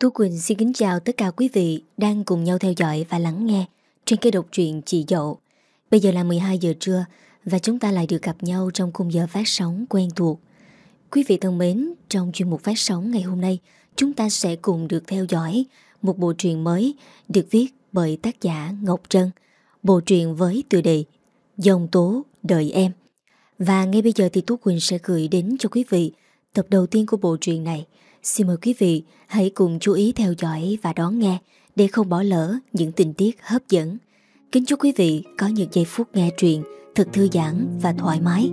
Tú Quỳnh xin kính chào tất cả quý vị đang cùng nhau theo dõi và lắng nghe trên kênh độc truyện Chị Dậu. Bây giờ là 12 giờ trưa và chúng ta lại được gặp nhau trong khung giờ phát sóng quen thuộc. Quý vị thân mến, trong chuyên mục phát sóng ngày hôm nay, chúng ta sẽ cùng được theo dõi một bộ truyện mới được viết bởi tác giả Ngọc Trân. Bộ truyện với tựa đề Dòng tố đợi em. Và ngay bây giờ thì Tú Quỳnh sẽ gửi đến cho quý vị tập đầu tiên của bộ truyện này. Xin mời quý vị hãy cùng chú ý theo dõi và đón nghe để không bỏ lỡ những tình tiết hấp dẫn. Kính chúc quý vị có những giây phút nghe truyện thật thư giãn và thoải mái.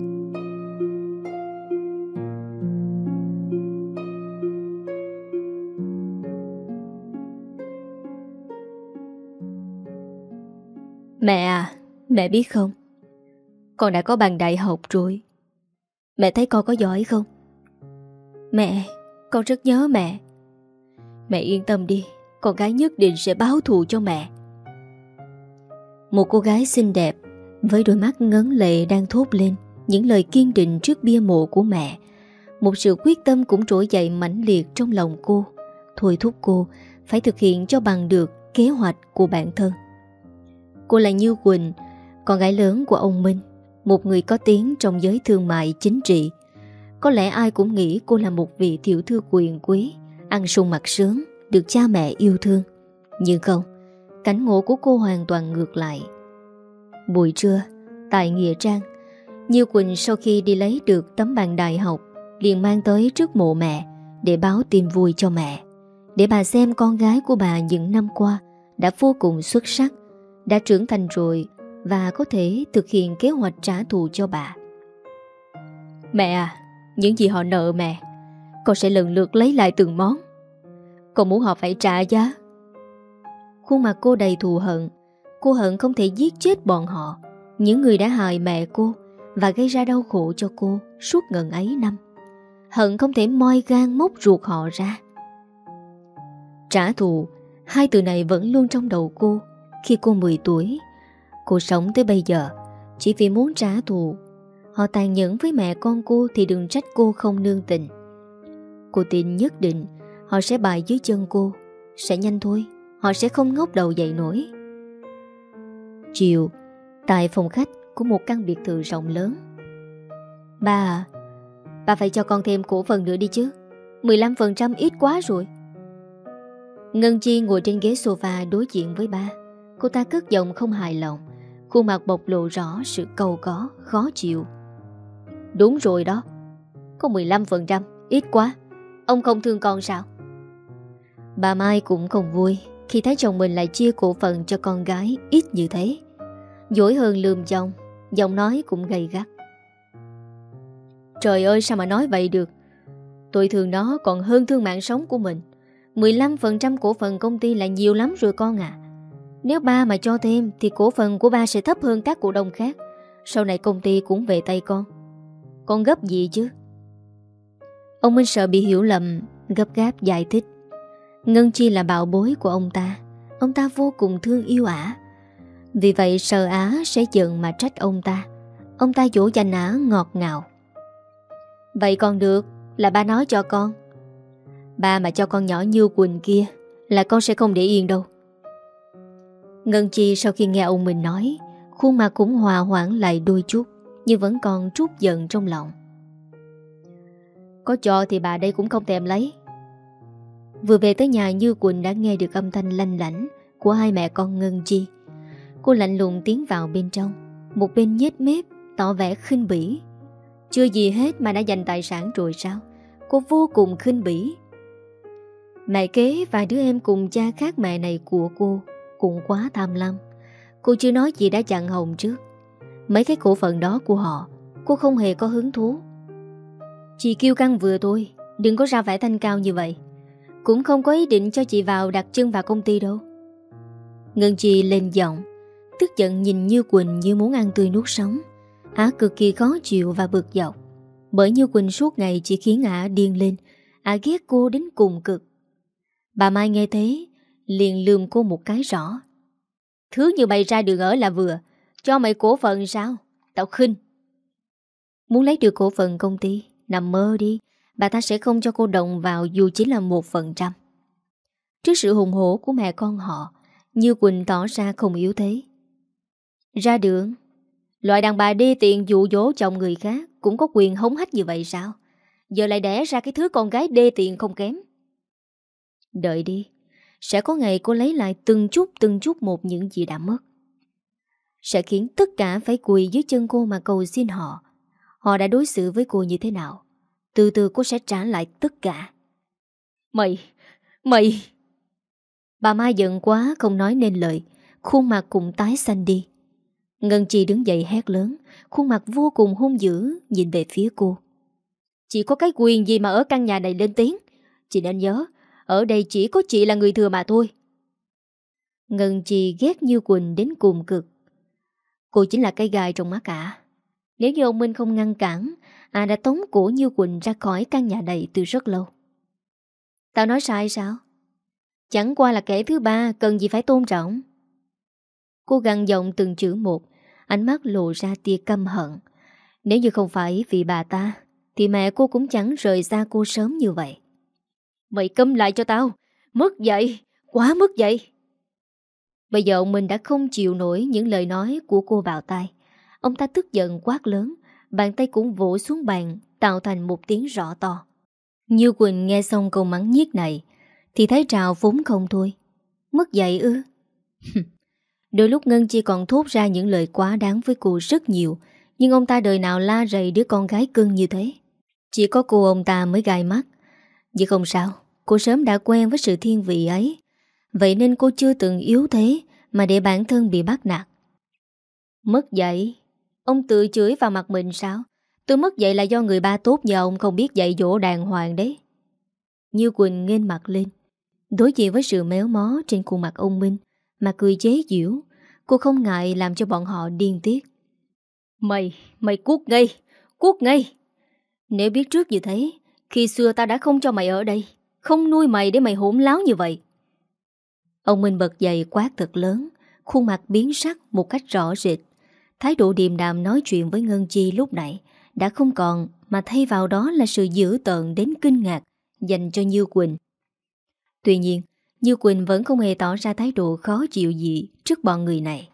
Mẹ à, mẹ biết không? Con đã có bằng đại học rồi. Mẹ thấy con có giỏi không? Mẹ, con rất nhớ mẹ. Mẹ yên tâm đi, con gái nhất định sẽ báo thù cho mẹ. Một cô gái xinh đẹp với đôi mắt ngấn lệ đang thốt lên những lời kiên định trước bia mộ của mẹ. Một sự quyết tâm cũng trỗi dậy mãnh liệt trong lòng cô, thôi thúc cô phải thực hiện cho bằng được kế hoạch của bản thân. Cô là Như Quỳnh, con gái lớn của ông Minh, một người có tiếng trong giới thương mại chính trị. Có lẽ ai cũng nghĩ cô là một vị tiểu thư quyền quý, ăn sung mặt sướng, được cha mẹ yêu thương. Nhưng không, cảnh ngộ của cô hoàn toàn ngược lại. Buổi trưa, tại Nghĩa Trang, Như Quỳnh sau khi đi lấy được tấm bằng đại học, liền mang tới trước mộ mẹ để báo tin vui cho mẹ. Để bà xem con gái của bà những năm qua đã vô cùng xuất sắc, đã trưởng thành rồi và có thể thực hiện kế hoạch trả thù cho bà. Mẹ à, những gì họ nợ mẹ, con sẽ lần lượt lấy lại từng món. Con muốn họ phải trả giá. Khuôn mặt cô đầy thù hận, cô hận không thể giết chết bọn họ, những người đã hại mẹ cô và gây ra đau khổ cho cô suốt ngần ấy năm. Hận không thể moi gan móc ruột họ ra. Trả thù, hai từ này vẫn luôn trong đầu cô khi cô 10 tuổi Cô sống tới bây giờ Chỉ vì muốn trả thù Họ tàn nhẫn với mẹ con cô Thì đừng trách cô không nương tình. Cô tin nhất định Họ sẽ bại dưới chân cô. Sẽ nhanh thôi Họ sẽ không ngốc đầu dậy nổi. Chiều Tại phòng khách của một căn biệt thự rộng lớn. Ba à Ba phải cho con thêm cổ phần nữa đi chứ. 15% ít quá rồi. Ngân Chi ngồi trên ghế sofa đối diện với ba. Cô ta cất giọng không hài lòng Khuôn mặt bộc lộ rõ sự cầu có, khó chịu. Đúng rồi đó. Có 15% Ít quá. Ông không thương con sao? Bà Mai cũng không vui Khi thấy chồng mình lại chia cổ phần cho con gái Ít như thế. Dỗi hơn lườm chồng, Giọng nói cũng gay gắt. Trời ơi, sao mà nói vậy được? Tôi thương nó còn hơn thương mạng sống của mình. 15% cổ phần công ty là nhiều lắm rồi con à nếu ba mà cho thêm Thì cổ phần của ba sẽ thấp hơn các cổ đông khác. Sau này công ty cũng về tay con. Con gấp gì chứ? Ông Minh sợ bị hiểu lầm, Gấp gáp giải thích. Ngân Chi là bảo bối của ông ta. Ông ta vô cùng thương yêu ả. Vì vậy sợ á sẽ giận mà trách ông ta. Ông ta dỗ dành ả ngọt ngào. Vậy còn được, Là ba nói cho con. Ba mà cho con nhỏ như Quỳnh kia, Là con sẽ không để yên đâu. Ngân Chi sau khi nghe ông mình nói, Khuôn mặt cũng hòa hoãn lại đôi chút. Nhưng vẫn còn trút giận trong lòng. Có cho thì bà đây cũng không thèm lấy. Vừa về tới nhà, Như Quỳnh đã nghe được âm thanh lanh lảnh Của hai mẹ con Ngân Chi. Cô lạnh lùng tiến vào bên trong, Một bên nhếch mép, Tỏ vẻ khinh bỉ. Chưa gì hết mà đã giành tài sản rồi sao? Cô vô cùng khinh bỉ. Mẹ kế và đứa em cùng cha khác mẹ này của cô cũng quá tham lam. Cô chưa nói gì đã chặn Hồng trước. Mấy cái cổ phần đó của họ Cô không hề có hứng thú. Chị kêu căng vừa thôi Đừng có ra vẻ thanh cao như vậy. Cũng không có ý định cho chị vào đặt chân vào công ty đâu. Ngân chị lên giọng Tức giận nhìn Như Quỳnh như muốn ăn tươi nuốt sống. Á cực kỳ khó chịu và bực dọc. Bởi Như Quỳnh suốt ngày chỉ khiến Ả điên lên Ả ghét cô đến cùng cực. Bà Mai nghe thế liền lườm cô một cái rõ. Thứ như bày ra đường ở là vừa, cho mày cổ phần sao? Tao khinh. Muốn lấy được cổ phần công ty, nằm mơ đi, bà ta sẽ không cho cô động vào dù chỉ là một phần trăm. Trước sự hùng hổ của mẹ con họ Như Quỳnh tỏ ra không yếu thế. Ra đường. Loại đàn bà đê tiện dụ dỗ chồng người khác Cũng có quyền hống hách như vậy sao? Giờ lại đẻ ra cái thứ con gái đê tiện không kém. Đợi đi. Sẽ có ngày cô lấy lại từng chút từng chút một những gì đã mất. Sẽ khiến tất cả phải quỳ dưới chân cô mà cầu xin họ. Họ đã đối xử với cô như thế nào? Từ từ cô sẽ trả lại tất cả. Mày Mày. Bà Mai giận quá không nói nên lời. Khuôn mặt cũng tái xanh đi. Ngân Chi đứng dậy hét lớn. Khuôn mặt vô cùng hung dữ Nhìn về phía cô. Chị có cái quyền gì mà ở căn nhà này lên tiếng? Chị nên nhớ Ở đây chỉ có chị là người thừa mà thôi. Ngân Chi ghét Như Quỳnh đến cùng cực Cô chính là cây gai trong mắt cả. Nếu như ông Minh không ngăn cản À đã tống cổ Như Quỳnh ra khỏi căn nhà này từ rất lâu. Tao nói sai sao? Chẳng qua là kẻ thứ ba, Cần gì phải tôn trọng. Cô găng giọng từng chữ một, Ánh mắt lộ ra tia căm hận. Nếu như không phải vì bà ta, Thì mẹ cô cũng chẳng rời xa cô sớm như vậy. Mày câm lại cho tao, Mất dậy, Quá mất dậy. Bây giờ ông Minh đã không chịu nổi Những lời nói của cô vào tai. Ông ta tức giận quát lớn, Bàn tay cũng vỗ xuống bàn, Tạo thành một tiếng rõ to. Như Quỳnh nghe xong câu mắng nhiếc này, Thì thấy trào vốn không thôi. Mất dậy ư? Đôi lúc Ngân chỉ còn thốt ra những lời quá đáng với cô rất nhiều, Nhưng ông ta đời nào la rầy đứa con gái cưng như thế? Chỉ có cô ông ta mới gai mắt. Vậy không sao, Cô sớm đã quen với sự thiên vị ấy. Vậy nên cô chưa từng yếu thế Mà để bản thân bị bắt nạt. Mất dạy. Ông tự chửi vào mặt mình sao? Tôi mất dạy là do người ba tốt nhà ông Không biết dạy dỗ đàng hoàng đấy. Như Quỳnh nghênh mặt lên. Đối diện với sự méo mó trên khuôn mặt ông Minh Mà cười chế giễu Cô không ngại làm cho bọn họ điên tiết. Mày, mày cút ngay Cút ngay. Nếu biết trước như thế Khi xưa ta đã không cho mày ở đây Không nuôi mày để mày hỗn láo như vậy Ông Minh bật dậy quát thật lớn, Khuôn mặt biến sắc một cách rõ rệt. Thái độ điềm đạm nói chuyện với Ngân Chi lúc nãy Đã không còn, Mà thay vào đó là sự dữ tợn đến kinh ngạc Dành cho Như Quỳnh. Tuy nhiên, Như Quỳnh vẫn không hề tỏ ra thái độ khó chịu gì Trước bọn người này.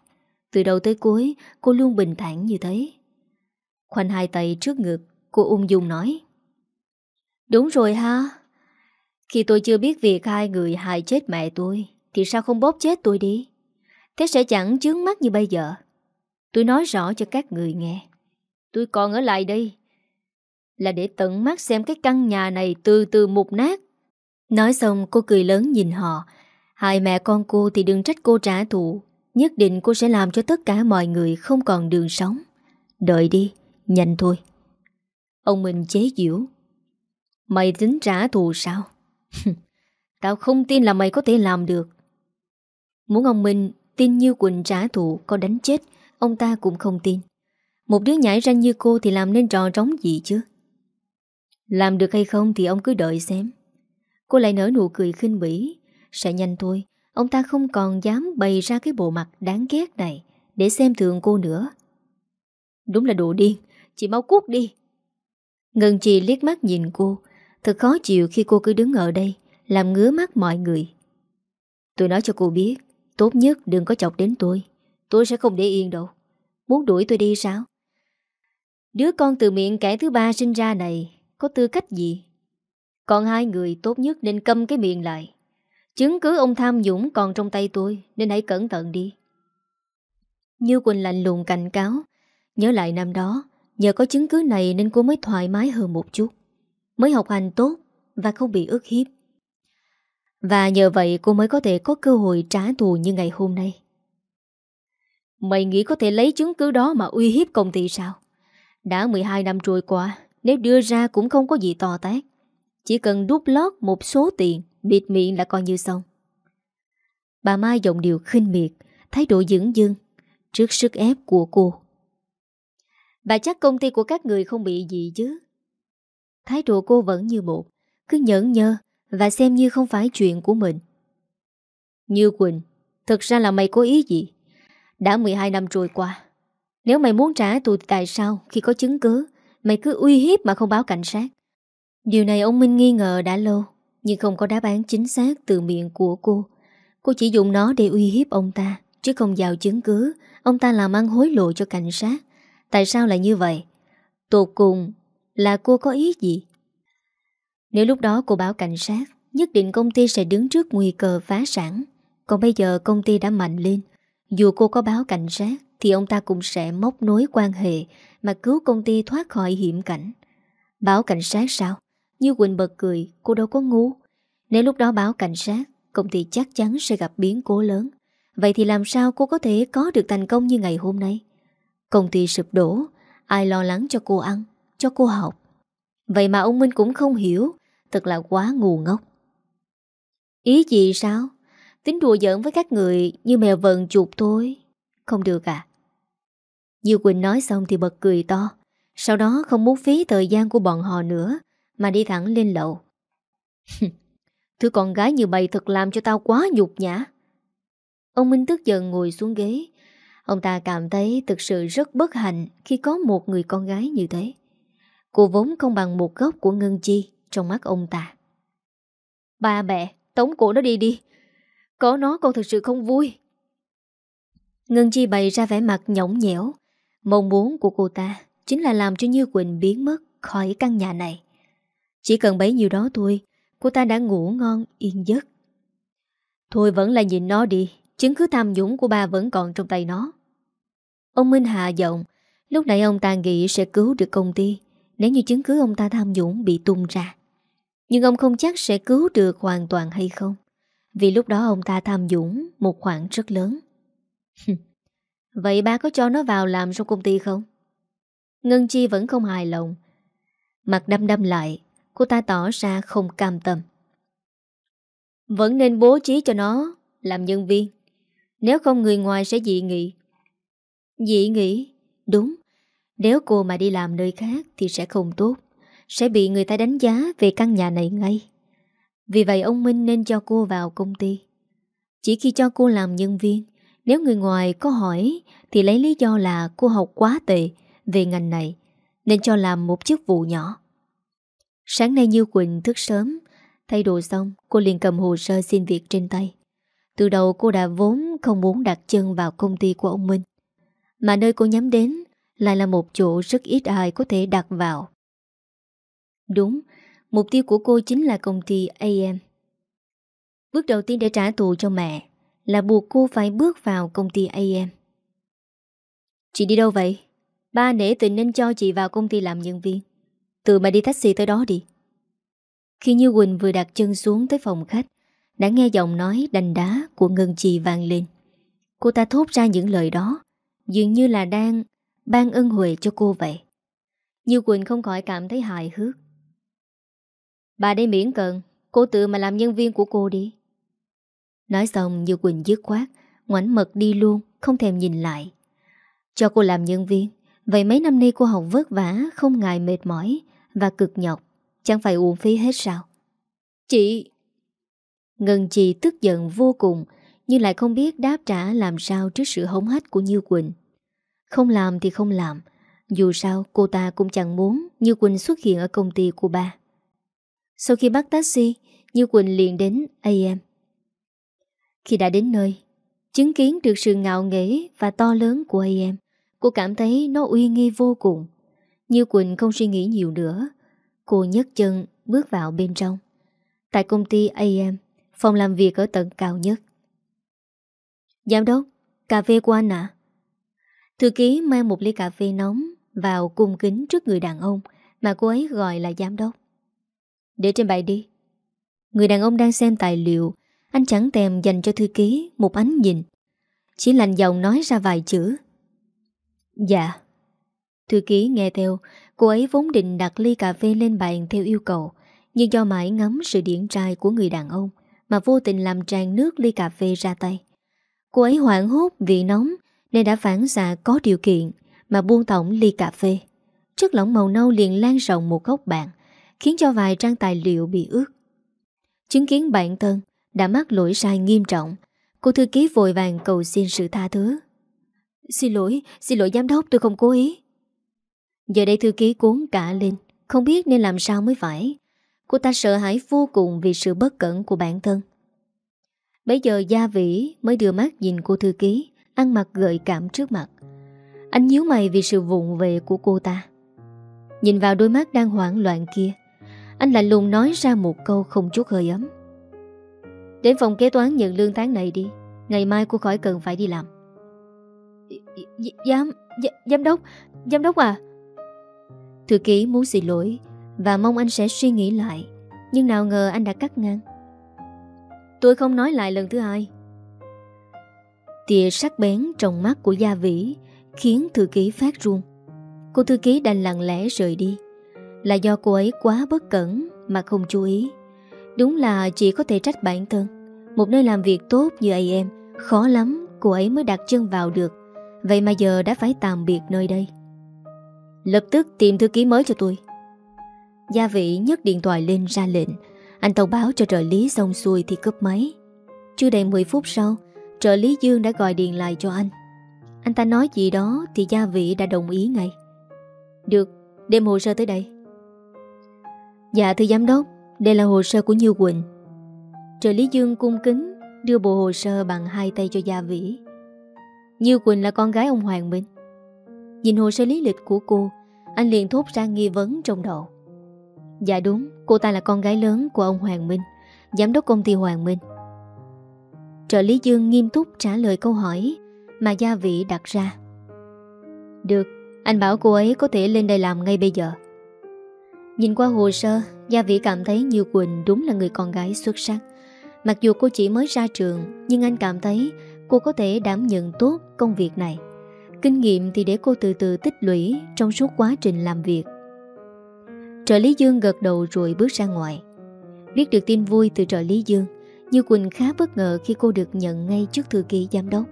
Từ đầu tới cuối, Cô luôn bình thản như thế. Khoanh hai tay trước ngực, Cô ung dung nói, Đúng rồi ha. Khi tôi chưa biết việc hai người hại chết mẹ tôi thì sao không bóp chết tôi đi? Thế sẽ chẳng chướng mắt như bây giờ. Tôi nói rõ cho các người nghe. Tôi còn ở lại đây Là để tận mắt xem cái căn nhà này từ từ mục nát. Nói xong cô cười lớn nhìn họ. Hai mẹ con cô thì đừng trách cô trả thù. Nhất định cô sẽ làm cho tất cả mọi người không còn đường sống. Đợi đi, nhanh thôi. Ông mình chế giễu. Mày tính trả thù sao? Tao không tin là mày có thể làm được. Muốn ông Minh tin như Quỳnh trả thù có đánh chết, Ông ta cũng không tin. Một đứa nhảy ra như cô thì làm nên trò trống gì chứ? Làm được hay không thì ông cứ đợi xem. Cô lại nở nụ cười khinh bỉ. Sẽ nhanh thôi, Ông ta không còn dám bày ra cái bộ mặt đáng ghét này Để xem thường cô nữa. Đúng là đồ điên Chị mau cút đi. Ngân trì liếc mắt nhìn cô, Thật khó chịu khi cô cứ đứng ở đây, Làm ngứa mắt mọi người. Tôi nói cho cô biết Tốt nhất đừng có chọc đến tôi. Tôi sẽ không để yên đâu. Muốn đuổi tôi đi sao? Đứa con từ miệng kẻ thứ ba sinh ra này Có tư cách gì? Còn hai người tốt nhất nên câm cái miệng lại. Chứng cứ ông tham nhũng còn trong tay tôi, Nên hãy cẩn thận đi. Như Quỳnh lạnh lùng cảnh cáo, Nhớ lại năm đó, Nhờ có chứng cứ này nên cô mới thoải mái hơn một chút. Mới học hành tốt Và không bị ức hiếp. Và nhờ vậy cô mới có thể có cơ hội trả thù như ngày hôm nay Mày nghĩ có thể lấy chứng cứ đó mà uy hiếp công ty sao? Đã 12 năm trôi qua, nếu đưa ra cũng không có gì to tát. Chỉ cần đút lót một số tiền, bịt miệng là coi như xong. Bà Mai giọng điều khinh miệt, thái độ dững dưng, trước sức ép của cô. Bà chắc công ty của các người không bị gì chứ? Thái độ cô vẫn như một, cứ nhẫn nhơ và xem như không phải chuyện của mình. Như Quỳnh, thực ra là mày có ý gì? Đã 12 năm trôi qua Nếu mày muốn trả tù thì tại sao Khi có chứng cứ Mày cứ uy hiếp mà không báo cảnh sát? Điều này ông Minh nghi ngờ đã lâu Nhưng không có đáp án chính xác từ miệng của cô. Cô chỉ dùng nó để uy hiếp ông ta Chứ không giàu chứng cứ. Ông ta làm ăn hối lộ cho cảnh sát. Tại sao lại như vậy? Tột cùng là cô có ý gì? Nếu lúc đó cô báo cảnh sát, Nhất định công ty sẽ đứng trước nguy cơ phá sản. Còn bây giờ công ty đã mạnh lên. Dù cô có báo cảnh sát, Thì ông ta cũng sẽ móc nối quan hệ Mà cứu công ty thoát khỏi hiểm cảnh. Báo cảnh sát sao? Như Quỳnh bật cười, Cô đâu có ngu. Nếu lúc đó báo cảnh sát, Công ty chắc chắn sẽ gặp biến cố lớn. Vậy thì làm sao cô có thể có được thành công như ngày hôm nay? Công ty sụp đổ, Ai lo lắng cho cô ăn, Cho cô học? Vậy mà ông Minh cũng không hiểu. Thật là quá ngu ngốc. Ý gì sao? Tính đùa giỡn với các người Như mèo vần chuột thôi. Không được à? Diêu Quỳnh nói xong thì bật cười to. Sau đó không muốn phí thời gian của bọn họ nữa, Mà đi thẳng lên lậu Thứ con gái như mày thật làm cho tao quá nhục nhã. Ông Minh tức giận ngồi xuống ghế. Ông ta cảm thấy thực sự rất bất hạnh Khi có một người con gái như thế. Cô vốn không bằng một gốc của Ngân Chi. Trong mắt ông ta. Ba mẹ, Tống cổ nó đi đi. Có nó con thực sự không vui. Ngân Chi bày ra vẻ mặt nhõng nhẽo. Mong muốn của cô ta Chính là làm cho Như Quỳnh biến mất Khỏi căn nhà này. Chỉ cần bấy nhiêu đó thôi, Cô ta đã ngủ ngon, yên giấc. Thôi vẫn là nhìn nó đi, Chứng cứ tham nhũng của ba vẫn còn trong tay nó. Ông Minh hạ giọng, Lúc nãy ông ta nghĩ sẽ cứu được công ty, Nếu như chứng cứ ông ta tham nhũng bị tung ra. Nhưng ông không chắc sẽ cứu được hoàn toàn hay không. Vì lúc đó ông ta tham dũng Một khoản rất lớn. Vậy ba có cho nó vào làm trong công ty không? Ngân Chi vẫn không hài lòng. Mặt đâm đâm lại, Cô ta tỏ ra không cam tâm. Vẫn nên bố trí cho nó Làm nhân viên. Nếu không người ngoài sẽ dị nghị. Dị nghị? Đúng. Nếu cô mà đi làm nơi khác Thì sẽ không tốt. Sẽ bị người ta đánh giá về căn nhà này ngay. Vì vậy ông Minh nên cho cô vào công ty. Chỉ khi cho cô làm nhân viên, Nếu người ngoài có hỏi Thì lấy lý do là cô học quá tệ Về ngành này, Nên cho làm một chức vụ nhỏ. Sáng nay Như Quỳnh thức sớm, Thay đồ xong, cô liền cầm hồ sơ xin việc trên tay. Từ đầu cô đã vốn không muốn đặt chân vào công ty của ông Minh, Mà nơi cô nhắm đến Lại là một chỗ rất ít ai có thể đặt vào. Đúng, Mục tiêu của cô chính là công ty AM Bước đầu tiên để trả thù cho mẹ Là buộc cô phải bước vào công ty AM Chị đi đâu vậy? Ba nể tình nên cho chị vào công ty làm nhân viên. Tự mà đi taxi tới đó đi. Khi Như Quỳnh vừa đặt chân xuống tới phòng khách, Đã nghe giọng nói đành đá của Ngân Chi vang lên. Cô ta thốt ra những lời đó, Dường như là đang ban ân huệ cho cô vậy. Như Quỳnh không khỏi cảm thấy hài hước. Bà đây miễn cận Cô tự mà làm nhân viên của cô đi. Nói xong Như Quỳnh dứt khoát Ngoảnh mật đi luôn Không thèm nhìn lại. Cho cô làm nhân viên Vậy mấy năm nay cô học vất vả Không ngại mệt mỏi và cực nhọc Chẳng phải uổng phí hết sao? Chị! Ngân chị tức giận vô cùng Nhưng lại không biết đáp trả làm sao Trước sự hống hách của Như Quỳnh. Không làm thì không làm Dù sao cô ta cũng chẳng muốn Như Quỳnh xuất hiện ở công ty của ba sau khi bắt taxi, Như Quỳnh liền đến AM Khi đã đến nơi, Chứng kiến được sự ngạo nghễ Và to lớn của AM Cô cảm thấy nó uy nghi vô cùng. Như Quỳnh không suy nghĩ nhiều nữa, Cô nhấc chân bước vào bên trong. Tại công ty AM Phòng làm việc ở tầng cao nhất. Giám đốc, Cà phê của anh ạ. Thư ký mang một ly cà phê nóng Vào cung kính trước người đàn ông Mà cô ấy gọi là giám đốc. Để trên bài đi Người đàn ông đang xem tài liệu Anh chẳng tèm dành cho thư ký Một ánh nhìn Chỉ lành giọng nói ra vài chữ Dạ Thư ký nghe theo, cô ấy vốn định đặt ly cà phê lên bàn theo yêu cầu, nhưng do mãi ngắm sự điển trai của người đàn ông mà vô tình làm tràn nước ly cà phê ra tay. Cô ấy hoảng hốt vì nóng nên đã phản xạ có điều kiện mà buông tổng ly cà phê. Chất lỏng màu nâu liền lan rộng một góc bàn, khiến cho vài trang tài liệu bị ướt. Chứng kiến bản thân đã mắc lỗi sai nghiêm trọng, cô thư ký vội vàng cầu xin sự tha thứ. Xin lỗi, xin lỗi giám đốc tôi không cố ý. Giờ đây thư ký cuốn cả lên Không biết nên làm sao mới phải Cô ta sợ hãi vô cùng vì sự bất cẩn của bản thân Bây giờ Gia Vĩ mới đưa mắt nhìn cô thư ký Ăn mặc gợi cảm trước mặt Anh nhíu mày vì sự vụng về của cô ta Nhìn vào đôi mắt đang hoảng loạn kia anh lạnh lùng nói ra một câu không chút hơi ấm. Đến phòng kế toán nhận lương tháng này đi, Ngày mai cô khỏi cần phải đi làm. Giám Giám đốc Giám đốc à? Thư ký muốn xin lỗi Và mong anh sẽ suy nghĩ lại, Nhưng nào ngờ anh đã cắt ngang. Tôi không nói lại lần thứ hai. Tìa sắc bén trong mắt của Gia Vĩ Khiến thư ký phát run. Cô thư ký đành lặng lẽ rời đi. Là do cô ấy quá bất cẩn Mà không chú ý. Đúng là chỉ có thể trách bản thân. Một nơi làm việc tốt như AM Khó lắm cô ấy mới đặt chân vào được. Vậy mà giờ đã phải tạm biệt nơi đây. Lập tức tìm thư ký mới cho tôi. Gia vị nhấc điện thoại lên ra lệnh. Anh thông báo cho trợ lý xong xuôi thì cướp máy. Chưa đầy 10 phút sau Trợ lý Dương đã gọi điện lại cho anh. Anh ta nói gì đó Thì gia vị đã đồng ý ngay. Được, đem hồ sơ tới đây. Dạ thưa giám đốc, Đây là hồ sơ của Như Quỳnh. Trợ lý Dương cung kính Đưa bộ hồ sơ bằng hai tay cho Gia Vĩ. Như Quỳnh là con gái ông Hoàng Minh. Nhìn hồ sơ lý lịch của cô, Anh liền thốt ra nghi vấn trong đầu. Dạ đúng, Cô ta là con gái lớn của ông Hoàng Minh, Giám đốc công ty Hoàng Minh. Trợ lý Dương nghiêm túc trả lời câu hỏi Mà Gia Vĩ đặt ra. Được, Anh bảo cô ấy có thể lên đây làm ngay bây giờ. Nhìn qua hồ sơ, Gia Vĩ cảm thấy Như Quỳnh đúng là người con gái xuất sắc. Mặc dù cô chỉ mới ra trường, Nhưng anh cảm thấy cô có thể đảm nhận tốt công việc này. Kinh nghiệm thì để cô từ từ tích lũy Trong suốt quá trình làm việc. Trợ lý Dương gật đầu rồi bước ra ngoài. Biết được tin vui từ trợ lý Dương, Như Quỳnh khá bất ngờ khi cô được nhận ngay trước thư ký giám đốc.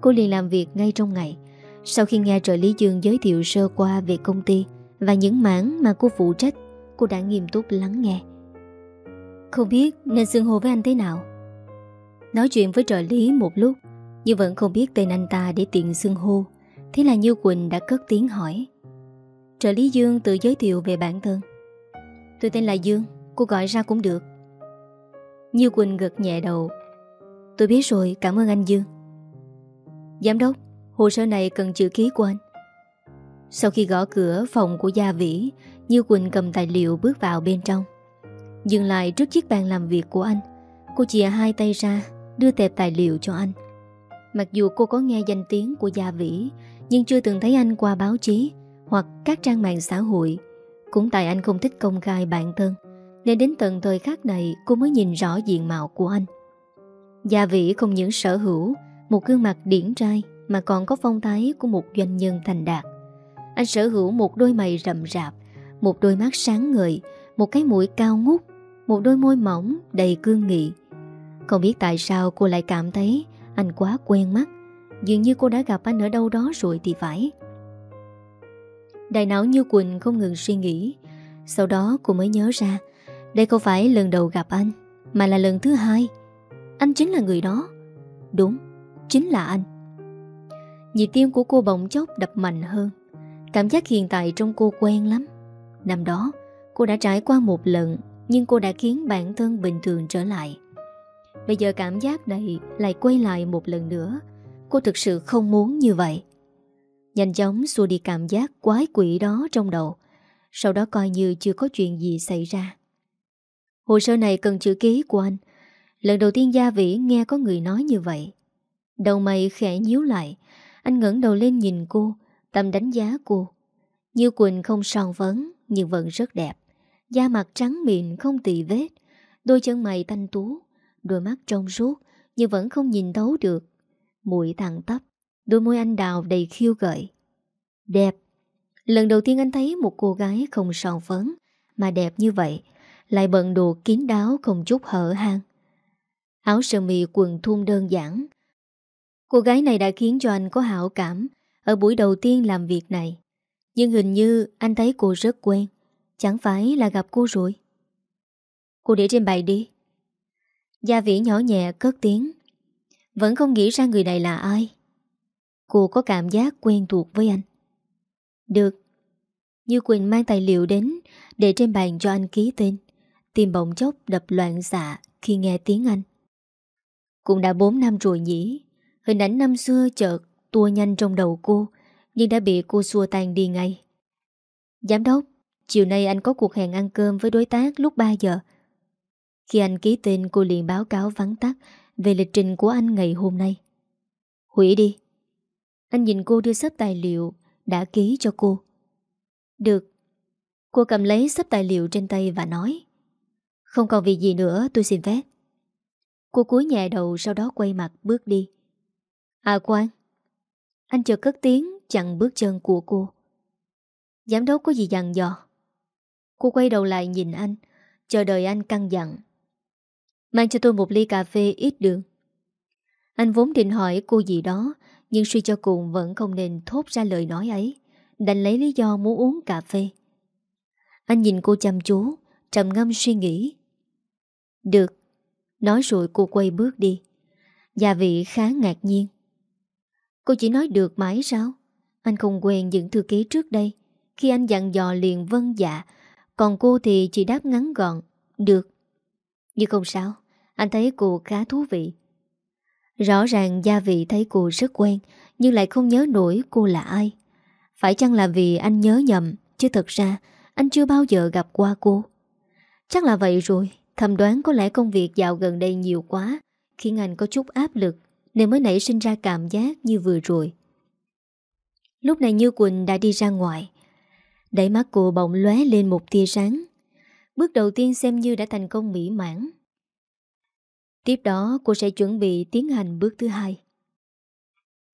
Cô liền làm việc ngay trong ngày. Sau khi nghe trợ lý Dương giới thiệu sơ qua về công ty và những mảng mà cô phụ trách, Cô đã nghiêm túc lắng nghe. Không biết nên xưng hô với anh thế nào. Nói chuyện với trợ lý một lúc, Nhưng vẫn không biết tên anh ta để tiện xưng hô. Thế là Như Quỳnh đã cất tiếng hỏi. Trợ lý Dương tự giới thiệu về bản thân. Tôi tên là Dương, Cô gọi ra cũng được. Như Quỳnh gật nhẹ đầu. Tôi biết rồi, cảm ơn anh Dương. Giám đốc, Hồ sơ này cần chữ ký của anh. Sau khi gõ cửa phòng của Gia Vĩ, Như Quỳnh cầm tài liệu bước vào bên trong. Dừng lại trước chiếc bàn làm việc của anh, Cô chìa hai tay ra, Đưa tệp tài liệu cho anh. Mặc dù cô có nghe danh tiếng của Gia Vĩ, Nhưng chưa từng thấy anh qua báo chí Hoặc các trang mạng xã hội. Cũng tại anh không thích công khai bản thân, Nên đến tận thời khắc này Cô mới nhìn rõ diện mạo của anh. Gia Vĩ không những sở hữu Một gương mặt điển trai Mà còn có phong thái của một doanh nhân thành đạt. Anh sở hữu một đôi mày rậm rạp Một đôi mắt sáng ngời Một cái mũi cao ngút Một đôi môi mỏng đầy cương nghị. Không biết tại sao cô lại cảm thấy Anh quá quen mắt. Dường như cô đã gặp anh ở đâu đó rồi thì phải. Đại não như Quỳnh không ngừng suy nghĩ. Sau đó cô mới nhớ ra Đây không phải lần đầu gặp anh Mà là lần thứ hai. Anh chính là người đó. Đúng, chính là anh. Nhịp tim của cô bỗng chốc đập mạnh hơn. Cảm giác hiện tại trong cô quen lắm. Năm đó, Cô đã trải qua một lần, Nhưng cô đã khiến bản thân bình thường trở lại. Bây giờ cảm giác này Lại quay lại một lần nữa. Cô thực sự không muốn như vậy. Nhanh chóng xua đi cảm giác quái quỷ đó trong đầu. Sau đó coi như chưa có chuyện gì xảy ra. Hồ sơ này cần chữ ký của anh. Lần đầu tiên Gia Vĩ nghe có người nói như vậy. Đầu mày khẽ nhíu lại. Anh ngẩng đầu lên nhìn cô. Tâm đánh giá cô. Như Quỳnh không son vấn Nhưng vẫn rất đẹp. Da mặt trắng mịn, không tỳ vết. Đôi chân mày thanh tú, Đôi mắt trong suốt, Nhưng vẫn không nhìn thấu được. Mũi thẳng tắp, Đôi môi anh đào đầy khiêu gợi. Đẹp. Lần đầu tiên anh thấy một cô gái không son phấn, Mà đẹp như vậy, Lại bận đồ kín đáo không chút hở hang. Áo sơ mi quần thun đơn giản. Cô gái này đã khiến cho anh có hảo cảm ở buổi đầu tiên làm việc này. Nhưng hình như anh thấy cô rất quen. Chẳng phải là gặp cô rồi. Cô để trên bài đi. Gia vĩ nhỏ nhẹ, cất tiếng. Vẫn không nghĩ ra người này là ai. Cô có cảm giác quen thuộc với anh. Được. Như Quỳnh mang tài liệu đến, Để trên bàn cho anh ký tên. Tìm bỗng chốc đập loạn xạ khi nghe tiếng anh. Cũng đã 4 năm rồi nhỉ. Hình ảnh năm xưa chợt tua nhanh trong đầu cô, nhưng đã bị cô xua tan đi ngay. Giám đốc, chiều nay anh có cuộc hẹn ăn cơm với đối tác lúc 3 giờ. Khi anh ký tên cô liền báo cáo vắng tắt về lịch trình của anh ngày hôm nay. Hủy đi. Anh nhìn cô đưa sắp tài liệu đã ký cho cô. Được. Cô cầm lấy sắp tài liệu trên tay và nói. Không còn việc gì nữa tôi xin phép. Cô cúi nhẹ đầu sau đó quay mặt bước đi. À quan. Anh chợt cất tiếng chặn bước chân của cô. Giám đốc có gì dặn dò? Cô quay đầu lại nhìn anh, chờ đợi anh căng dặn. Mang cho tôi một ly cà phê ít đường. Anh vốn định hỏi cô gì đó, nhưng suy cho cùng vẫn không nên thốt ra lời nói ấy. Đành lấy lý do muốn uống cà phê. Anh nhìn cô chăm chú, trầm ngâm suy nghĩ. Được. Nói rồi cô quay bước đi. Gia vị khá ngạc nhiên. Cô chỉ nói được mãi sao? Anh không quen những thư ký trước đây. Khi anh dặn dò liền vâng dạ, còn cô thì chỉ đáp ngắn gọn. Được. Nhưng không sao, anh thấy cô khá thú vị. Rõ ràng gia vị thấy cô rất quen, nhưng lại không nhớ nổi cô là ai. Phải chăng là vì anh nhớ nhầm, chứ thật ra anh chưa bao giờ gặp qua cô. Chắc là vậy rồi, thầm đoán có lẽ công việc dạo gần đây nhiều quá, khiến anh có chút áp lực, nên mới nảy sinh ra cảm giác như vừa rồi. Lúc này Như Quỳnh đã đi ra ngoài. Đẩy mắt cô bỗng lóe lên một tia sáng. Bước đầu tiên xem như đã thành công mỹ mãn. Tiếp đó cô sẽ chuẩn bị tiến hành bước thứ hai.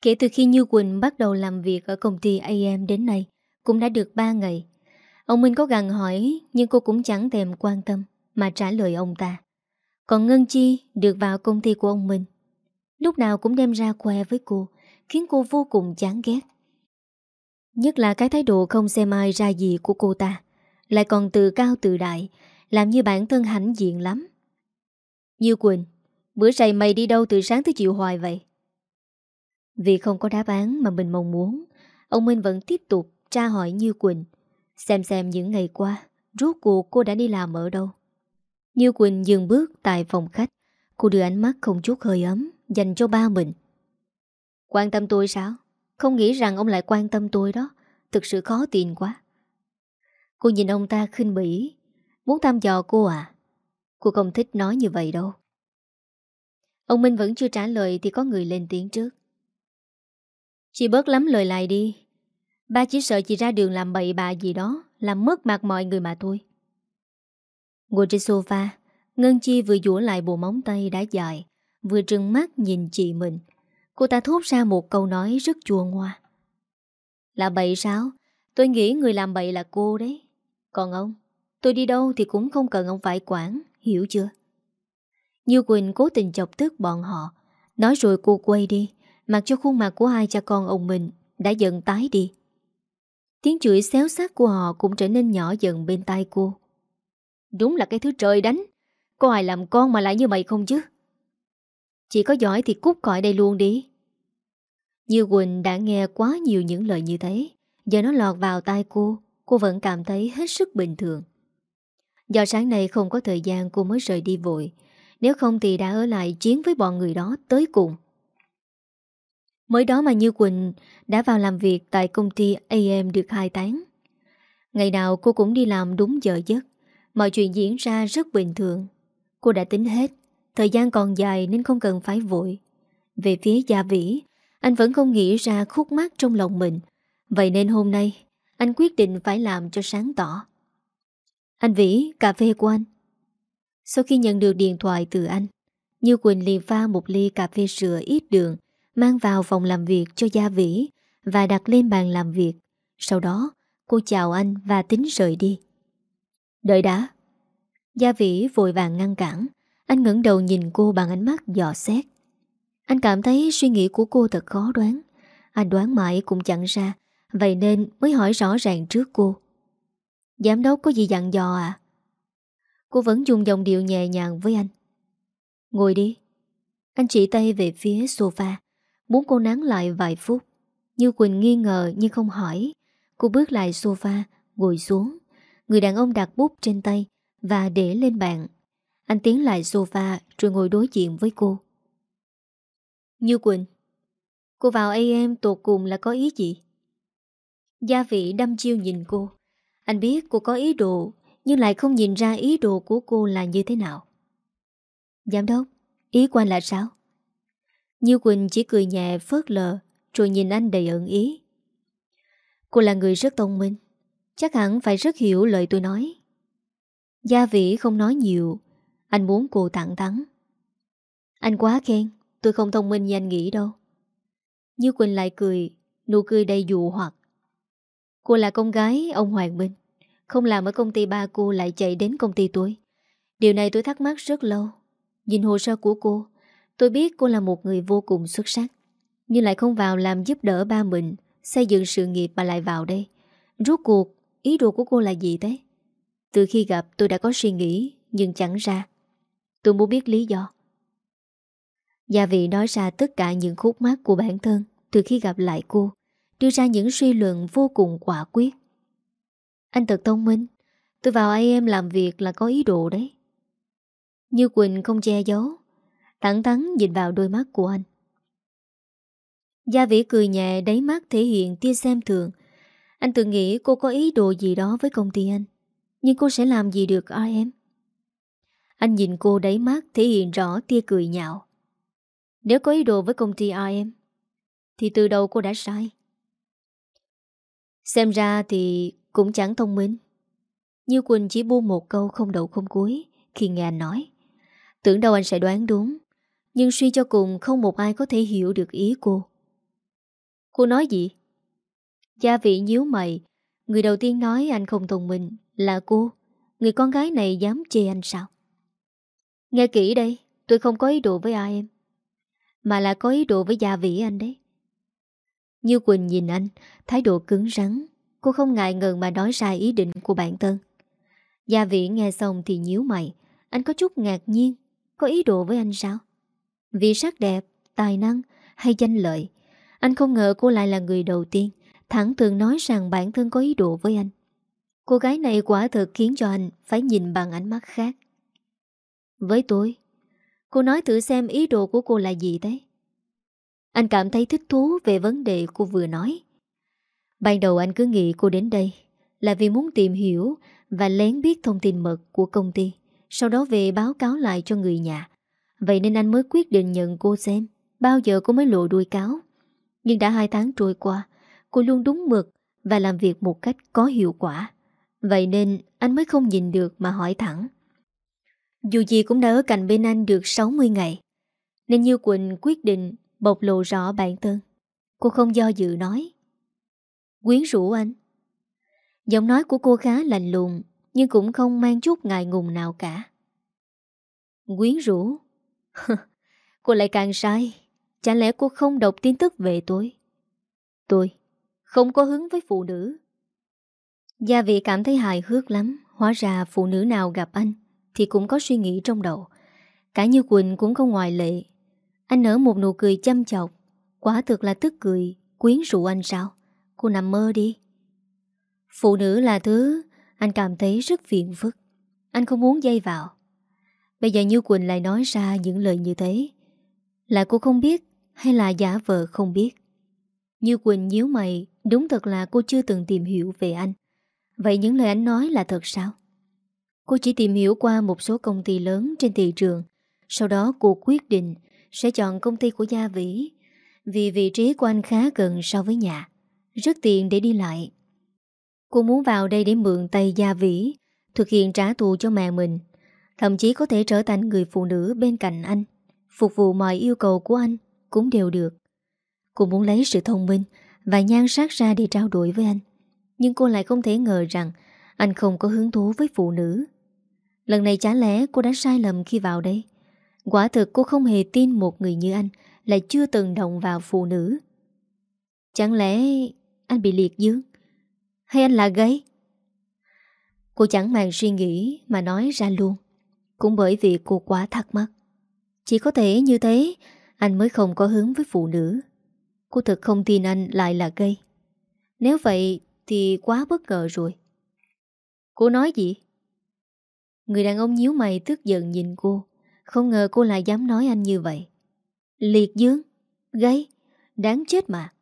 Kể từ khi Như Quỳnh bắt đầu làm việc ở công ty AM đến nay, cũng đã được 3 ngày. Ông Minh có gần hỏi, nhưng cô cũng chẳng thèm quan tâm mà trả lời ông ta. Còn Ngân Chi được vào công ty của ông Minh. Lúc nào cũng đem ra khoe với cô, khiến cô vô cùng chán ghét. Nhất là cái thái độ không xem ai ra gì của cô ta, lại còn tự cao tự đại, làm như bản thân hãnh diện lắm. Như Quỳnh, bữa say mày đi đâu từ sáng tới chiều hoài vậy? Vì không có đáp án mà mình mong muốn, ông Minh vẫn tiếp tục tra hỏi Như Quỳnh, xem xem những ngày qua, rốt cuộc cô đã đi làm ở đâu. Như Quỳnh dừng bước tại phòng khách, cô đưa ánh mắt không chút hơi ấm, dành cho ba mình. Quan tâm tôi sao? Không nghĩ rằng ông lại quan tâm tôi đó, thực sự khó tin quá. Cô nhìn ông ta khinh bỉ, muốn thăm dò cô à? Cô không thích nói như vậy đâu. Ông Minh vẫn chưa trả lời thì có người lên tiếng trước. Chị bớt lắm lời lại đi Ba chỉ sợ chị ra đường làm bậy bạ gì đó Làm mất mặt mọi người mà thôi Ngồi trên sofa Ngân Chi vừa dũa lại bộ móng tay đã dài Vừa trừng mắt nhìn chị mình. Cô ta thốt ra một câu nói rất chua ngoa. Là bậy sao? Tôi nghĩ người làm bậy là cô đấy. Còn ông, Tôi đi đâu thì cũng không cần ông phải quản, Hiểu chưa? Như Quỳnh cố tình chọc tức bọn họ. Nói rồi cô quay đi, Mặc cho khuôn mặt của hai cha con ông mình Đã dần tái đi. Tiếng chửi xéo xác của họ Cũng trở nên nhỏ dần bên tai cô. Đúng là cái thứ trời đánh. Có ai làm con mà lại như mày không chứ? Chỉ có giỏi thì cút khỏi đây luôn đi Như Quỳnh đã nghe quá nhiều những lời như thế, Giờ nó lọt vào tai cô Cô vẫn cảm thấy hết sức bình thường Do sáng nay không có thời gian, cô mới rời đi vội Nếu không thì đã ở lại chiến với bọn người đó tới cùng Mới đó mà Như Quỳnh đã vào làm việc tại công ty AM được 2 tháng. Ngày nào cô cũng đi làm đúng giờ giấc. Mọi chuyện diễn ra rất bình thường. Cô đã tính hết. Thời gian còn dài nên không cần phải vội. Về phía Gia Vĩ, anh vẫn không nghĩ ra khúc mắc trong lòng mình. Vậy nên hôm nay, anh quyết định phải làm cho sáng tỏ. Anh Vĩ, cà phê của anh. Sau khi nhận được điện thoại từ anh, Như Quỳnh liền pha một ly cà phê sữa ít đường mang vào phòng làm việc cho Gia Vĩ và đặt lên bàn làm việc. Sau đó, cô chào anh và tính rời đi. Đợi đã. Gia Vĩ vội vàng ngăn cản. Anh ngẩng đầu nhìn cô bằng ánh mắt dò xét. Anh cảm thấy suy nghĩ của cô thật khó đoán. Anh đoán mãi cũng chẳng ra, vậy nên mới hỏi rõ ràng trước cô. Giám đốc có gì dặn dò à? Cô vẫn dùng dòng điệu nhẹ nhàng với anh. Ngồi đi. Anh chỉ tay về phía sofa. Muốn cô nán lại vài phút Như Quỳnh nghi ngờ nhưng không hỏi Cô bước lại sofa Ngồi xuống Người đàn ông đặt bút trên tay và để lên bàn. Anh tiến lại sofa rồi ngồi đối diện với cô. Như Quỳnh, cô vào AM tột cùng là có ý gì? Gia vị đâm chiêu nhìn cô. Anh biết cô có ý đồ, nhưng lại không nhìn ra ý đồ của cô là như thế nào. Giám đốc, ý của anh là sao? Như Quỳnh chỉ cười nhẹ phớt lờ, rồi nhìn anh đầy ẩn ý. Cô là người rất thông minh, chắc hẳn phải rất hiểu lời tôi nói. Gia vị không nói nhiều, anh muốn cô thẳng thắn. Anh quá khen, tôi không thông minh như anh nghĩ đâu. Như Quỳnh lại cười, nụ cười đầy dụ hoặc. Cô là con gái ông Hoàng Minh Không làm ở công ty ba cô lại chạy đến công ty tôi Điều này tôi thắc mắc rất lâu Nhìn hồ sơ của cô Tôi biết cô là một người vô cùng xuất sắc Nhưng lại không vào làm giúp đỡ ba mình Xây dựng sự nghiệp mà lại vào đây Rốt cuộc Ý đồ của cô là gì thế Từ khi gặp tôi đã có suy nghĩ Nhưng chẳng ra Tôi muốn biết lý do. Gia vị nói ra tất cả những khúc mắc của bản thân Từ khi gặp lại cô, Đưa ra những suy luận vô cùng quả quyết. Anh thật thông minh, Tôi vào AM làm việc là có ý đồ đấy. Như Quỳnh không che giấu, Thẳng thắn nhìn vào đôi mắt của anh. Gia vĩ cười nhẹ đáy mắt thể hiện tia xem thường. Anh tự nghĩ cô có ý đồ gì đó với công ty anh, Nhưng cô sẽ làm gì được em anh nhìn cô đáy mắt, thể hiện rõ tia cười nhạo. Nếu có ý đồ với công ty AM Thì từ đầu cô đã sai. Xem ra thì cũng chẳng thông minh. Như Quỳnh chỉ buông một câu không đầu không cuối Khi nghe anh nói. Tưởng đâu anh sẽ đoán đúng, Nhưng suy cho cùng không một ai có thể hiểu được ý cô. Cô nói gì? Gia vị nhíu mày. Người đầu tiên nói anh không thông minh Là cô. Người con gái này dám chê anh sao? Nghe kỹ đây Tôi không có ý đồ với ai em Mà là có ý đồ với gia vị anh đấy như Quỳnh nhìn anh, thái độ cứng rắn, cô không ngại ngần mà nói ra ý định của bản thân. Gia vị nghe xong thì nhíu mày, anh có chút ngạc nhiên, có ý đồ với anh sao? Vì sắc đẹp, tài năng hay danh lợi, anh không ngờ cô lại là người đầu tiên, thẳng thường nói rằng bản thân có ý đồ với anh. Cô gái này quả thật khiến cho anh phải nhìn bằng ánh mắt khác. Với tôi, cô nói thử xem ý đồ của cô là gì đấy. Anh cảm thấy thích thú về vấn đề cô vừa nói. Ban đầu anh cứ nghĩ cô đến đây là vì muốn tìm hiểu và lén biết thông tin mật của công ty, sau đó về báo cáo lại cho người nhà. Vậy nên anh mới quyết định nhận cô xem bao giờ cô mới lộ đuôi cáo. Nhưng đã hai tháng trôi qua, cô luôn đúng mực và làm việc một cách có hiệu quả. Vậy nên anh mới không nhìn được mà hỏi thẳng. Dù gì cũng đã ở cạnh bên anh được 60 ngày, nên Như Quỳnh quyết định bộc lộ rõ bản thân. Cô không do dự nói. Quyến rũ anh. Giọng nói của cô khá lạnh lùng, nhưng cũng không mang chút ngại ngùng nào cả. Quyến rũ? cô lại càng sai. Chả lẽ cô không đọc tin tức về tôi? Tôi không có hứng với phụ nữ. Gia vị cảm thấy hài hước lắm. Hóa ra phụ nữ nào gặp anh thì cũng có suy nghĩ trong đầu. Cả như Quỳnh cũng không ngoại lệ. Anh nở một nụ cười chăm chọc. Quả thực là tức cười, Quyến rũ anh sao? Cô nằm mơ đi. Phụ nữ là thứ Anh cảm thấy rất phiền phức. Anh không muốn dây vào. Bây giờ Như Quỳnh lại nói ra những lời như thế. Là cô không biết Hay là giả vờ không biết? Như Quỳnh nhíu mày, Đúng thật là cô chưa từng tìm hiểu về anh. Vậy những lời anh nói là thật sao? Cô chỉ tìm hiểu qua một số công ty lớn trên thị trường Sau đó cô quyết định sẽ chọn công ty của Gia Vĩ vì vị trí của anh khá gần so với nhà, rất tiện để đi lại. Cô muốn vào đây để mượn tay Gia Vĩ, thực hiện trả thù cho mẹ mình, thậm chí có thể trở thành người phụ nữ bên cạnh anh, phục vụ mọi yêu cầu của anh cũng đều được. Cô muốn lấy sự thông minh và nhan sắc ra để trao đổi với anh, nhưng cô lại không thể ngờ rằng anh không có hứng thú với phụ nữ. Lần này chả lẽ cô đã sai lầm khi vào đây? Quả thực cô không hề tin một người như anh, Lại chưa từng động vào phụ nữ. Chẳng lẽ anh bị liệt dương? Hay anh là gay? Cô chẳng màng suy nghĩ Mà nói ra luôn. Cũng bởi vì cô quá thắc mắc. Chỉ có thể như thế, Anh mới không có hứng với phụ nữ. Cô thật không tin anh lại là gay. Nếu vậy thì quá bất ngờ rồi. Cô nói gì? Người đàn ông nhíu mày tức giận nhìn cô. Không ngờ cô lại dám nói anh như vậy. Liệt dương Gây Đáng chết mà.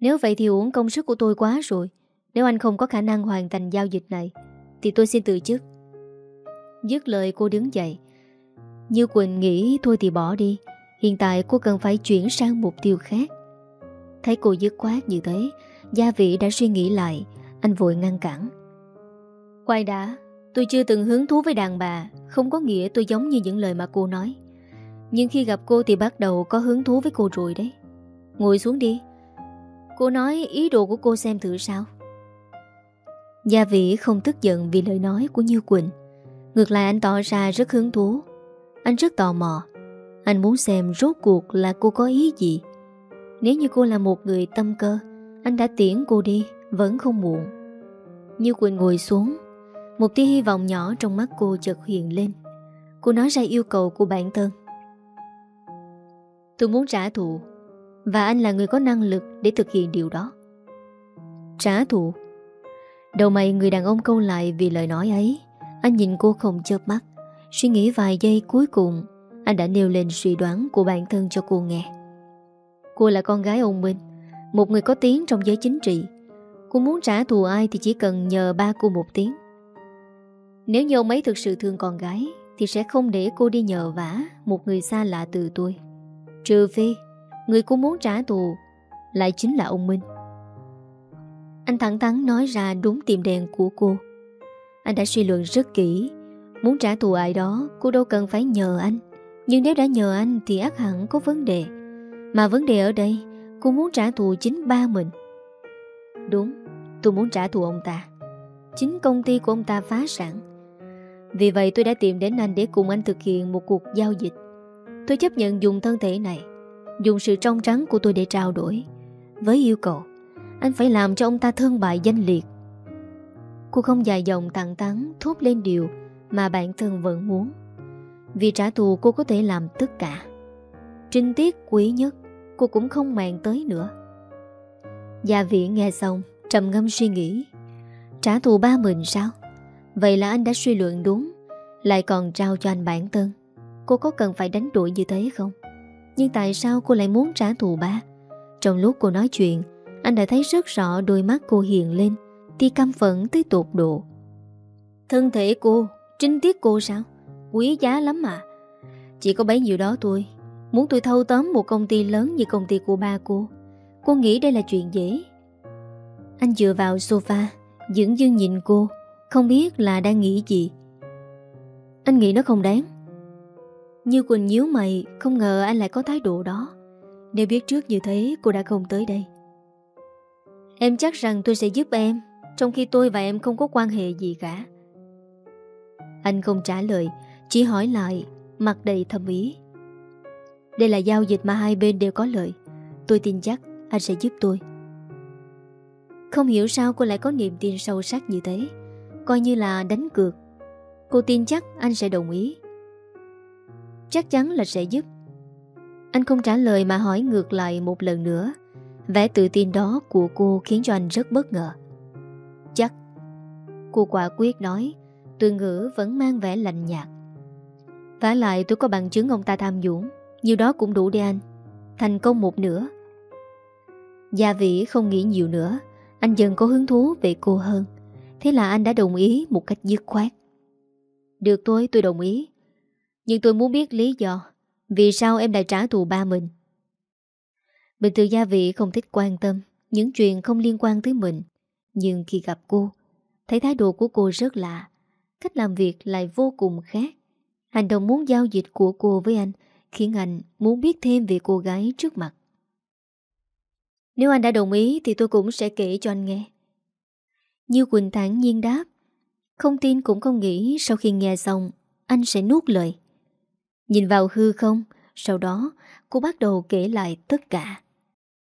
Nếu vậy thì uống công sức của tôi quá rồi. Nếu anh không có khả năng hoàn thành giao dịch này, Thì tôi xin từ chức. Dứt lời cô đứng dậy. Như Quỳnh nghĩ thôi thì bỏ đi. Hiện tại cô cần phải chuyển sang mục tiêu khác. Thấy cô dứt khoát như thế, Gia vị đã suy nghĩ lại, Anh vội ngăn cản. Quay đã. Tôi chưa từng hứng thú với đàn bà, Không có nghĩa tôi giống như những lời mà cô nói. Nhưng khi gặp cô thì bắt đầu có hứng thú với cô rồi đấy. Ngồi xuống đi. Cô nói ý đồ của cô xem thử sao. Gia vị không tức giận vì lời nói của Như Quỳnh. Ngược lại anh tỏ ra rất hứng thú. Anh rất tò mò. Anh muốn xem rốt cuộc là cô có ý gì. Nếu như cô là một người tâm cơ, Anh đã tiễn cô đi, Vẫn không muộn. Như Quỳnh ngồi xuống. Một tia hy vọng nhỏ trong mắt cô chợt hiện lên. Cô nói ra yêu cầu của bản thân. Tôi muốn trả thù, Và anh là người có năng lực để thực hiện điều đó. Trả thù? Đầu mày người đàn ông câu lại vì lời nói ấy. Anh nhìn cô không chớp mắt. Suy nghĩ vài giây cuối cùng, Anh đã nêu lên suy đoán của bản thân cho cô nghe. Cô là con gái ông Minh, Một người có tiếng trong giới chính trị. Cô muốn trả thù ai thì chỉ cần nhờ ba cô một tiếng. Nếu như ông ấy thực sự thương con gái, Thì sẽ không để cô đi nhờ vả Một người xa lạ từ tôi. Trừ phi, Người cô muốn trả thù Lại chính là ông Minh. Anh thẳng thắn nói ra đúng tiềm đèn của cô. Anh đã suy luận rất kỹ, Muốn trả thù ai đó, Cô đâu cần phải nhờ anh. Nhưng nếu đã nhờ anh thì ác hẳn có vấn đề. Mà vấn đề ở đây, Cô muốn trả thù chính ba mình. Đúng, Tôi muốn trả thù ông ta. Chính công ty của ông ta phá sản. Vì vậy tôi đã tìm đến anh để cùng anh thực hiện một cuộc giao dịch. Tôi chấp nhận dùng thân thể này, Dùng sự trong trắng của tôi để trao đổi Với yêu cầu Anh phải làm cho ông ta thương bại danh liệt. Cô không dài dòng tặng tắn Thốt lên điều Mà bản thân vẫn muốn. Vì trả thù cô có thể làm tất cả. Trinh tiết quý nhất, Cô cũng không màng tới nữa. Gia viện nghe xong, Trầm ngâm suy nghĩ. Trả thù ba mình sao? Vậy là anh đã suy luận đúng, Lại còn trao cho anh bản thân. Cô có cần phải đánh đuổi như thế không? Nhưng tại sao cô lại muốn trả thù ba? Trong lúc cô nói chuyện, Anh đã thấy rất rõ đôi mắt cô hiện lên thì căm phẫn tới tột độ. Thân thể cô, Trinh tiết cô sao? Quý giá lắm mà. Chỉ có bấy nhiêu đó thôi. Muốn tôi thâu tóm một công ty lớn như công ty của ba cô Cô nghĩ đây là chuyện dễ. Anh dựa vào sofa Dưỡng dưng nhìn cô. Không biết là đang nghĩ gì. Anh nghĩ nó không đáng. Như Quỳnh nhíu mày, Không ngờ anh lại có thái độ đó. Nếu biết trước như thế, cô đã không tới đây. Em chắc rằng tôi sẽ giúp em, Trong khi tôi và em không có quan hệ gì cả. Anh không trả lời, Chỉ hỏi lại, Mặt đầy thầm ý. Đây là giao dịch mà hai bên đều có lợi. Tôi tin chắc anh sẽ giúp tôi. Không hiểu sao cô lại có niềm tin sâu sắc như thế. Coi như là đánh cược. Cô tin chắc anh sẽ đồng ý. Chắc chắn là sẽ giúp. Anh không trả lời mà hỏi ngược lại một lần nữa. Vẻ tự tin đó của cô khiến cho anh rất bất ngờ. Chắc. Cô quả quyết nói, Từ ngữ vẫn mang vẻ lạnh nhạt. Và lại tôi có bằng chứng ông ta tham dũng Nhiều đó cũng đủ để anh. Thành công một nửa. Gia Vĩ không nghĩ nhiều nữa, Anh dần có hứng thú về cô hơn. Thế là anh đã đồng ý một cách dứt khoát. Được tôi tôi đồng ý. Nhưng tôi muốn biết lý do Vì sao em lại trả thù ba mình. Bình thường Gia vị không thích quan tâm Những chuyện không liên quan tới mình. Nhưng khi gặp cô, Thấy thái độ của cô rất lạ, Cách làm việc lại vô cùng khác. Hành động muốn giao dịch của cô với anh Khiến anh muốn biết thêm về cô gái trước mặt. Nếu anh đã đồng ý thì tôi cũng sẽ kể cho anh nghe. Như Quỳnh thản nhiên đáp. Không tin cũng không nghĩ sau khi nghe xong anh sẽ nuốt lời. Nhìn vào hư không, sau đó cô bắt đầu kể lại tất cả.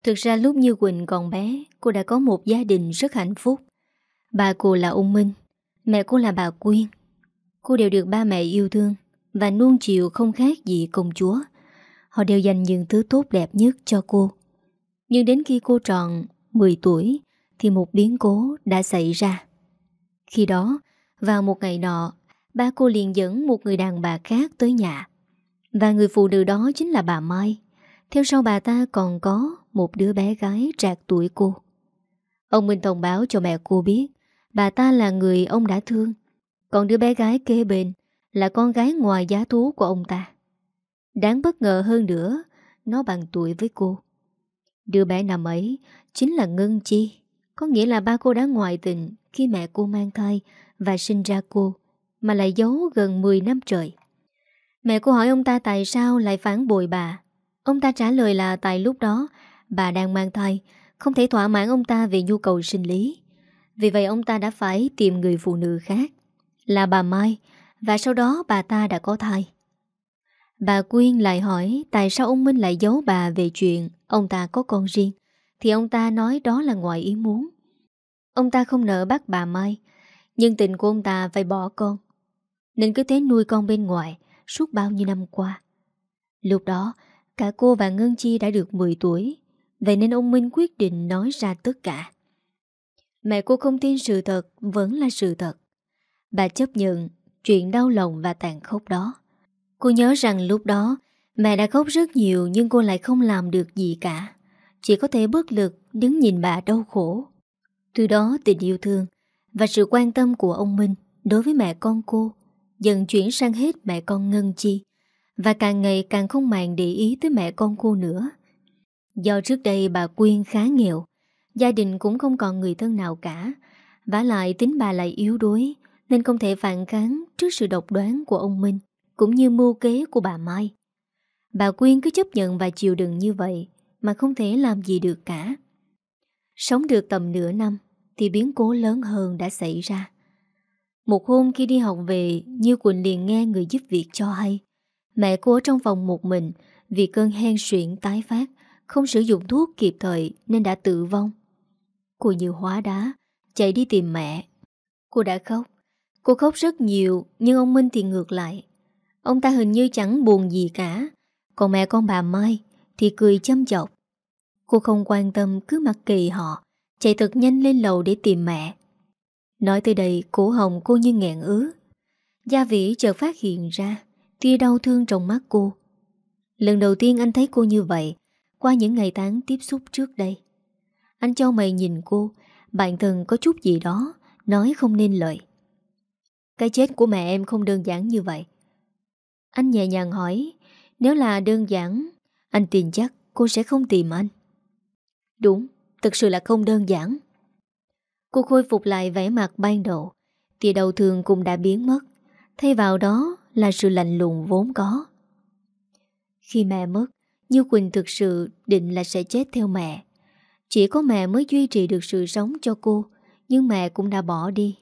Thực ra lúc Như Quỳnh còn bé, cô đã có một gia đình rất hạnh phúc. Bà cô là ông Minh, mẹ cô là bà Quyên. Cô đều được ba mẹ yêu thương và nuông chiều không khác gì công chúa. Họ đều dành những thứ tốt đẹp nhất cho cô. Nhưng đến khi cô tròn 10 tuổi thì một biến cố đã xảy ra. Khi đó, vào một ngày nọ, ba cô liền dẫn một người đàn bà khác tới nhà. Và người phụ nữ đó chính là bà Mai. Theo sau bà ta còn có một đứa bé gái trạc tuổi cô. Ông Minh thông báo cho mẹ cô biết bà ta là người ông đã thương. Còn đứa bé gái kế bên là con gái ngoài giá thú của ông ta. Đáng bất ngờ hơn nữa, nó bằng tuổi với cô. Đứa bé nằm ấy chính là Ngân Chi, có nghĩa là ba cô đã ngoại tình khi mẹ cô mang thai và sinh ra cô, mà lại giấu gần 10 năm trời. Mẹ cô hỏi ông ta tại sao lại phản bội bà. Ông ta trả lời là tại lúc đó bà đang mang thai, không thể thỏa mãn ông ta về nhu cầu sinh lý. Vì vậy ông ta đã phải tìm người phụ nữ khác, là bà Mai, và sau đó bà ta đã có thai. Bà Quyên lại hỏi tại sao ông Minh lại giấu bà về chuyện ông ta có con riêng, thì ông ta nói đó là ngoài ý muốn. Ông ta không nợ bác bà Mai, nhưng tình của ông ta phải bỏ con, nên cứ thế nuôi con bên ngoài suốt bao nhiêu năm qua. Lúc đó, cả cô và Ngân Chi đã được 10 tuổi, vậy nên ông Minh quyết định nói ra tất cả. Mẹ cô không tin sự thật vẫn là sự thật. Bà chấp nhận chuyện đau lòng và tàn khốc đó. Cô nhớ rằng lúc đó mẹ đã khóc rất nhiều nhưng cô lại không làm được gì cả. Chỉ có thể bất lực đứng nhìn bà đau khổ. Từ đó tình yêu thương và sự quan tâm của ông Minh đối với mẹ con cô dần chuyển sang hết mẹ con Ngân Chi và càng ngày càng không màng để ý tới mẹ con cô nữa. Do trước đây bà Quyên khá nghèo, gia đình cũng không còn người thân nào cả, và lại tính bà lại yếu đuối nên không thể phản kháng trước sự độc đoán của ông Minh cũng như mưu kế của bà Mai. Bà Quyên cứ chấp nhận và chịu đựng như vậy mà không thể làm gì được cả. Sống được tầm nửa năm thì biến cố lớn hơn đã xảy ra. Một hôm khi đi học về, Như Quỳnh liền nghe người giúp việc cho hay. Mẹ cô ở trong phòng một mình vì cơn hen suyễn tái phát, không sử dụng thuốc kịp thời nên đã tử vong. Cô như hóa đá, chạy đi tìm mẹ. Cô đã khóc. Cô khóc rất nhiều nhưng ông Minh thì ngược lại. Ông ta hình như chẳng buồn gì cả Còn mẹ con bà Mai thì cười châm chọc. Cô không quan tâm cứ mặc kỳ họ, Chạy thật nhanh lên lầu để tìm mẹ. Nói tới đây, cổ hồng cô như nghẹn ứ. Gia vĩ chợt phát hiện ra, Tia đau thương trong mắt cô. Lần đầu tiên anh thấy cô như vậy, Qua những ngày tháng tiếp xúc trước đây. Anh cho mày nhìn cô, Bạn thân có chút gì đó, Nói không nên lời. Cái chết của mẹ em không đơn giản như vậy. Anh nhẹ nhàng hỏi, Nếu là đơn giản anh tin chắc cô sẽ không tìm anh. Đúng, thực sự là không đơn giản. Cô khôi phục lại vẻ mặt ban đầu Tia đầu thường cũng đã biến mất. Thay vào đó là sự lạnh lùng vốn có. Khi mẹ mất Như Quỳnh thực sự định là sẽ chết theo mẹ. Chỉ có mẹ mới duy trì được sự sống cho cô Nhưng mẹ cũng đã bỏ đi.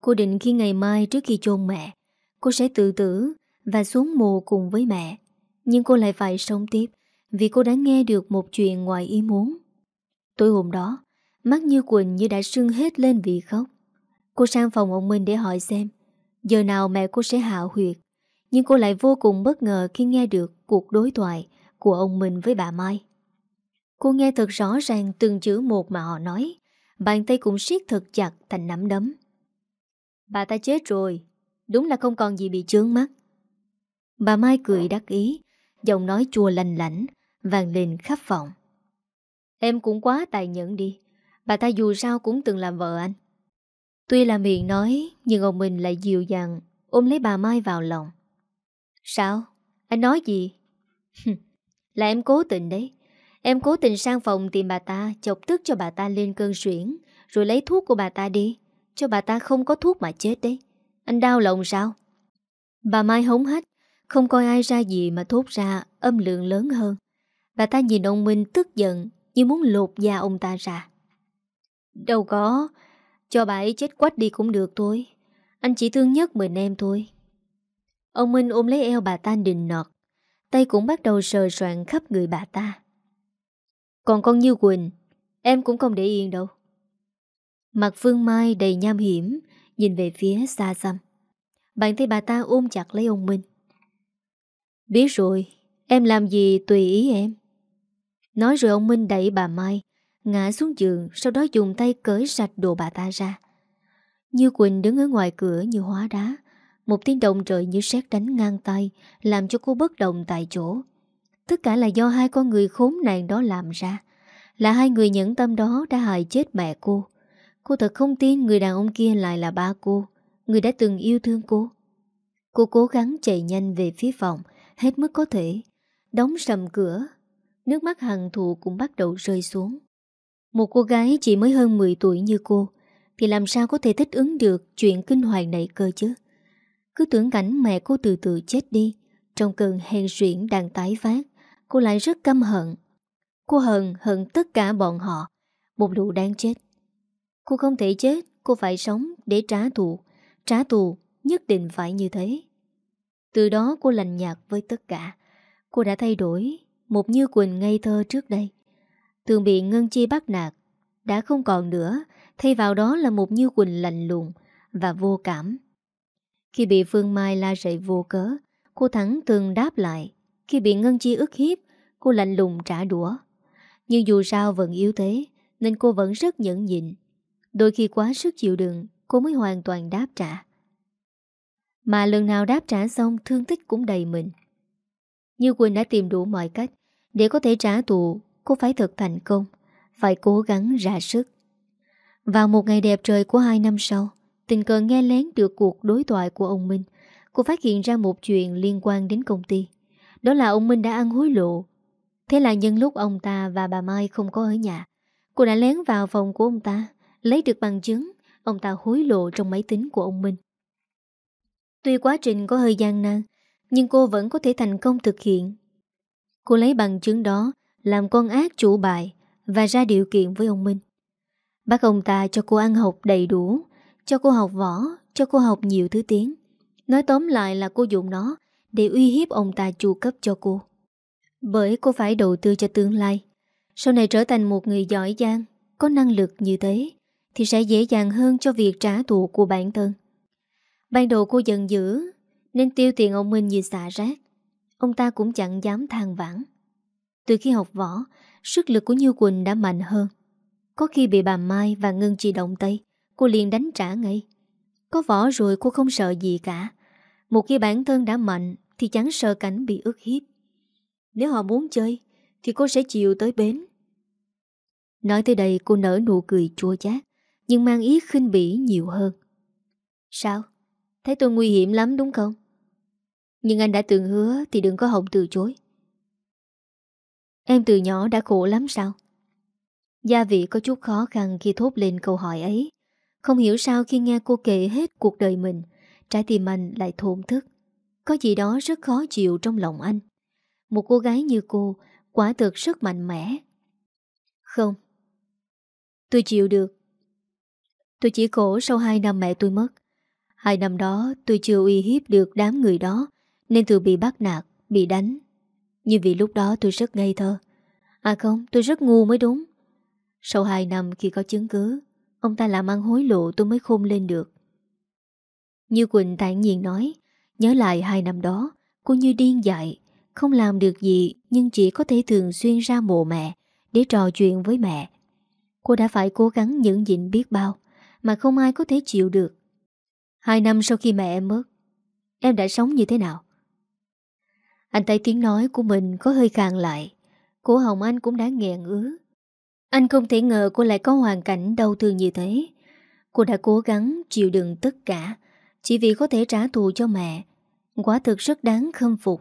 Cô định khi ngày mai trước khi chôn mẹ Cô sẽ tự tử và xuống mồ cùng với mẹ. Nhưng cô lại phải sống tiếp vì cô đã nghe được một chuyện ngoài ý muốn. Tối hôm đó, mắt Như Quỳnh như đã sưng hết lên vì khóc. Cô sang phòng ông Minh để hỏi xem giờ nào mẹ cô sẽ hạ huyệt. Nhưng cô lại vô cùng bất ngờ khi nghe được cuộc đối thoại của ông Minh với bà Mai. Cô nghe thật rõ ràng từng chữ một mà họ nói, bàn tay cũng siết thật chặt thành nắm đấm. Bà ta chết rồi, đúng là không còn gì bị chướng mắt. Bà Mai cười đắc ý Giọng nói chua lanh lãnh Vàng lên khắp phòng. Em cũng quá tài nhẫn đi. Bà ta dù sao cũng từng làm vợ anh. Tuy là miệng nói, Nhưng ông mình lại dịu dàng Ôm lấy bà Mai vào lòng. Sao? Anh nói gì? là em cố tình đấy. Em cố tình sang phòng tìm bà ta, Chọc tức cho bà ta lên cơn suyễn, Rồi lấy thuốc của bà ta đi. Cho bà ta không có thuốc mà chết đấy. Anh đau lòng sao? Bà Mai hống hết không coi ai ra gì mà thốt ra âm lượng lớn hơn. Bà ta nhìn ông Minh tức giận Như muốn lột da ông ta ra. Đâu có, Cho bà ấy chết quách đi cũng được thôi. Anh chỉ thương nhất mình em thôi. Ông Minh ôm lấy eo bà ta đình nọt, Tay cũng bắt đầu sờ soạn khắp người bà ta. Còn con Như Quỳnh, Em cũng không để yên đâu. Mặt Phương Mai đầy nham hiểm, Nhìn về phía xa xăm. Bàn tay bà ta ôm chặt lấy ông Minh. Biết rồi, em làm gì tùy ý em. Nói rồi ông Minh đẩy bà Mai, ngã xuống giường, sau đó dùng tay cởi sạch đồ bà ta ra. Như Quỳnh đứng ở ngoài cửa như hóa đá, Một tiếng động trời như sét đánh ngang tay Làm cho cô bất động tại chỗ Tất cả là do hai con người khốn nạn đó làm ra Là hai người nhẫn tâm đó đã hại chết mẹ cô Cô thật không tin người đàn ông kia lại là ba cô Người đã từng yêu thương cô Cô cố gắng chạy nhanh về phía phòng Hết mức có thể. Đóng sầm cửa, Nước mắt hằng thụ cũng bắt đầu rơi xuống. Một cô gái chỉ mới hơn 10 tuổi như cô, Thì làm sao có thể thích ứng được Chuyện kinh hoàng này cơ chứ? Cứ tưởng cảnh mẹ cô từ từ chết đi, Trong cơn hèn xuyển đang tái phát, Cô lại rất căm hận. Cô hận hận tất cả bọn họ, Một lũ đáng chết. Cô không thể chết, Cô phải sống để trả thù. Trả thù nhất định phải như thế. Từ đó cô lành nhạt với tất cả. Cô đã thay đổi Một Như Quỳnh ngây thơ trước đây. Thường bị Ngân Chi bắt nạt, Đã không còn nữa, Thay vào đó là một Như Quỳnh lạnh lùng Và vô cảm. Khi bị Phương Mai la rậy vô cớ, Cô thẳng thường đáp lại. Khi bị Ngân Chi ức hiếp, Cô lạnh lùng trả đũa. Nhưng dù sao vẫn yếu thế, Nên cô vẫn rất nhẫn nhịn. Đôi khi quá sức chịu đựng, Cô mới hoàn toàn đáp trả. Mà lần nào đáp trả xong, Thương tích cũng đầy mình. Như Quỳnh đã tìm đủ mọi cách Để có thể trả thù, Cô phải thật thành công, Phải cố gắng ra sức. Vào một ngày đẹp trời của hai năm sau, Tình cờ nghe lén được cuộc đối thoại của ông Minh, Cô phát hiện ra một chuyện liên quan đến công ty. Đó là ông Minh đã ăn hối lộ. Thế là nhân lúc ông ta và bà Mai không có ở nhà, Cô đã lén vào phòng của ông ta, Lấy được bằng chứng, Ông ta hối lộ trong máy tính của ông Minh. Tuy quá trình có hơi gian nan, Nhưng cô vẫn có thể thành công thực hiện. Cô lấy bằng chứng đó Làm con ác chủ bài Và ra điều kiện với ông Minh. Bác ông ta cho cô ăn học đầy đủ, Cho cô học võ, Cho cô học nhiều thứ tiếng. Nói tóm lại là cô dùng nó Để uy hiếp ông ta chu cấp cho cô. Bởi cô phải đầu tư cho tương lai. Sau này trở thành một người giỏi giang, Có năng lực như thế, thì sẽ dễ dàng hơn cho việc trả thù của bản thân. Ban đầu cô giận dữ nên tiêu tiền ông Minh như xả rác. Ông ta cũng chẳng dám than vãn. Từ khi học võ, sức lực của Như Quỳnh đã mạnh hơn. Có khi bị bà Mai và Ngân Chi động tay, cô liền đánh trả ngay. Có võ rồi cô không sợ gì cả. Một khi bản thân đã mạnh thì chẳng sợ cảnh bị ức hiếp. Nếu họ muốn chơi thì cô sẽ chịu tới bến. Nói tới đây cô nở nụ cười chua chát nhưng mang ý khinh bỉ nhiều hơn. Sao? Thấy tôi nguy hiểm lắm đúng không? Nhưng anh đã từng hứa thì đừng có hỏng từ chối. Em từ nhỏ đã khổ lắm sao? Gia vị có chút khó khăn khi thốt lên câu hỏi ấy. Không hiểu sao khi nghe cô kể hết cuộc đời mình, trái tim anh lại thổn thức. Có gì đó rất khó chịu trong lòng anh. Một cô gái như cô quả thực rất mạnh mẽ. Không. Tôi chịu được Tôi chỉ khổ sau 2 năm mẹ tôi mất Hai năm đó tôi chưa uy hiếp được đám người đó Nên tôi bị bắt nạt, bị đánh. Nhưng vì lúc đó tôi rất ngây thơ. À không, tôi rất ngu mới đúng. Sau hai năm khi có chứng cứ Ông ta làm ăn hối lộ tôi mới khôn lên được. Như Quỳnh tản nhiên nói Nhớ lại hai năm đó Cô như điên dại Không làm được gì Nhưng chỉ có thể thường xuyên ra mộ mẹ Để trò chuyện với mẹ. Cô đã phải cố gắng nhẫn nhịn biết bao mà không ai có thể chịu được. Hai năm sau khi mẹ em mất, em đã sống như thế nào? Anh thấy tiếng nói của mình có hơi khàn lại. Cổ hồng anh cũng đã nghẹn ứ. Anh không thể ngờ cô lại có hoàn cảnh đau thương như thế. Cô đã cố gắng chịu đựng tất cả chỉ vì có thể trả thù cho mẹ. Quả thực rất đáng khâm phục.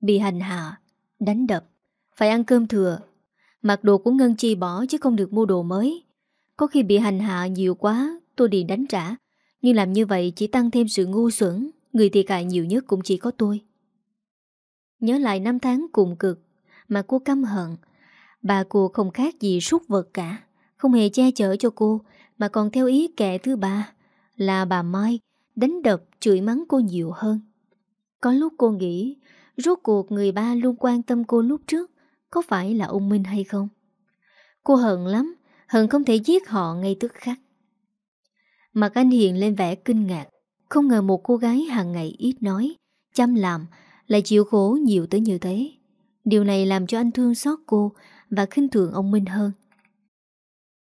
Bị hành hạ, đánh đập, phải ăn cơm thừa. Mặc đồ của Ngân Chi bỏ chứ không được mua đồ mới. Có khi bị hành hạ nhiều quá Tôi đi đánh trả nhưng làm như vậy chỉ tăng thêm sự ngu xuẩn, Người thiệt hại nhiều nhất cũng chỉ có tôi. Nhớ lại năm tháng cùng cực Mà cô căm hận, Bà cô không khác gì súc vật cả, Không hề che chở cho cô, Mà còn theo ý kẻ thứ ba, Là bà Mai, Đánh đập, chửi mắng cô nhiều hơn. Có lúc cô nghĩ, Rốt cuộc người ba luôn quan tâm cô lúc trước, Có phải là ông Minh hay không? Cô hận lắm, Hận không thể giết họ ngay tức khắc. Mặt anh hiện lên vẻ kinh ngạc. Không ngờ một cô gái hàng ngày ít nói Chăm làm Lại chịu khổ nhiều tới như thế. Điều này làm cho anh thương xót cô Và khinh thường ông Minh hơn.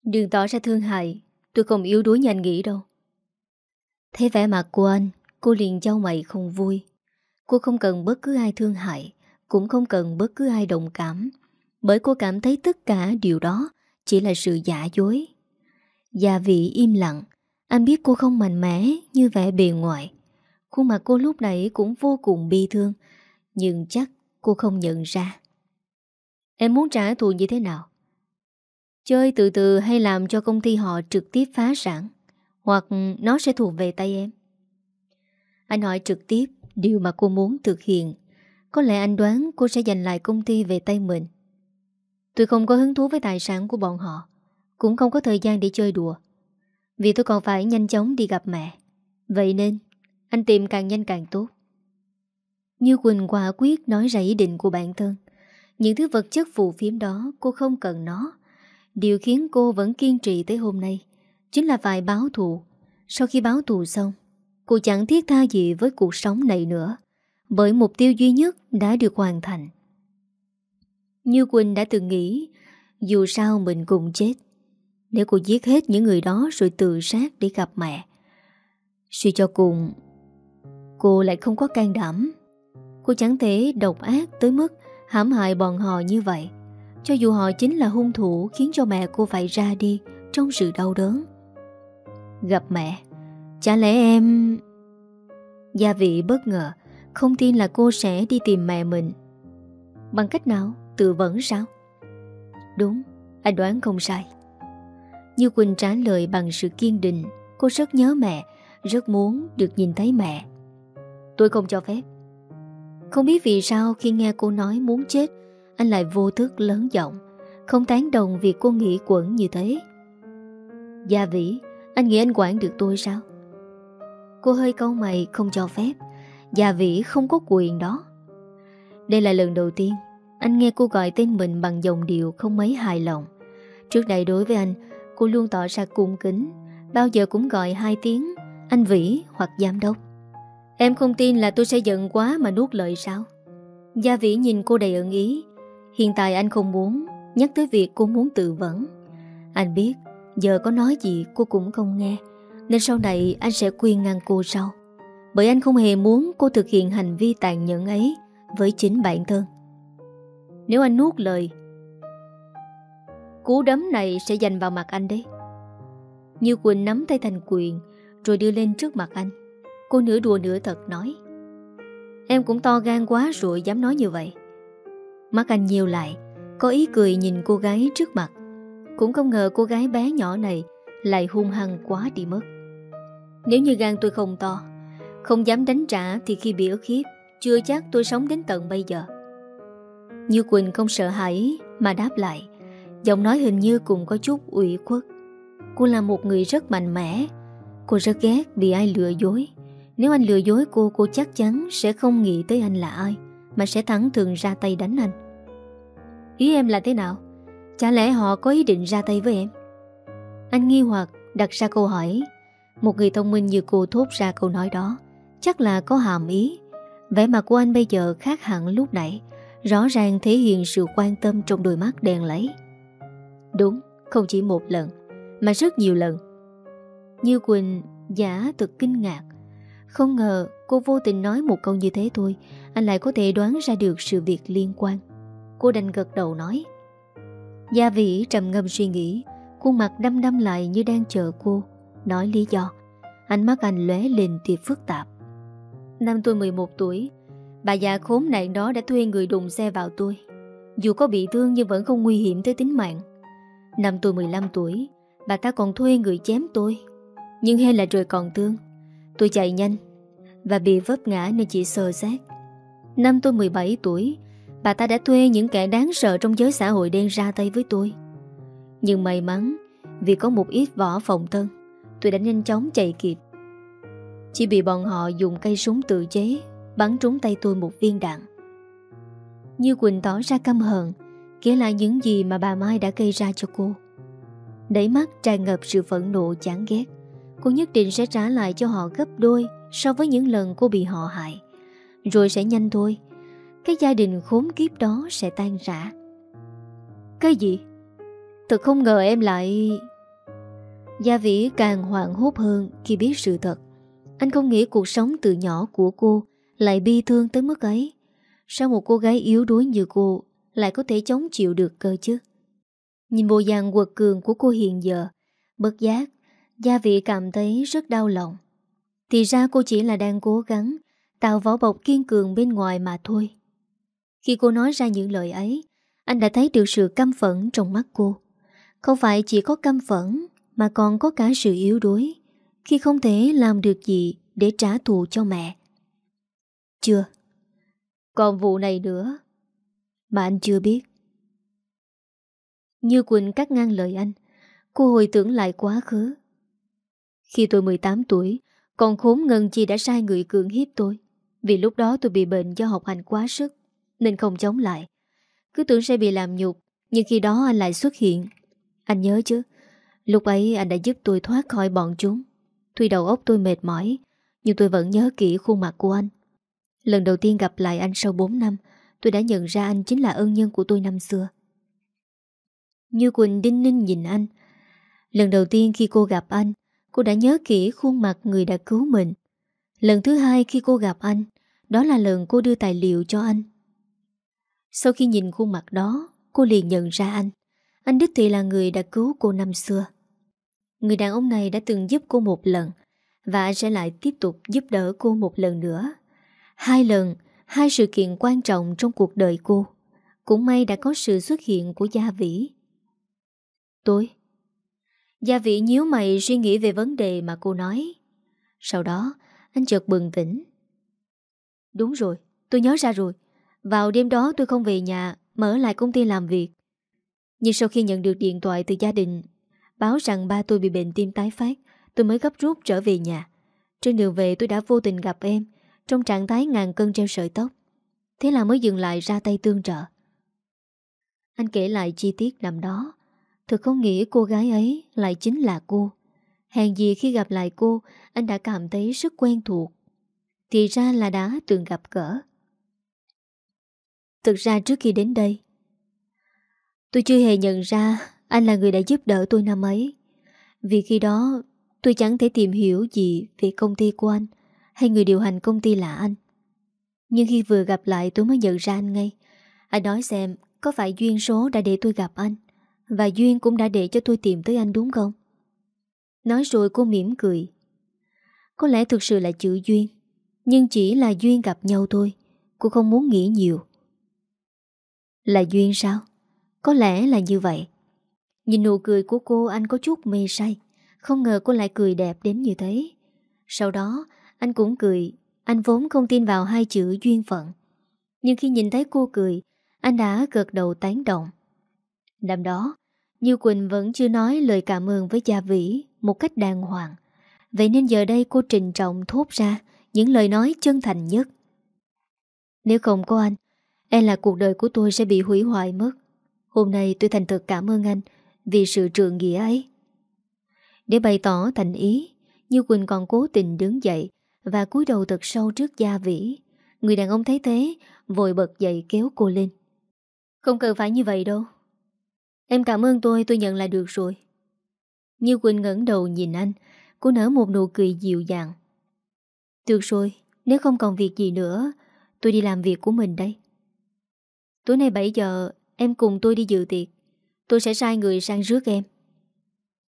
Đừng tỏ ra thương hại Tôi không yếu đuối như anh nghĩ đâu. Thấy vẻ mặt của anh Cô liền trao mày không vui. Cô không cần bất cứ ai thương hại Cũng không cần bất cứ ai đồng cảm Bởi cô cảm thấy tất cả điều đó Chỉ là sự giả dối. Gia vị im lặng anh biết cô không mạnh mẽ, Như vẻ bề ngoài. Khuôn mặt cô lúc nãy cũng vô cùng bi thương, Nhưng chắc cô không nhận ra. Em muốn trả thù như thế nào? Chơi từ từ hay làm cho công ty họ trực tiếp phá sản, Hoặc nó sẽ thuộc về tay em? Anh hỏi trực tiếp Điều mà cô muốn thực hiện. Có lẽ anh đoán cô sẽ giành lại công ty về tay mình. Tôi không có hứng thú với tài sản của bọn họ, Cũng không có thời gian để chơi đùa. Vì tôi còn phải nhanh chóng đi gặp mẹ. Vậy nên, Anh tìm càng nhanh càng tốt. Như Quỳnh quả quyết nói ra ý định của bản thân, Những thứ vật chất phù phiếm đó Cô không cần nó. Điều khiến cô vẫn kiên trì tới hôm nay Chính là phải báo thù. Sau khi báo thù xong, Cô chẳng thiết tha gì với cuộc sống này nữa, Bởi mục tiêu duy nhất đã được hoàn thành. Như Quỳnh đã từng nghĩ, Dù sao mình cùng chết. Nếu cô giết hết những người đó Rồi tự sát để gặp mẹ. Suy cho cùng Cô lại không có can đảm. Cô chẳng thể độc ác tới mức hãm hại bọn họ như vậy. Cho dù họ chính là hung thủ Khiến cho mẹ cô phải ra đi Trong sự đau đớn. Gặp mẹ Chả lẽ em... Gia vị bất ngờ Không tin là cô sẽ đi tìm mẹ mình. Bằng cách nào? Tự vấn sao? Đúng, anh đoán không sai. Như Quỳnh trả lời bằng sự kiên định, Cô rất nhớ mẹ, Rất muốn được nhìn thấy mẹ. Tôi không cho phép. Không biết vì sao khi nghe cô nói muốn chết, Anh lại vô thức lớn giọng, Không tán đồng việc cô nghĩ quẩn như thế. Gia vĩ, Anh nghĩ anh quản được tôi sao? Cô hơi câu mày, không cho phép. Gia Vĩ không có quyền đó. Đây là lần đầu tiên Anh nghe cô gọi tên mình bằng dòng điệu không mấy hài lòng. Trước đây đối với anh Cô luôn tỏ ra cung kính, Bao giờ cũng gọi hai tiếng, Anh Vĩ hoặc giám đốc. Em không tin là tôi sẽ giận quá mà nuốt lời sao? Gia Vĩ nhìn cô đầy ẩn ý. Hiện tại anh không muốn, Nhắc tới việc cô muốn tự vấn Anh biết, Giờ có nói gì cô cũng không nghe, nên sau này anh sẽ khuyên ngăn cô sau. Bởi anh không hề muốn cô thực hiện hành vi tàn nhẫn ấy Với chính bản thân. Nếu anh nuốt lời Cú đấm này sẽ dành vào mặt anh đấy. Như Quỳnh nắm tay thành quyền, Rồi đưa lên trước mặt anh. Cô nửa đùa nửa thật nói, Em cũng to gan quá rồi, dám nói như vậy. Mắt anh nhiều lại, Có ý cười nhìn cô gái trước mặt. Cũng không ngờ cô gái bé nhỏ này Lại hung hăng quá đi mất. Nếu như gan tôi không to, Không dám đánh trả thì khi bị ức hiếp, Chưa chắc tôi sống đến tận bây giờ. Như Quỳnh không sợ hãi Mà đáp lại Giọng nói hình như cũng có chút ủy khuất. Cô là một người rất mạnh mẽ. Cô rất ghét bị ai lừa dối. Nếu anh lừa dối cô Cô chắc chắn sẽ không nghĩ tới anh là ai, Mà sẽ thẳng thường ra tay đánh anh. Ý em là thế nào? Chả lẽ họ có ý định ra tay với em? Anh nghi hoặc đặt ra câu hỏi. Một người thông minh như cô thốt ra câu nói đó, Chắc là có hàm ý. Vẻ mặt của anh bây giờ khác hẳn lúc nãy, Rõ ràng thể hiện sự quan tâm trong đôi mắt đèn lấy. Đúng, không chỉ một lần Mà rất nhiều lần. Như Quỳnh giả thật kinh ngạc. Không ngờ cô vô tình nói một câu như thế thôi Anh lại có thể đoán ra được sự việc liên quan. Cô đành gật đầu nói. Gia vĩ trầm ngâm suy nghĩ Khuôn mặt đâm đâm lại như đang chờ cô Nói lý do. Ánh mắt anh lóe lên thì phức tạp. Năm tôi 11 tuổi Bà già khốn nạn đó đã thuê người đụng xe vào tôi. Dù có bị thương nhưng vẫn không nguy hiểm tới tính mạng. Năm tôi 15 tuổi, Bà ta còn thuê người chém tôi. Nhưng hay là trời còn thương Tôi chạy nhanh Và bị vấp ngã nên chỉ sơ sát. Năm tôi 17 tuổi, Bà ta đã thuê những kẻ đáng sợ trong giới xã hội đen ra tay với tôi. Nhưng may mắn, Vì có một ít vỏ phòng thân, Tôi đã nhanh chóng chạy kịp. Chỉ bị bọn họ dùng cây súng tự chế, Bắn trúng tay tôi một viên đạn. Như Quỳnh tỏ ra căm hờn Kể lại những gì mà bà Mai đã gây ra cho cô. Đẩy mắt tràn ngập sự phẫn nộ, chán ghét. Cô nhất định sẽ trả lại cho họ gấp đôi So với những lần cô bị họ hại. Rồi sẽ nhanh thôi. Cái gia đình khốn kiếp đó sẽ tan rã. Cái gì? Thật không ngờ em lại... Gia Vĩ càng hoảng hốt hơn khi biết sự thật. Anh không nghĩ cuộc sống từ nhỏ của cô lại bi thương tới mức ấy. Sao một cô gái yếu đuối như cô lại có thể chống chịu được cơ chứ? Nhìn bộ dạng quật cường của cô hiện giờ, bất giác, gia vị cảm thấy rất đau lòng. Thì ra cô chỉ là đang cố gắng tạo vỏ bọc kiên cường bên ngoài mà thôi. Khi cô nói ra những lời ấy, anh đã thấy được sự căm phẫn trong mắt cô. Không phải chỉ có căm phẫn, mà còn có cả sự yếu đuối, khi không thể làm được gì để trả thù cho mẹ. Chưa. Còn vụ này nữa, mà anh chưa biết. Như Quỳnh cắt ngang lời anh, cô hồi tưởng lại quá khứ. Khi tôi 18 tuổi, còn khốn ngân chi đã sai người cưỡng hiếp tôi. Vì lúc đó tôi bị bệnh do học hành quá sức, nên không chống lại. Cứ tưởng sẽ bị làm nhục, nhưng khi đó anh lại xuất hiện. Anh nhớ chứ, lúc ấy anh đã giúp tôi thoát khỏi bọn chúng. Tuy đầu óc tôi mệt mỏi, nhưng tôi vẫn nhớ kỹ khuôn mặt của anh. Lần đầu tiên gặp lại anh sau 4 năm, tôi đã nhận ra anh chính là ân nhân của tôi năm xưa. Như Quỳnh đinh ninh nhìn anh. Lần đầu tiên khi cô gặp anh, cô đã nhớ kỹ khuôn mặt người đã cứu mình. Lần thứ hai khi cô gặp anh, đó là lần cô đưa tài liệu cho anh. Sau khi nhìn khuôn mặt đó, cô liền nhận ra anh. Anh Đức Thị là người đã cứu cô năm xưa. Người đàn ông này đã từng giúp cô một lần, và anh sẽ lại tiếp tục giúp đỡ cô một lần nữa. Hai lần, hai sự kiện quan trọng trong cuộc đời cô. Cũng may đã có sự xuất hiện của Gia Vĩ. Tôi Gia Vĩ nhíu mày suy nghĩ về vấn đề mà cô nói. Sau đó, anh chợt bừng tỉnh. Đúng rồi, tôi nhớ ra rồi. Vào đêm đó tôi không về nhà, mở lại công ty làm việc. Nhưng sau khi nhận được điện thoại từ gia đình, báo rằng ba tôi bị bệnh tim tái phát, tôi mới gấp rút trở về nhà. Trên đường về tôi đã vô tình gặp em, trong trạng thái ngàn cân treo sợi tóc. Thế là mới dừng lại ra tay tương trợ. Anh kể lại chi tiết năm đó. thực không nghĩ cô gái ấy lại chính là cô. Hèn gì khi gặp lại cô, anh đã cảm thấy rất quen thuộc. Thì ra là đã từng gặp gỡ. Thực ra trước khi đến đây, tôi chưa hề nhận ra anh là người đã giúp đỡ tôi năm ấy. Vì khi đó tôi chẳng thể tìm hiểu gì về công ty của anh hay người điều hành công ty là anh. Nhưng khi vừa gặp lại tôi mới nhận ra anh ngay. Anh nói xem có phải duyên số đã để tôi gặp anh và duyên cũng đã để cho tôi tìm tới anh đúng không? Nói rồi cô mỉm cười. Có lẽ thực sự là chữ duyên, nhưng chỉ là duyên gặp nhau thôi. Cô không muốn nghĩ nhiều. Là duyên sao? Có lẽ là như vậy. Nhìn nụ cười của cô anh có chút mê say. Không ngờ cô lại cười đẹp đến như thế. Sau đó anh cũng cười. Anh vốn không tin vào hai chữ duyên phận. Nhưng khi nhìn thấy cô cười, anh đã gật đầu tán động. Năm đó, Như Quỳnh vẫn chưa nói lời cảm ơn với Gia Vĩ một cách đàng hoàng. Vậy nên giờ đây cô trình trọng thốt ra những lời nói chân thành nhất. Nếu không có anh, e là cuộc đời của tôi sẽ bị hủy hoại mất. Hôm nay tôi thành thật cảm ơn anh vì sự trượng nghĩa ấy. Để bày tỏ thành ý, Như Quỳnh còn cố tình đứng dậy và cúi đầu thật sâu trước gia vĩ. Người đàn ông thấy thế, vội bật dậy kéo cô lên. Không cần phải như vậy đâu. Em cảm ơn tôi, tôi nhận là được rồi. Như Quỳnh ngẩn đầu nhìn anh, cô nở một nụ cười dịu dàng. Được rồi, nếu không còn việc gì nữa, tôi đi làm việc của mình đây. Tối nay 7 giờ, em cùng tôi đi dự tiệc. Tôi sẽ sai người sang rước em.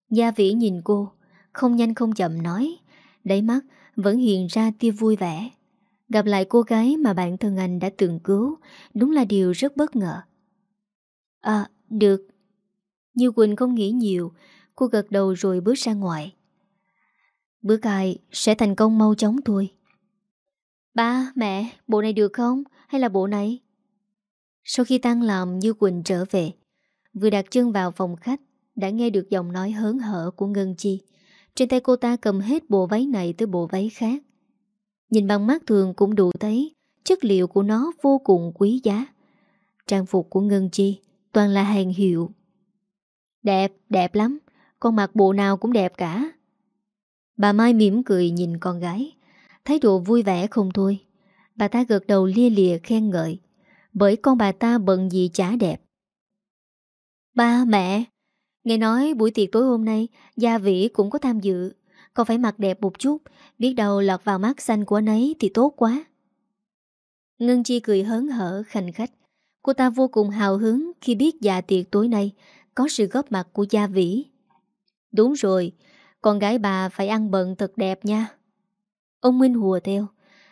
Gia Vĩ nhìn cô, không nhanh không chậm nói, đáy mắt vẫn hiện ra tia vui vẻ. Gặp lại cô gái mà bạn thân anh đã từng cứu, đúng là điều rất bất ngờ. À, được. Như Quỳnh không nghĩ nhiều, cô gật đầu rồi bước ra ngoài. Bữa cài sẽ thành công mau chóng thôi. Ba, mẹ, bộ này được không? Hay là bộ này? Sau khi tăng làm Như Quỳnh trở về, vừa đặt chân vào phòng khách, đã nghe được giọng nói hớn hở của Ngân Chi. Trên tay cô ta cầm hết bộ váy này tới bộ váy khác. Nhìn bằng mắt thường cũng đủ thấy chất liệu của nó vô cùng quý giá. Trang phục của Ngân Chi toàn là hàng hiệu. Đẹp, đẹp lắm. Con mặc bộ nào cũng đẹp cả. Bà Mai mỉm cười nhìn con gái. Thái độ vui vẻ không thôi. Bà ta gật đầu lia lìa khen ngợi. Bởi con bà ta bận gì chả đẹp. Ba, mẹ, Nghe nói buổi tiệc tối hôm nay Gia Vĩ cũng có tham dự Còn phải mặc đẹp một chút Biết đâu lọt vào mắt xanh của anh ấy thì tốt quá Ngân Chi cười hớn hở khành khách Cô ta vô cùng hào hứng khi biết dạ tiệc tối nay có sự góp mặt của Gia Vĩ. Đúng rồi, con gái bà phải ăn bận thật đẹp nha. Ông Minh hùa theo.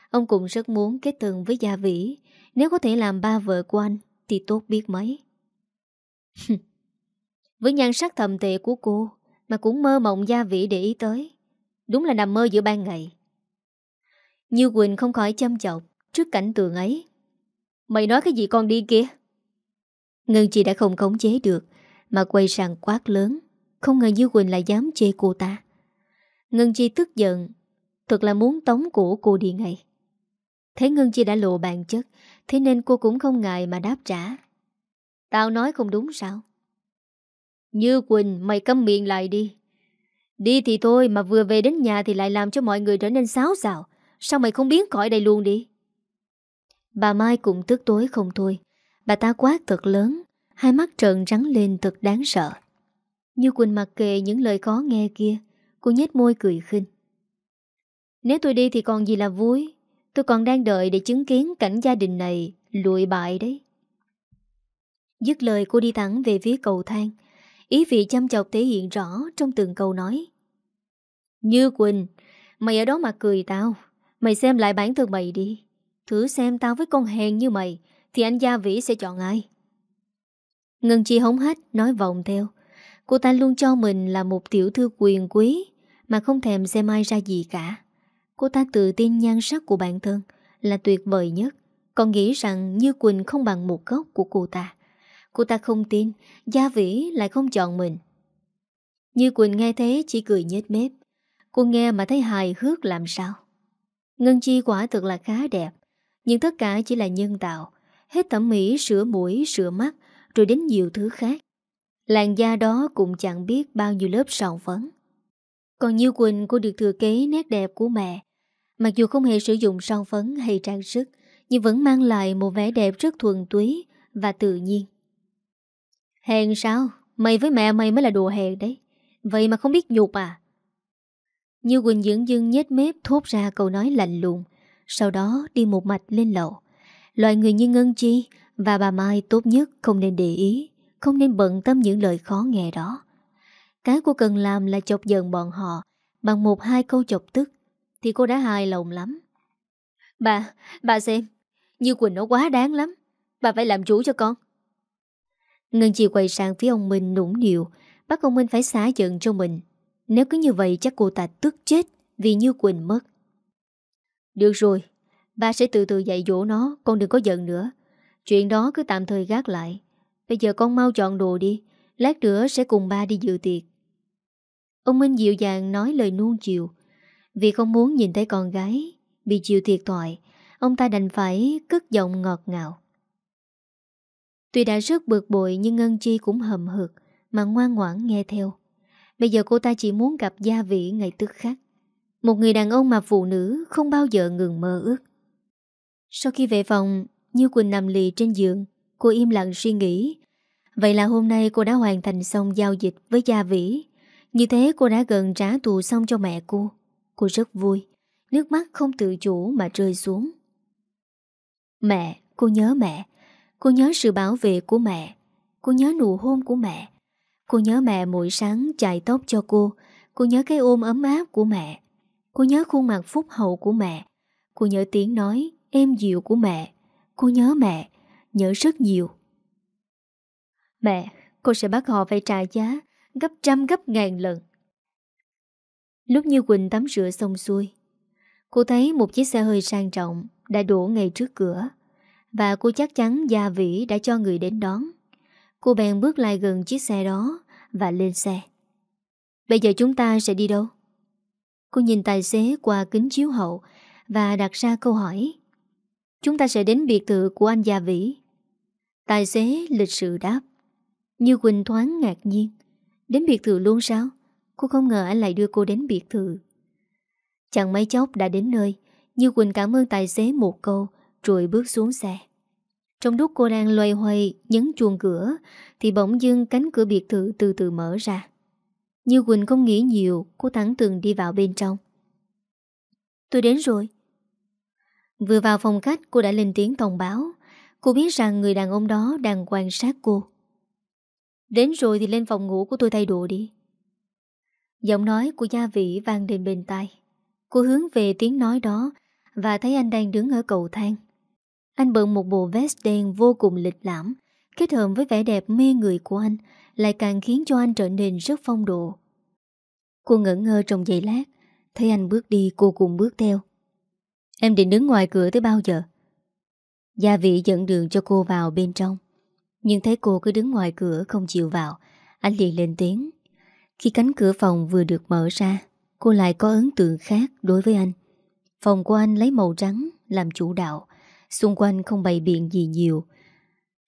Ông cũng rất muốn kết tường với Gia Vĩ. Nếu có thể làm ba vợ của anh thì tốt biết mấy. với nhan sắc thầm tệ của cô mà cũng mơ mộng Gia vị để ý tới. Đúng là nằm mơ giữa ban ngày. Như Quỳnh không khỏi châm chọc trước cảnh tượng ấy. Mày nói cái gì con đi kia? Ngân chị đã không khống chế được mà quay sang quát lớn Không ngờ Như Quỳnh lại dám chê cô ta Ngân Chi tức giận, Thật là muốn tống cổ cô đi ngay Thấy Ngân Chi đã lộ bản chất, Thế nên cô cũng không ngại mà đáp trả Tao nói không đúng sao như Quỳnh, mày câm miệng lại đi. Đi thì thôi, mà vừa về đến nhà Thì lại làm cho mọi người trở nên xáo xào Sao mày không biến khỏi đây luôn đi? Bà Mai cũng tức tối không thôi. Bà ta quát thật lớn, Hai mắt trợn trắng lên thật đáng sợ. Như Quỳnh mặc kệ những lời khó nghe kia, Cô nhếch môi cười khinh. Nếu tôi đi thì còn gì là vui? Tôi còn đang đợi để chứng kiến cảnh gia đình này lụi bại đấy. Dứt lời, cô đi thẳng về phía cầu thang. Ý vị chăm chọc thể hiện rõ trong từng câu nói. Như Quỳnh, Mày ở đó mà cười tao. Mày xem lại bản thân mày đi. Thử xem tao với con hèn như mày Thì anh Gia Vĩ sẽ chọn ai? Ngân Chi hống hách nói vòng theo. Cô ta luôn cho mình là một tiểu thư quyền quý Mà không thèm xem ai ra gì cả. Cô ta tự tin nhan sắc của bản thân Là tuyệt vời nhất. Còn nghĩ rằng Như Quỳnh không bằng một gốc của cô ta. Cô ta không tin Gia Vĩ lại không chọn mình Như Quỳnh nghe thế chỉ cười nhếch mép Cô nghe mà thấy hài hước làm sao Ngân Chi quả thực là khá đẹp Nhưng tất cả chỉ là nhân tạo Hết thẩm mỹ sửa mũi, sửa mắt rồi đến nhiều thứ khác. Làn da đó cũng chẳng biết bao nhiêu lớp sòng phấn. Còn Như Quỳnh cô được thừa kế nét đẹp của mẹ. Mặc dù không hề sử dụng son phấn hay trang sức, nhưng vẫn mang lại một vẻ đẹp rất thuần túy và tự nhiên. Hèn sao? Mày với mẹ mày mới là đồ hèn đấy. Vậy mà không biết nhục à? Như Quỳnh dưỡng dưng nhét mép thốt ra câu nói lạnh lùng, sau đó đi một mạch lên lầu. Loại người như Ngân Chi và bà Mai tốt nhất không nên để ý Không nên bận tâm những lời khó nghe đó Cái cô cần làm là chọc giận bọn họ Bằng một hai câu chọc tức Thì cô đã hài lòng lắm Bà, bà xem Như Quỳnh nó quá đáng lắm Bà phải làm chủ cho con Ngân Chi quay sang phía ông Minh nũng điệu Bắt ông Minh phải xả giận cho mình. Nếu cứ như vậy chắc cô ta tức chết Vì Như Quỳnh mất. Được rồi, Ba sẽ từ từ dạy dỗ nó, Con đừng có giận nữa. Chuyện đó cứ tạm thời gác lại. Bây giờ con mau chọn đồ đi, Lát nữa sẽ cùng ba đi dự tiệc. Ông Minh dịu dàng nói lời nuông chiều. Vì không muốn nhìn thấy con gái Bị chịu thiệt thoại Ông ta đành phải cất giọng ngọt ngào. Tuy đã rất bực bội Nhưng Ngân Chi cũng hầm hực Mà ngoan ngoãn nghe theo. Bây giờ cô ta chỉ muốn gặp gia vị ngày tức khắc. Một người đàn ông mà phụ nữ Không bao giờ ngừng mơ ước. Sau khi về phòng như Quỳnh nằm lì trên giường Cô im lặng suy nghĩ. Vậy là hôm nay cô đã hoàn thành xong giao dịch với Gia Vĩ. Như thế cô đã gần trả thù xong cho mẹ cô. Cô rất vui Nước mắt không tự chủ mà rơi xuống. Mẹ, cô nhớ mẹ. Cô nhớ sự bảo vệ của mẹ. Cô nhớ nụ hôn của mẹ. Cô nhớ mẹ mỗi sáng chạy tóc cho cô. Cô nhớ cái ôm ấm áp của mẹ. Cô nhớ khuôn mặt phúc hậu của mẹ. Cô nhớ tiếng nói êm dịu của mẹ. Cô nhớ mẹ, Nhớ rất nhiều. Mẹ, Cô sẽ bắt họ phải trả giá Gấp trăm gấp ngàn lần. Lúc như Quỳnh tắm rửa xong xuôi, Cô thấy một chiếc xe hơi sang trọng Đã đổ ngay trước cửa. Và cô chắc chắn Gia Vĩ đã cho người đến đón. Cô bèn bước lại gần chiếc xe đó Và lên xe. Bây giờ chúng ta sẽ đi đâu? Cô nhìn tài xế qua kính chiếu hậu Và đặt ra câu hỏi. Chúng ta sẽ đến biệt thự của anh Gia Vĩ. Tài xế lịch sự đáp. Như Quỳnh thoáng ngạc nhiên. Đến biệt thự luôn sao? Cô không ngờ anh lại đưa cô đến biệt thự. Chẳng mấy chốc đã đến nơi. Như Quỳnh cảm ơn tài xế một câu rồi bước xuống xe. Trong lúc cô đang loay hoay, nhấn chuông cửa, Thì bỗng dưng cánh cửa biệt thự từ từ mở ra. Như Quỳnh không nghĩ nhiều, Cô thẳng tường đi vào bên trong. Tôi đến rồi. Vừa vào phòng khách, cô đã lên tiếng thông báo. Cô biết rằng người đàn ông đó đang quan sát cô. Đến rồi thì lên phòng ngủ của tôi thay đồ đi. Giọng nói của gia vị vang đến bên tai. Cô hướng về tiếng nói đó Và thấy anh đang đứng ở cầu thang. Anh bận một bộ vest đen vô cùng lịch lãm, Kết hợp với vẻ đẹp mê người của anh, Lại càng khiến cho anh trở nên rất phong độ. Cô ngẩn ngơ trong giây lát, Thấy anh bước đi, cô cùng bước theo. Em định đứng ngoài cửa tới bao giờ? Gia vị dẫn đường cho cô vào bên trong, Nhưng thấy cô cứ đứng ngoài cửa không chịu vào, Anh liền lên tiếng. Khi cánh cửa phòng vừa được mở ra, Cô lại có ấn tượng khác đối với anh. Phòng của anh lấy màu trắng Làm chủ đạo Xung quanh không bày biện gì nhiều.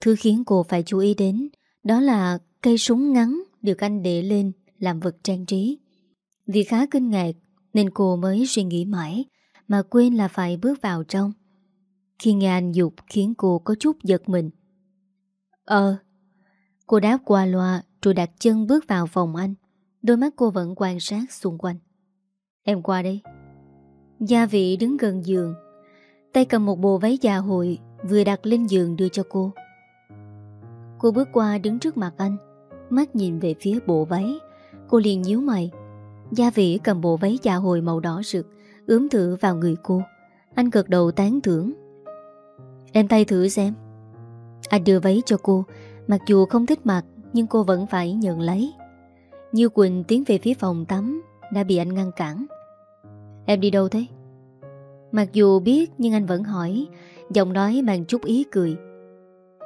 Thứ khiến cô phải chú ý đến Đó là cây súng ngắn Được anh để lên làm vật trang trí. Vì khá kinh ngạc Nên cô mới suy nghĩ mãi Mà quên là phải bước vào trong. Khi nghe anh dục khiến cô có chút giật mình. Ờ. Cô đáp qua loa, Rồi đặt chân bước vào phòng anh. Đôi mắt cô vẫn quan sát xung quanh. Em qua đây. Gia vị đứng gần giường Tay cầm một bộ váy già hội Vừa đặt lên giường đưa cho cô. Cô bước qua đứng trước mặt anh, Mắt nhìn về phía bộ váy. Cô liền nhíu mày. Gia Vĩ cầm bộ váy già hồi màu đỏ rực, Ướm thử vào người cô. Anh gật đầu tán thưởng. Em tay thử xem. Anh đưa váy cho cô. Mặc dù không thích mặc, Nhưng cô vẫn phải nhận lấy. Như Quỳnh tiến về phía phòng tắm, Đã bị anh ngăn cản. Em đi đâu thế? Mặc dù biết nhưng anh vẫn hỏi, Giọng nói mang chút ý cười.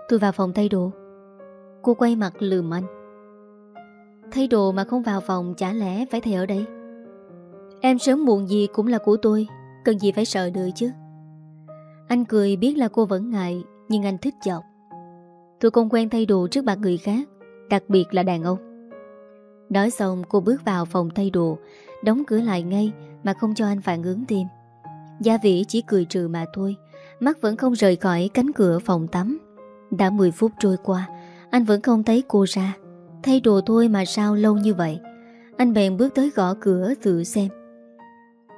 Tôi vào phòng thay đồ. Cô quay mặt lườm anh. Thay đồ mà không vào phòng chả lẽ phải thay ở đây? Em sớm muộn gì cũng là của tôi, Cần gì phải sợ đời chứ? Anh cười biết là cô vẫn ngại, Nhưng anh thích chọc Tôi không quen thay đồ trước mặt người khác, Đặc biệt là đàn ông. Nói xong cô bước vào phòng thay đồ, Đóng cửa lại ngay Mà không cho anh phản ứng tim Gia vĩ chỉ cười trừ mà thôi Mắt vẫn không rời khỏi cánh cửa phòng tắm. Đã 10 phút trôi qua Anh vẫn không thấy cô ra. Thay đồ thôi mà sao lâu như vậy? Anh bèn bước tới gõ cửa tự xem.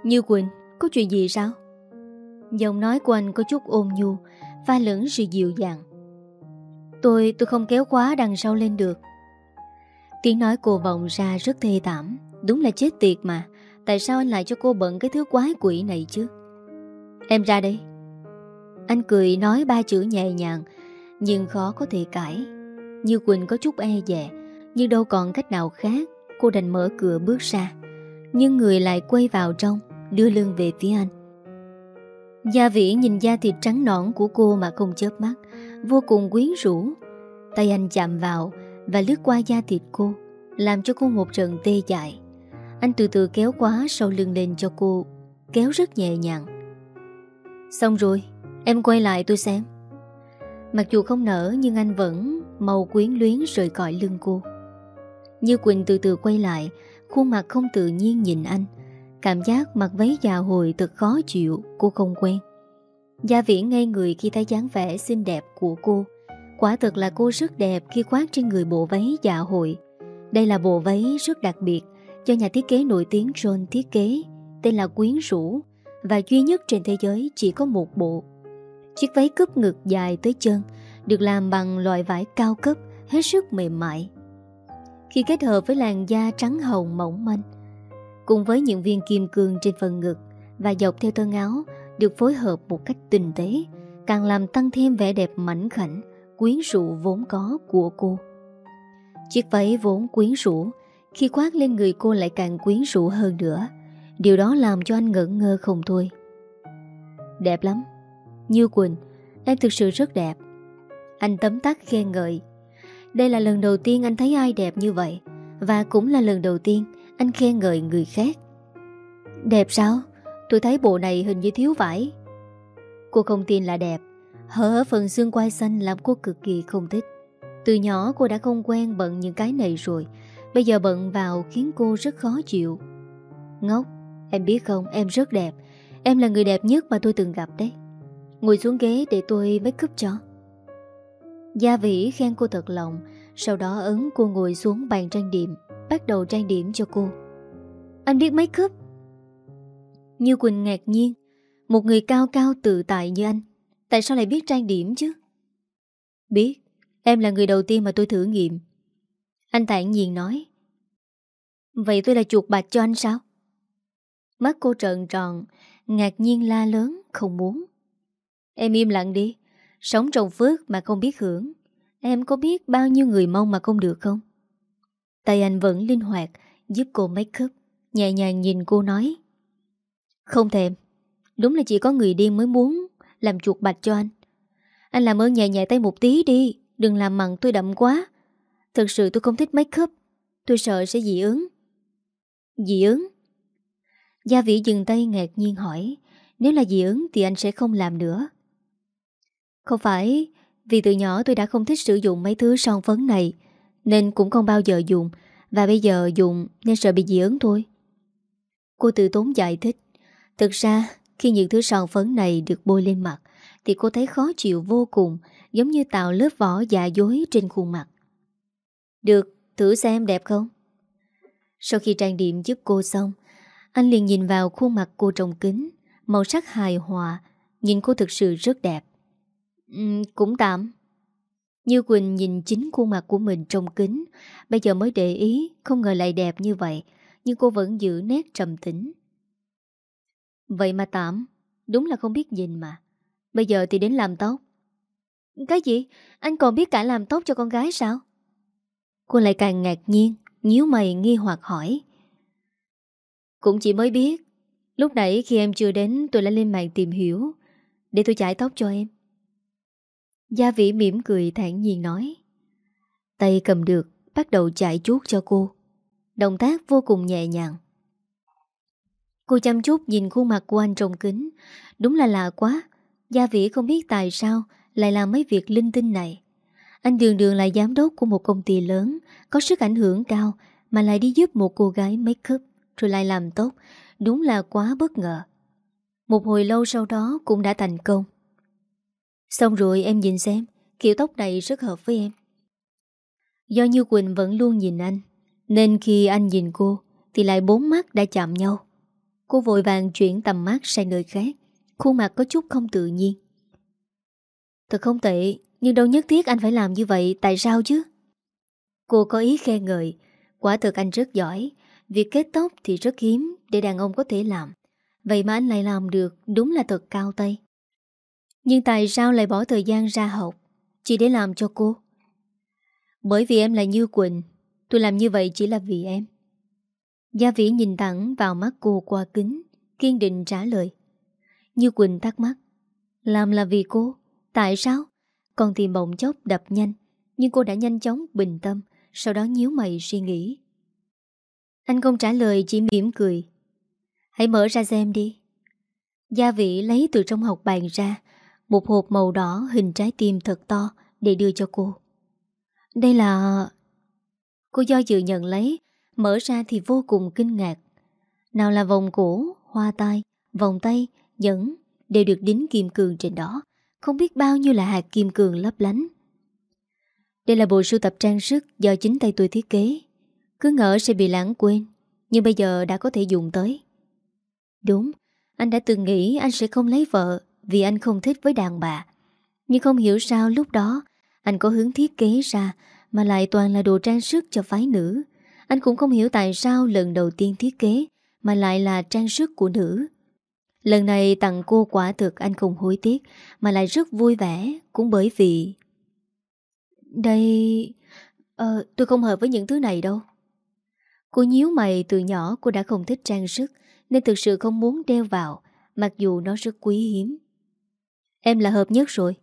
Như Quỳnh Có chuyện gì sao? Giọng nói của anh có chút ôn nhu Pha lẫn sự dịu dàng. Tôi, tôi không kéo khóa đằng sau lên được. Tiếng nói cô vọng ra rất thê thảm Đúng là chết tiệt mà. Tại sao anh lại cho cô bận cái thứ quái quỷ này chứ? Em ra đây. Anh cười nói ba chữ nhẹ nhàng, Nhưng khó có thể cãi. Như Quỳnh có chút e dè, Nhưng đâu còn cách nào khác, Cô đành mở cửa bước ra. Nhưng người lại quay vào trong, Đưa lưng về phía anh. Gia vĩ nhìn da thịt trắng nõn của cô mà không chớp mắt, Vô cùng quyến rũ. Tay anh chạm vào Và lướt qua da thịt cô, Làm cho cô một trận tê dại. Anh từ từ kéo quá sau lưng lên cho cô, Kéo rất nhẹ nhàng. Xong rồi, Em quay lại tôi xem. Mặc dù không nở, nhưng anh vẫn Màu quyến luyến rời cõi lưng cô. Như Quỳnh từ từ quay lại, Khuôn mặt không tự nhiên nhìn anh. Cảm giác mặc váy già hồi thật khó chịu, Cô không quen. Gia viễn ngay người khi thấy dáng vẻ xinh đẹp của cô. Quả thật là cô rất đẹp Khi khoác trên người bộ váy dạ hội Đây là bộ váy rất đặc biệt, Do nhà thiết kế nổi tiếng John thiết kế, Tên là Quyến Rũ. Và duy nhất trên thế giới chỉ có một bộ. Chiếc váy cúp ngực dài tới chân, Được làm bằng loại vải cao cấp, Hết sức mềm mại. Khi kết hợp với làn da trắng hồng mỏng manh, Cùng với những viên kim cương trên phần ngực Và dọc theo thân áo, Được phối hợp một cách tinh tế, Càng làm tăng thêm vẻ đẹp mảnh khảnh, Quyến rũ vốn có của cô. Chiếc váy vốn quyến rũ, Khi khoác lên người cô lại càng quyến rũ hơn nữa. Điều đó làm cho anh ngẩn ngơ không thôi. Đẹp lắm. Như Quỳnh, Em thực sự rất đẹp. Anh tấm tắc khen ngợi. Đây là lần đầu tiên anh thấy ai đẹp như vậy, Và cũng là lần đầu tiên Anh khen ngợi người khác. Đẹp sao? Tôi thấy bộ này hình như thiếu vải. Cô không tin là đẹp. Hở ở phần xương quai xanh làm cô cực kỳ không thích. Từ nhỏ cô đã không quen bận những cái này rồi. Bây giờ bận vào khiến cô rất khó chịu. Ngốc. Em biết không, em rất đẹp. Em là người đẹp nhất mà tôi từng gặp đấy. Ngồi xuống ghế để tôi make up cho. Gia Vĩ khen cô thật lòng, Sau đó ấn cô ngồi xuống bàn trang điểm, Bắt đầu trang điểm cho cô. Anh biết make up? Như Quỳnh ngạc nhiên, Một người cao cao tự tại như anh. Tại sao lại biết trang điểm chứ? Biết, Em là người đầu tiên mà tôi thử nghiệm. Anh thản nhiên nói. Vậy tôi là chuột bạch cho anh sao? Mắt cô trợn tròn, Ngạc nhiên la lớn, Không muốn. Em im lặng đi, Sống trong phước mà không biết hưởng. Em có biết bao nhiêu người mong mà không được không? Tay anh vẫn linh hoạt, Giúp cô make up, Nhẹ nhàng nhìn cô nói. Không thèm, Đúng là chỉ có người điên mới muốn Làm chuột bạch cho anh. Anh làm ơn nhẹ nhẹ tay một tí đi, Đừng làm mặn tôi đậm quá. Thật sự tôi không thích make up, Tôi sợ sẽ dị ứng. Dị ứng? Gia vĩ dừng tay ngạc nhiên hỏi Nếu là dị ứng thì anh sẽ không làm nữa. Không phải Vì từ nhỏ tôi đã không thích sử dụng mấy thứ son phấn này Nên cũng không bao giờ dùng Và bây giờ dùng nên sợ bị dị ứng thôi. Cô tự tốn giải thích Thực ra khi những thứ son phấn này được bôi lên mặt Thì cô thấy khó chịu vô cùng Giống như tạo lớp vỏ dạ dối trên khuôn mặt. Được, thử xem đẹp không? Sau khi trang điểm giúp cô xong anh liền nhìn vào khuôn mặt cô trong kính Màu sắc hài hòa Nhìn cô thực sự rất đẹp. Uhm, Cũng tạm. Như Quỳnh nhìn chính khuôn mặt của mình trong kính Bây giờ mới để ý Không ngờ lại đẹp như vậy Nhưng cô vẫn giữ nét trầm tĩnh. Vậy mà tạm Đúng là không biết nhìn mà. Bây giờ thì đến làm tóc. Cái gì? Anh còn biết cả làm tóc cho con gái sao? Cô lại càng ngạc nhiên nhíu mày nghi hoặc hỏi. Cũng chỉ mới biết, Lúc nãy khi em chưa đến, tôi đã lên mạng tìm hiểu, Để tôi chải tóc cho em. Gia vĩ mỉm cười thản nhiên nói. Tay cầm được, Bắt đầu chải chuốt cho cô. Động tác vô cùng nhẹ nhàng. Cô chăm chút nhìn khuôn mặt của anh trong kính Đúng là lạ quá. Gia vĩ không biết tại sao Lại làm mấy việc linh tinh này. Anh đường đường là giám đốc của một công ty lớn, Có sức ảnh hưởng cao, Mà lại đi giúp một cô gái make up rồi lại làm tốt. Đúng là quá bất ngờ. Một hồi lâu sau đó cũng đã thành công. Xong rồi em nhìn xem, Kiểu tóc này rất hợp với em. Do Như Quỳnh vẫn luôn nhìn anh, Nên khi anh nhìn cô Thì lại bốn mắt đã chạm nhau. Cô vội vàng chuyển tầm mắt sang nơi khác, Khuôn mặt có chút không tự nhiên. Thật không tệ, nhưng đâu nhất thiết anh phải làm như vậy, Tại sao chứ? Cô có ý khen ngợi, Quả thực anh rất giỏi Việc kết tóc thì rất hiếm Để đàn ông có thể làm. Vậy mà anh lại làm được, Đúng là thật cao tay. Nhưng tại sao lại bỏ thời gian ra học Chỉ để làm cho cô? Bởi vì em là Như Quỳnh, Tôi làm như vậy chỉ là vì em. Gia Vĩ nhìn thẳng vào mắt cô qua kính, Kiên định trả lời. Như Quỳnh thắc mắc, Làm là vì cô? Tại sao? Còn tìm bỗng chốc đập nhanh, Nhưng cô đã nhanh chóng bình tâm, Sau đó nhíu mày suy nghĩ. Anh không trả lời chỉ mỉm cười. Hãy mở ra xem đi. Gia vị lấy từ trong học bàn ra Một hộp màu đỏ hình trái tim thật to Để đưa cho cô. Đây là... Cô do dự nhận lấy Mở ra thì vô cùng kinh ngạc. Nào là vòng cổ, hoa tai, vòng tay, nhẫn Đều được đính kim cương trên đó. Không biết bao nhiêu là hạt kim cương lấp lánh. Đây là bộ sưu tập trang sức Do chính tay tôi thiết kế. Cứ ngỡ sẽ bị lãng quên, Nhưng bây giờ đã có thể dùng tới. Đúng, Anh đã từng nghĩ anh sẽ không lấy vợ Vì anh không thích với đàn bà. Nhưng không hiểu sao lúc đó, Anh có hướng thiết kế ra Mà lại toàn là đồ trang sức cho phái nữ. Anh cũng không hiểu tại sao lần đầu tiên thiết kế Mà lại là trang sức của nữ. Lần này tặng cô quả thực anh không hối tiếc, Mà lại rất vui vẻ, Cũng bởi vì Đây Ờ tôi không hợp với những thứ này đâu. Cô nhíu mày từ nhỏ cô đã không thích trang sức, Nên thực sự không muốn đeo vào, Mặc dù nó rất quý hiếm. Em là hợp nhất rồi.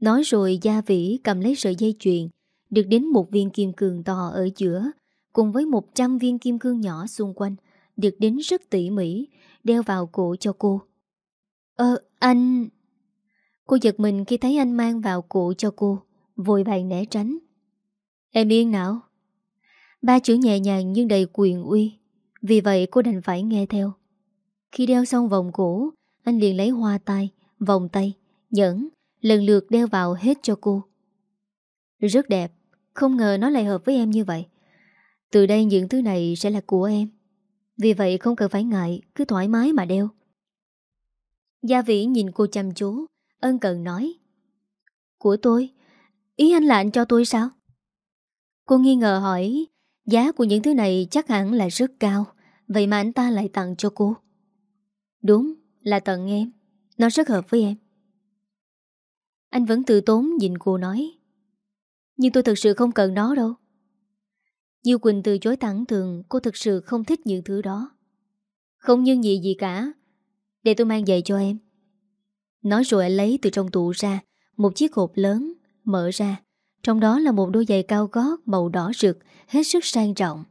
Nói rồi Gia Vĩ cầm lấy sợi dây chuyền, Được đến một viên kim cương to ở giữa, Cùng với 100 viên kim cương nhỏ xung quanh, Được đến rất tỉ mỉ, Đeo vào cổ cho cô. Ờ anh Cô giật mình khi thấy anh mang vào cổ cho cô, Vội vàng né tránh. Em yên nào? Ba chữ nhẹ nhàng nhưng đầy quyền uy. Vì vậy cô đành phải nghe theo. Khi đeo xong vòng cổ Anh liền lấy hoa tai, vòng tay Nhẫn, lần lượt đeo vào hết cho cô. Rất đẹp. Không ngờ nó lại hợp với em như vậy. Từ đây những thứ này sẽ là của em. Vì vậy không cần phải ngại Cứ thoải mái mà đeo. Gia Vĩ nhìn cô chăm chú Ân cần nói. Của tôi? Ý anh là anh cho tôi sao? Cô nghi ngờ hỏi Giá của những thứ này chắc hẳn là rất cao. Vậy mà anh ta lại tặng cho cô. Đúng, là tặng em. Nó rất hợp với em. Anh vẫn tự tốn nhìn cô nói. Nhưng tôi thực sự không cần nó đâu. Diêu Quỳnh từ chối thẳng thường, Cô thực sự không thích những thứ đó. Không nhưng gì gì cả. Để tôi mang về cho em. Nói rồi anh lấy từ trong tủ ra, Một chiếc hộp lớn, Mở ra. Trong đó là một đôi giày cao gót, màu đỏ rực, Hết sức sang trọng.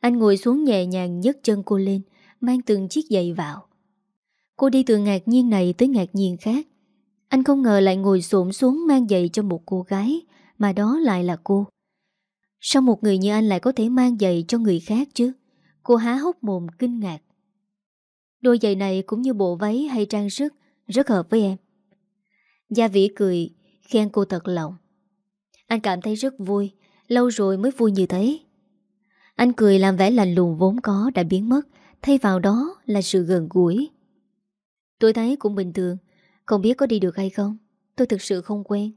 Anh ngồi xuống nhẹ nhàng nhấc chân cô lên, Mang từng chiếc giày vào. Cô đi từ ngạc nhiên này tới ngạc nhiên khác. Anh không ngờ lại ngồi xổm xuống mang giày cho một cô gái, Mà đó lại là cô. Sao một người như anh lại có thể mang giày cho người khác chứ? Cô há hốc mồm kinh ngạc. Đôi giày này cũng như bộ váy hay trang sức, Rất hợp với em. Gia Vĩ cười, Khen cô thật lòng. Anh cảm thấy rất vui, Lâu rồi mới vui như thế. Anh cười làm vẻ lành lùng vốn có đã biến mất, Thay vào đó là sự gần gũi. Tôi thấy cũng bình thường, Không biết có đi được hay không, Tôi thực sự không quen.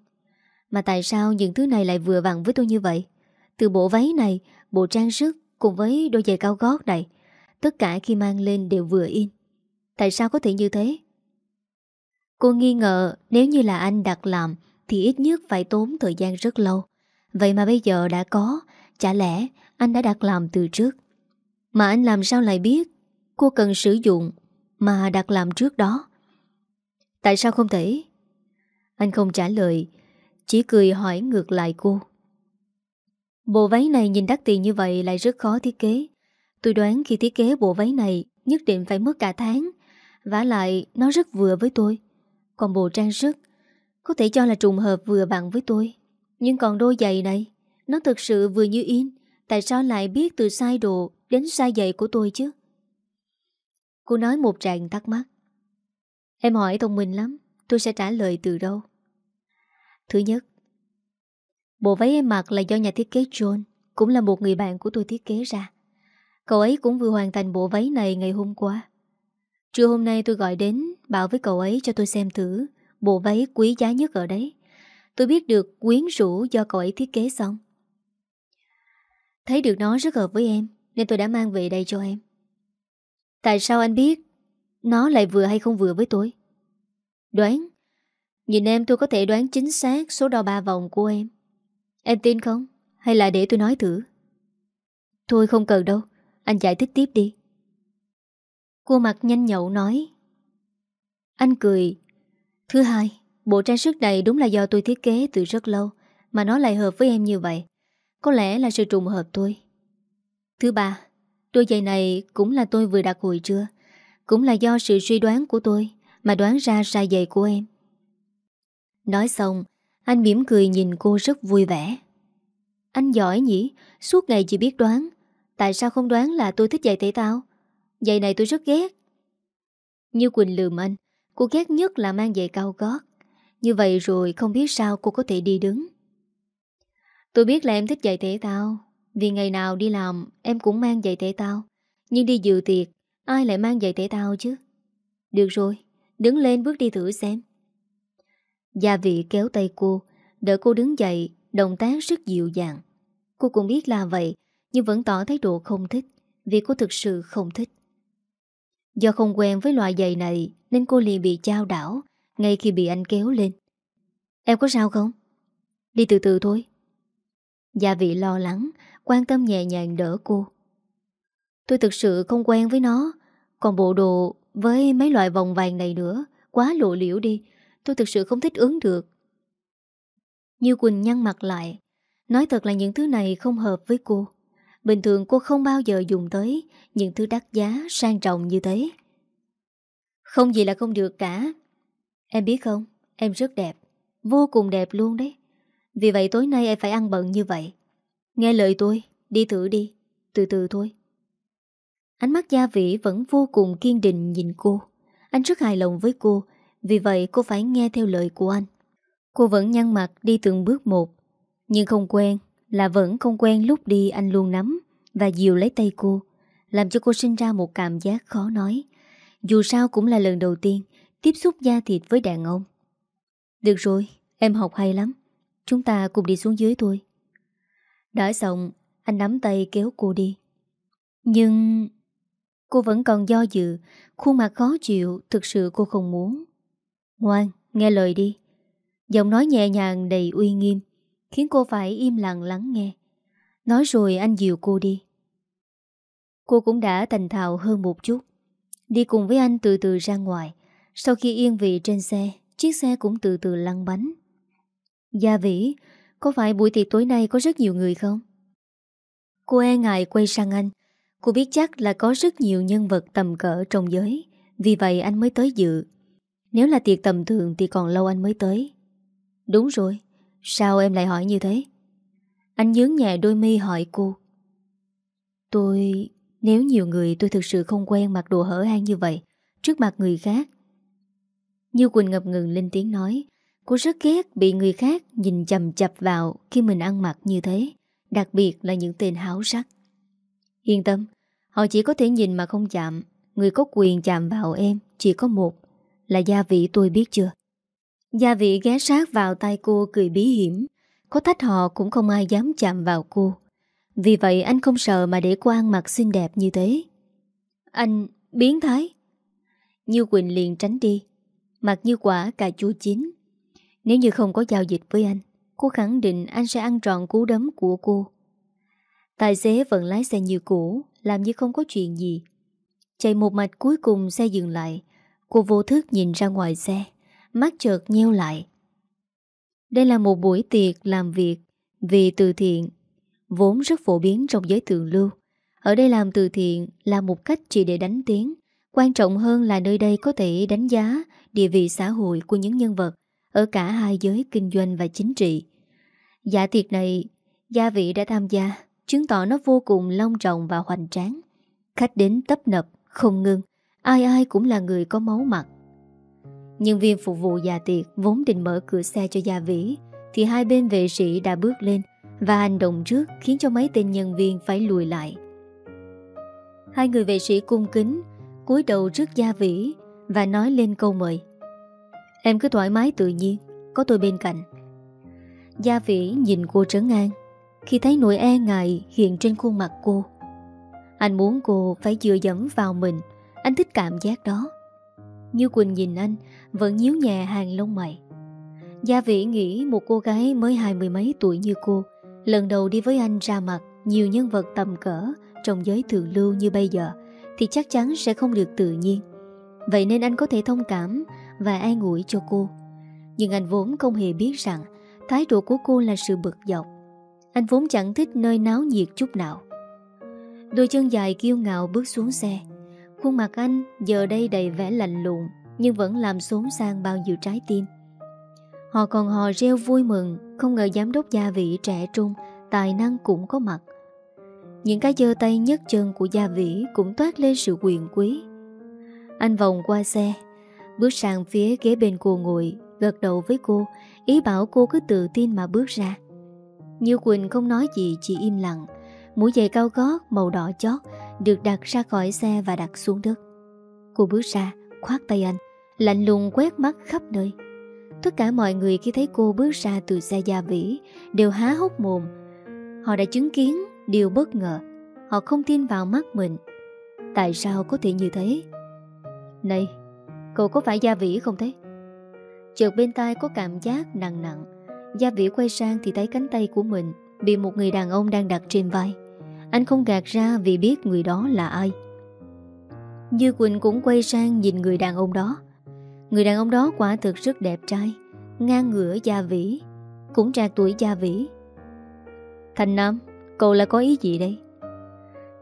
Mà tại sao những thứ này lại vừa vặn với tôi như vậy? Từ bộ váy này, Bộ trang sức cùng với đôi giày cao gót này, Tất cả khi mang lên đều vừa in. Tại sao có thể như thế? Cô nghi ngờ nếu như là anh đặt làm thì ít nhất phải tốn thời gian rất lâu. Vậy mà bây giờ đã có, chả lẽ anh đã đặt làm từ trước. Mà anh làm sao lại biết cô cần sử dụng mà đặt làm trước đó. Tại sao không thể? Anh không trả lời, chỉ cười hỏi ngược lại cô. Bộ váy này nhìn đắt tiền như vậy lại rất khó thiết kế. Tôi đoán khi thiết kế bộ váy này nhất định phải mất cả tháng. vả lại nó rất vừa với tôi. Còn bộ trang sức có thể cho là trùng hợp vừa bằng với tôi. Nhưng còn đôi giày này, Nó thực sự vừa như in. Tại sao lại biết từ sai đồ Đến sai giày của tôi chứ? Cô nói một tràng thắc mắc. Em hỏi thông minh lắm, Tôi sẽ trả lời từ đâu? Thứ nhất, Bộ váy em mặc là do nhà thiết kế John, Cũng là một người bạn của tôi thiết kế ra. Cậu ấy cũng vừa hoàn thành bộ váy này ngày hôm qua. Trưa hôm nay tôi gọi đến Bảo với cậu ấy cho tôi xem thử. Bộ váy quý giá nhất ở đấy. Tôi biết được quyến rũ do cậu ấy thiết kế xong. Thấy được nó rất hợp với em, Nên tôi đã mang về đây cho em. Tại sao anh biết Nó lại vừa hay không vừa với tôi? Đoán. Nhìn em, tôi có thể đoán chính xác Số đo ba vòng của em. Em tin không? Hay là để tôi nói thử? Thôi không cần đâu, Anh giải thích tiếp đi. Cô mặt nhanh nhậu nói. Anh cười Thứ hai, Bộ trang sức này đúng là do tôi thiết kế từ rất lâu Mà nó lại hợp với em như vậy. Có lẽ là sự trùng hợp tôi Thứ ba, Đôi giày này cũng là tôi vừa đặt hồi trưa. Cũng là do sự suy đoán của tôi Mà đoán ra sai giày của em. Nói xong, Anh mỉm cười nhìn cô rất vui vẻ. Anh giỏi nhỉ, Suốt ngày chỉ biết đoán. Tại sao không đoán là tôi thích giày thể tao Giày này tôi rất ghét. Như Quỳnh lườm anh Cô ghét nhất là mang giày cao gót. Như vậy rồi không biết sao cô có thể đi đứng. Tôi biết là em thích giày thể tao Vì ngày nào đi làm, Em cũng mang giày thể tao Nhưng đi dự tiệc, Ai lại mang giày thể tao chứ? Được rồi, Đứng lên bước đi thử xem. Gia vị kéo tay cô, Đỡ cô đứng dậy, Động tác rất dịu dàng. Cô cũng biết là vậy, Nhưng vẫn tỏ thái độ không thích, Vì cô thực sự không thích. Do không quen với loại giày này nên cô liền bị trao đảo Ngay khi bị anh kéo lên. Em có sao không? Đi từ từ thôi. Gia vị lo lắng, Quan tâm nhẹ nhàng đỡ cô. Tôi thực sự không quen với nó. Còn bộ đồ với mấy loại vòng vàng này nữa, Quá lộ liễu đi. Tôi thực sự không thích ứng được. Như Quỳnh nhăn mặt lại, Nói thật là những thứ này không hợp với cô. Bình thường cô không bao giờ dùng tới Những thứ đắt giá, sang trọng như thế. Không gì là không được cả. Em biết không? Em rất đẹp. Vô cùng đẹp luôn đấy. Vì vậy tối nay em phải ăn bận như vậy. Nghe lời tôi, Đi thử đi. Từ từ thôi. Ánh mắt gia vĩ vẫn vô cùng kiên định nhìn cô. Anh rất hài lòng với cô. Vì vậy cô phải nghe theo lời của anh. Cô vẫn nhăn mặt đi từng bước một. Nhưng không quen, là vẫn không quen lúc đi anh luôn nắm Và dìu lấy tay cô, Làm cho cô sinh ra một cảm giác khó nói. Dù sao cũng là lần đầu tiên Tiếp xúc da thịt với đàn ông. Được rồi, em học hay lắm. Chúng ta cùng đi xuống dưới thôi. Đã xong Anh nắm tay kéo cô đi. Nhưng Cô vẫn còn do dự Khuôn mặt khó chịu Thực sự cô không muốn. Ngoan, nghe lời đi. Giọng nói nhẹ nhàng đầy uy nghiêm Khiến cô phải im lặng lắng nghe. Nói rồi anh dìu cô đi. Cô cũng đã thành thạo hơn một chút. Đi cùng với anh từ từ ra ngoài. Sau khi yên vị trên xe, Chiếc xe cũng từ từ lăn bánh. Gia Vĩ, Có phải buổi tiệc tối nay có rất nhiều người không? Cô e ngại quay sang anh. Cô biết chắc là có rất nhiều nhân vật tầm cỡ trong giới, Vì vậy anh mới tới dự. Nếu là tiệc tầm thường thì còn lâu anh mới tới. Đúng rồi, Sao em lại hỏi như thế? Anh nhướng nhẹ đôi mi hỏi cô. Tôi nếu nhiều người tôi thực sự không quen mặc đồ hở hang như vậy, Trước mặt người khác. Như Quỳnh ngập ngừng lên tiếng nói, Cô rất ghét bị người khác nhìn chầm chập vào khi mình ăn mặc như thế, Đặc biệt là những tên háo sắc. Yên tâm, Họ chỉ có thể nhìn mà không chạm. Người có quyền chạm vào em Chỉ có một, Là gia vị tôi biết chưa? Gia vị ghé sát vào tay cô cười bí hiểm. Có thách họ cũng không ai dám chạm vào cô. Vì vậy anh không sợ mà để cô ăn mặc xinh đẹp như thế. Anh biến thái. Như Quỳnh liền tránh đi. Mặt như quả cà chua chín. Nếu như không có giao dịch với anh, Cô khẳng định anh sẽ ăn trọn cú đấm của cô. Tài xế vẫn lái xe như cũ, Làm như không có chuyện gì. Chạy một mạch cuối cùng xe dừng lại. Cô vô thức nhìn ra ngoài xe, Mắt chợt nheo lại. Đây là một buổi tiệc làm việc Vì từ thiện Vốn rất phổ biến trong giới thượng lưu. Ở đây làm từ thiện Là một cách chỉ để đánh tiếng. Quan trọng hơn là nơi đây có thể đánh giá Địa vị xã hội của những nhân vật Ở cả hai giới kinh doanh và chính trị. Dạ tiệc này, Gia vị đã tham gia, Chứng tỏ nó vô cùng long trọng và hoành tráng. Khách đến tấp nập, Không ngưng, Ai ai cũng là người có máu mặt. Nhân viên phục vụ già tiệc Vốn định mở cửa xe cho Gia Vĩ Thì hai bên vệ sĩ đã bước lên. Và hành động trước khiến cho mấy tên nhân viên phải lùi lại. Hai người vệ sĩ cung kính, cúi đầu trước Gia Vĩ Và nói lên câu mời. Em cứ thoải mái tự nhiên, Có tôi bên cạnh. Gia Vĩ nhìn cô trấn an, khi thấy nỗi e ngại hiện trên khuôn mặt cô. Anh muốn cô phải dựa dẫm vào mình, Anh thích cảm giác đó. Như Quỳnh nhìn anh, Vẫn nhíu nhẹ hàng lông mày. Gia Vĩ nghĩ một cô gái mới hai mươi mấy tuổi như cô Lần đầu đi với anh ra mặt, Nhiều nhân vật tầm cỡ, Trong giới thượng lưu như bây giờ, Thì chắc chắn sẽ không được tự nhiên. Vậy nên anh có thể thông cảm Và an ủi cho cô. Nhưng anh vốn không hề biết rằng, Thái độ của cô là sự bực dọc. Anh vốn chẳng thích nơi náo nhiệt chút nào. Đôi chân dài kiêu ngạo bước xuống xe. Khuôn mặt anh giờ đây đầy vẻ lạnh lùng, Nhưng vẫn làm xốn sang bao nhiêu trái tim. Họ còn hò reo vui mừng không ngờ giám đốc gia vị trẻ trung, Tài năng cũng có mặt. Những cái dơ tay nhấc chân của gia vĩ Cũng toát lên sự quyền quý. Anh vòng qua xe, Bước sang phía ghế bên cô ngồi, Gật đầu với cô, Ý bảo cô cứ tự tin mà bước ra. Như Quỳnh không nói gì, chỉ im lặng, Mũi giày cao gót, màu đỏ chót, Được đặt ra khỏi xe và đặt xuống đất. Cô bước ra, khoát tay anh, Lạnh lùng quét mắt khắp nơi. Tất cả mọi người khi thấy cô bước ra từ xe gia vĩ, Đều há hốc mồm. Họ đã chứng kiến điều bất ngờ. Họ không tin vào mắt mình. Tại sao có thể như thế? Này, Cậu có phải gia vĩ không thế? Chợt bên tai có cảm giác nặng nặng. Gia Vĩ quay sang thì thấy cánh tay của mình Bị một người đàn ông đang đặt trên vai. Anh không gạt ra vì biết người đó là ai. Như Quỳnh cũng quay sang nhìn người đàn ông đó. Người đàn ông đó quả thực rất đẹp trai, Ngang ngửa Gia Vĩ, Cũng trạc tuổi Gia Vĩ. Thành Nam, Cậu là có ý gì đây?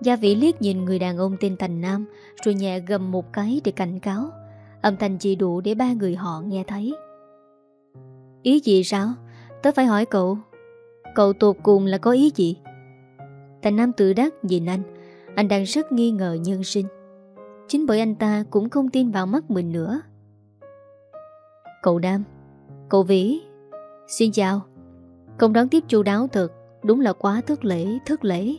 Gia Vĩ liếc nhìn người đàn ông tên Thành Nam, Rồi nhẹ gầm một cái để cảnh cáo. Âm thanh chỉ đủ để ba người họ nghe thấy. Ý gì sao? Tớ phải hỏi cậu. Cậu tột cùng là có ý gì? Thành Nam tự đắc nhìn anh. Anh đang rất nghi ngờ nhân sinh. Chính bởi anh ta cũng không tin vào mắt mình nữa. Cậu Nam. Cậu Vĩ. Xin chào. Công đón tiếp chu đáo thật Đúng là quá thất lễ, thất lễ.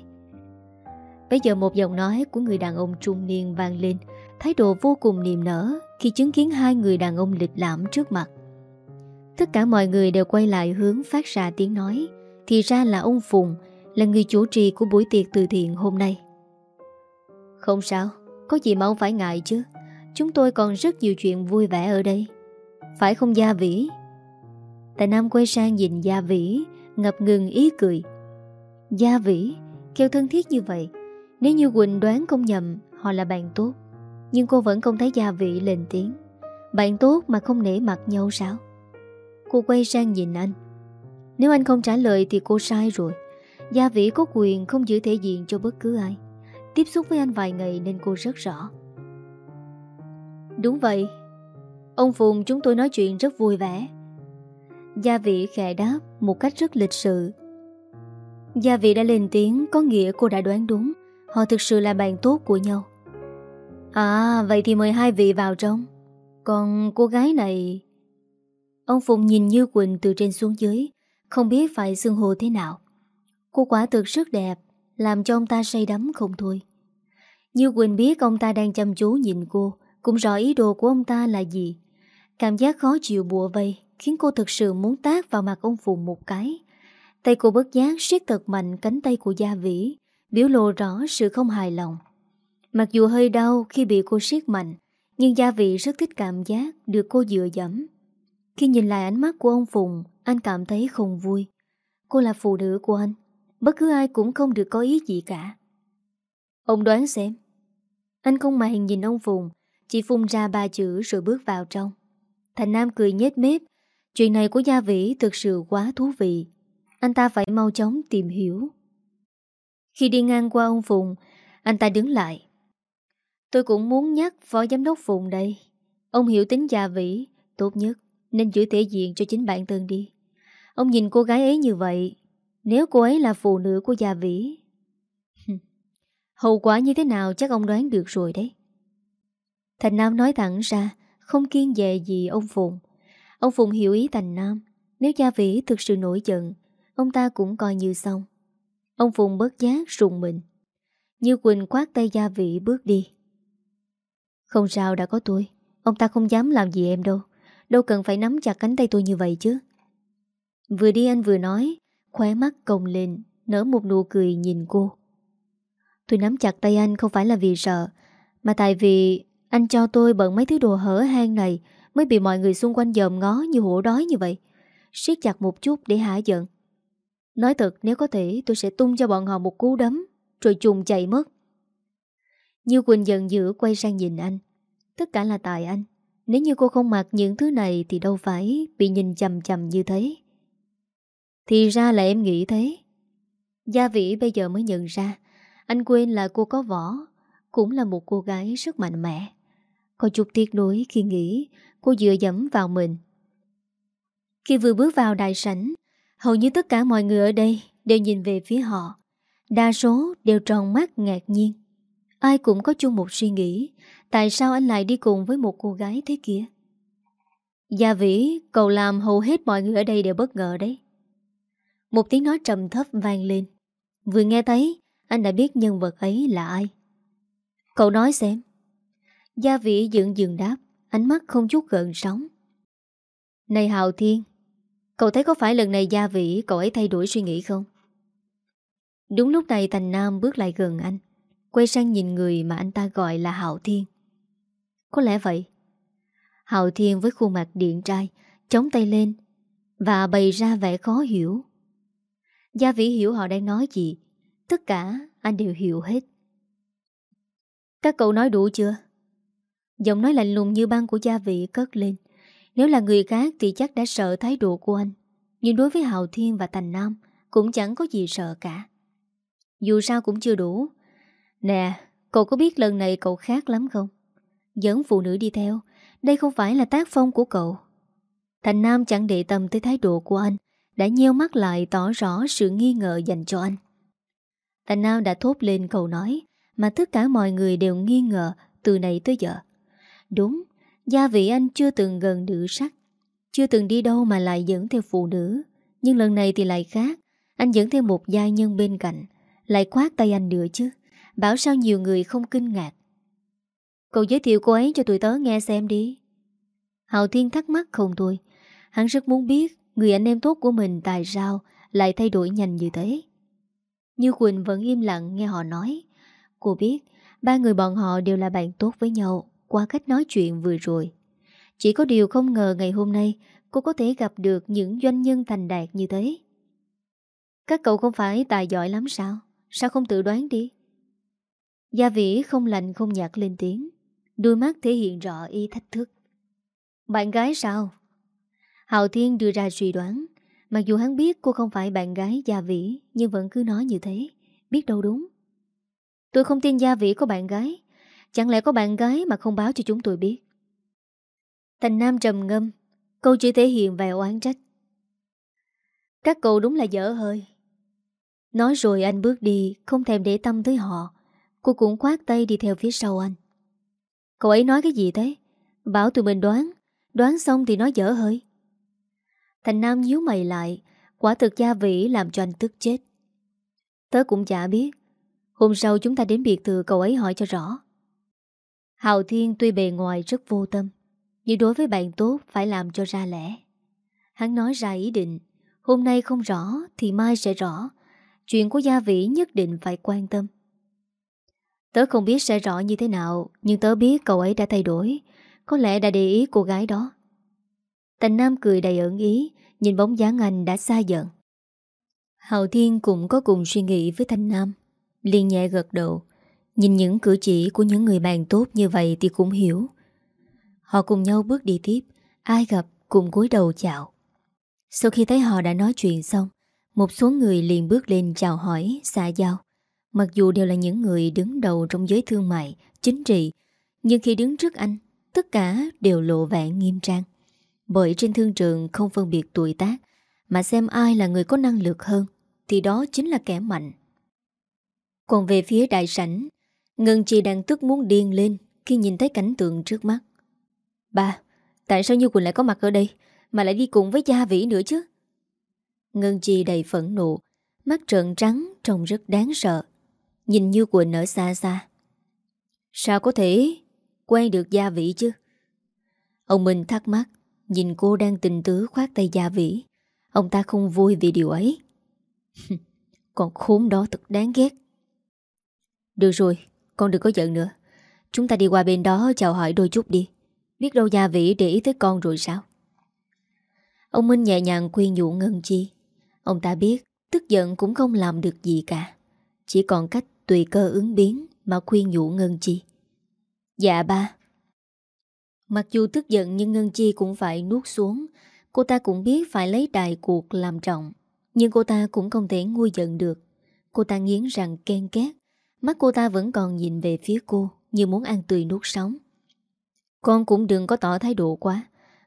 Bây giờ một giọng nói của người đàn ông trung niên vang lên. Thái độ vô cùng niềm nở Khi chứng kiến hai người đàn ông lịch lãm trước mặt. Tất cả mọi người đều quay lại hướng phát ra tiếng nói. Thì ra là ông Phùng Là người chủ trì của buổi tiệc từ thiện hôm nay. Không sao Có gì mà ông phải ngại chứ. Chúng tôi còn rất nhiều chuyện vui vẻ ở đây. Phải không Gia Vĩ? Tài Nam quay sang nhìn Gia Vĩ, Ngập ngừng ý cười. Gia Vĩ, Kêu thân thiết như vậy, Nếu như Quỳnh đoán không nhầm, Họ là bạn tốt. Nhưng cô vẫn không thấy Gia Vĩ lên tiếng. Bạn tốt mà không nể mặt nhau sao? Cô quay sang nhìn anh. Nếu anh không trả lời thì cô sai rồi. Gia Vĩ có quyền không giữ thể diện cho bất cứ ai. Tiếp xúc với anh vài ngày nên cô rất rõ. Đúng vậy. Ông Phùng chúng tôi nói chuyện rất vui vẻ. Gia vị khẽ đáp một cách rất lịch sự. Gia vị đã lên tiếng, có nghĩa cô đã đoán đúng. Họ thực sự là bạn tốt của nhau. À vậy thì mời hai vị vào trong. Còn cô gái này? Ông Phùng nhìn Như Quỳnh từ trên xuống dưới, Không biết phải xưng hồ thế nào. Cô quả thực rất đẹp, Làm cho ông ta say đắm không thôi. Như Quỳnh biết ông ta đang chăm chú nhìn cô, Cũng rõ ý đồ của ông ta là gì. Cảm giác khó chịu bùa vây Khiến cô thực sự muốn tác vào mặt ông Phùng một cái. Tay cô bất giác siết thật mạnh cánh tay của Gia Vĩ, Biểu lộ rõ sự không hài lòng. Mặc dù hơi đau khi bị cô siết mạnh, Nhưng Gia Vĩ rất thích cảm giác được cô dựa dẫm. Khi nhìn lại ánh mắt của ông Phùng, Anh cảm thấy không vui. Cô là phụ nữ của anh, Bất cứ ai cũng không được có ý gì cả. Ông đoán xem. Anh không màng nhìn ông Phùng, Chỉ phun ra ba chữ rồi bước vào trong. Thành Nam cười nhếch mép. Chuyện này của Gia Vĩ thực sự quá thú vị. Anh ta phải mau chóng tìm hiểu. Khi đi ngang qua ông Phùng Anh ta đứng lại. Tôi cũng muốn nhắc phó giám đốc Phùng đây. Ông hiểu tính Gia Vĩ, Tốt nhất nên giữ thể diện cho chính bản thân đi. Ông nhìn cô gái ấy như vậy, Nếu cô ấy là phụ nữ của Gia Vĩ Hậu quả như thế nào chắc ông đoán được rồi đấy. Thành Nam nói thẳng ra không kiên dè gì ông Phùng. Ông Phùng hiểu ý Thành Nam, Nếu Gia Vĩ thực sự nổi giận, Ông ta cũng coi như xong. Ông Phùng bớt giác rùng mình. Như Quỳnh quát tay Gia vị bước đi. Không sao đã có tôi, Ông ta không dám làm gì em đâu. Đâu cần phải nắm chặt cánh tay tôi như vậy chứ. Vừa đi anh vừa nói, Khóe mắt cồng lên, Nở một nụ cười nhìn cô. Tôi nắm chặt tay anh không phải là vì sợ, Mà tại vì anh cho tôi bận mấy thứ đồ hở hang này, Mới bị mọi người xung quanh dòm ngó như hổ đói như vậy. Siết chặt một chút để hả giận. Nói thật, nếu có thể, tôi sẽ tung cho bọn họ một cú đấm, Rồi trùng chạy mất. Như Quỳnh giận dữ quay sang nhìn anh. Tất cả là tại anh. Nếu như cô không mặc những thứ này Thì đâu phải bị nhìn chầm chầm như thế. Thì ra là em nghĩ thế. Gia Vĩ bây giờ mới nhận ra, Anh quên là cô có võ, Cũng là một cô gái rất mạnh mẽ. Có chút tiếc nuối khi nghĩ Cô dựa dẫm vào mình. Khi vừa bước vào đại sảnh, Hầu như tất cả mọi người ở đây Đều nhìn về phía họ. Đa số đều tròn mắt ngạc nhiên. Ai cũng có chung một suy nghĩ, Tại sao anh lại đi cùng với một cô gái thế kia? Gia Vĩ, Cậu làm hầu hết mọi người ở đây đều bất ngờ đấy. Một tiếng nói trầm thấp vang lên. Vừa nghe thấy, Anh đã biết nhân vật ấy là ai. Cậu nói xem. Gia vị dựng dừng đáp, Ánh mắt không chút gợn sóng. Này Hào Thiên, Cậu thấy có phải lần này Gia Vĩ Cậu ấy thay đổi suy nghĩ không? Đúng lúc này Thành Nam bước lại gần anh, Quay sang nhìn người mà anh ta gọi là Hạo Thiên. Có lẽ vậy. Hạo Thiên với khuôn mặt điện trai, Chống tay lên Và bày ra vẻ khó hiểu. Gia Vĩ hiểu họ đang nói gì, Tất cả anh đều hiểu hết. Các cậu nói đủ chưa? Giọng nói lạnh lùng như băng của gia vị cất lên. Nếu là người khác thì chắc đã sợ thái độ của anh. Nhưng đối với Hào Thiên và Thành Nam, Cũng chẳng có gì sợ cả. Dù sao cũng chưa đủ. Nè, Cậu có biết lần này cậu khác lắm không? Dẫn phụ nữ đi theo. Đây không phải là tác phong của cậu. Thành Nam chẳng để tâm tới thái độ của anh, Đã nheo mắt lại tỏ rõ sự nghi ngờ dành cho anh. Thành Nam đã thốt lên câu nói, Mà tất cả mọi người đều nghi ngờ Từ này tới giờ. Đúng, gia vị anh chưa từng gần nữ sắc. Chưa từng đi đâu mà lại dẫn theo phụ nữ. Nhưng lần này thì lại khác. Anh dẫn theo một gia nhân bên cạnh. Lại khoát tay anh nữa chứ. Bảo sao nhiều người không kinh ngạc. Cậu giới thiệu cô ấy cho tụi tớ nghe xem đi. Hào Thiên thắc mắc không thôi. Hắn rất muốn biết Người anh em tốt của mình tại sao Lại thay đổi nhanh như thế. Như Quỳnh vẫn im lặng nghe họ nói. Cô biết Ba người bọn họ đều là bạn tốt với nhau. Qua cách nói chuyện vừa rồi. Chỉ có điều không ngờ ngày hôm nay, Cô có thể gặp được những doanh nhân thành đạt như thế. Các cậu không phải tài giỏi lắm sao? Sao không tự đoán đi? Gia vĩ không lạnh không nhạt lên tiếng. Đôi mắt thể hiện rõ ý thách thức. Bạn gái sao? Hào Thiên đưa ra suy đoán. Mặc dù hắn biết cô không phải bạn gái Gia Vĩ, Nhưng vẫn cứ nói như thế. Biết đâu đúng. Tôi không tin Gia Vĩ có bạn gái. Chẳng lẽ có bạn gái mà không báo cho chúng tôi biết? Thành Nam trầm ngâm, Câu chỉ thể hiện vẻ oán trách. Các cậu đúng là dở hơi. Nói rồi anh bước đi, Không thèm để tâm tới họ. Cô cũng khoát tay đi theo phía sau anh. Cậu ấy nói cái gì thế? Bảo tụi mình đoán. Đoán xong thì nói dở hơi. Thành Nam nhíu mày lại, Quả thực gia vị làm cho anh tức chết. Tớ cũng chả biết. Hôm sau chúng ta đến biệt thự cậu ấy hỏi cho rõ. Hào Thiên tuy bề ngoài rất vô tâm, Nhưng đối với bạn tốt phải làm cho ra lẽ. Hắn nói ra ý định, Hôm nay không rõ thì mai sẽ rõ, Chuyện của gia vĩ nhất định phải quan tâm. Tớ không biết sẽ rõ như thế nào, Nhưng tớ biết cậu ấy đã thay đổi, Có lẽ đã để ý cô gái đó. Tành Nam cười đầy ẩn ý, Nhìn bóng dáng anh đã xa dần. Hào Thiên cũng có cùng suy nghĩ với Thanh Nam, liền nhẹ gật đầu. Nhìn những cử chỉ của những người bạn tốt như vậy Thì cũng hiểu. Họ cùng nhau bước đi tiếp, Ai gặp cùng cúi đầu chào. Sau khi thấy họ đã nói chuyện xong, Một số người liền bước lên chào hỏi, Xã giao. Mặc dù đều là những người đứng đầu trong giới thương mại, Chính trị, Nhưng khi đứng trước anh, Tất cả đều lộ vẻ nghiêm trang. Bởi trên thương trường không phân biệt tuổi tác, Mà xem ai là người có năng lực hơn, Thì đó chính là kẻ mạnh. Còn về phía đại sảnh Ngân Chi đang tức muốn điên lên Khi nhìn thấy cảnh tượng trước mắt. Ba, tại sao Như Quỳnh lại có mặt ở đây? Mà lại đi cùng với Gia Vĩ nữa chứ? Ngân Chi đầy phẫn nộ Mắt trợn trắng trông rất đáng sợ. Nhìn Như Quỳnh ở xa xa. Sao có thể? Quen được Gia Vĩ chứ? Ông Minh thắc mắc Nhìn cô đang tình tứ khoát tay Gia Vĩ. Ông ta không vui vì điều ấy. Còn khốn đó thật đáng ghét. Được rồi con đừng có giận nữa. Chúng ta đi qua bên đó chào hỏi đôi chút đi. Biết đâu Gia Vĩ để ý tới con rồi sao? Ông Minh nhẹ nhàng khuyên nhủ Ngân Chi. Ông ta biết, Tức giận cũng không làm được gì cả. Chỉ còn cách tùy cơ ứng biến Mà khuyên nhủ Ngân Chi. Dạ ba. Mặc dù tức giận nhưng Ngân Chi cũng phải nuốt xuống. Cô ta cũng biết phải lấy đại cuộc làm trọng, Nhưng cô ta cũng không thể nguôi giận được. Cô ta nghiến rằng ken két. Mắt cô ta vẫn còn nhìn về phía cô, Như muốn ăn tươi nuốt sống. Con cũng đừng có tỏ thái độ quá.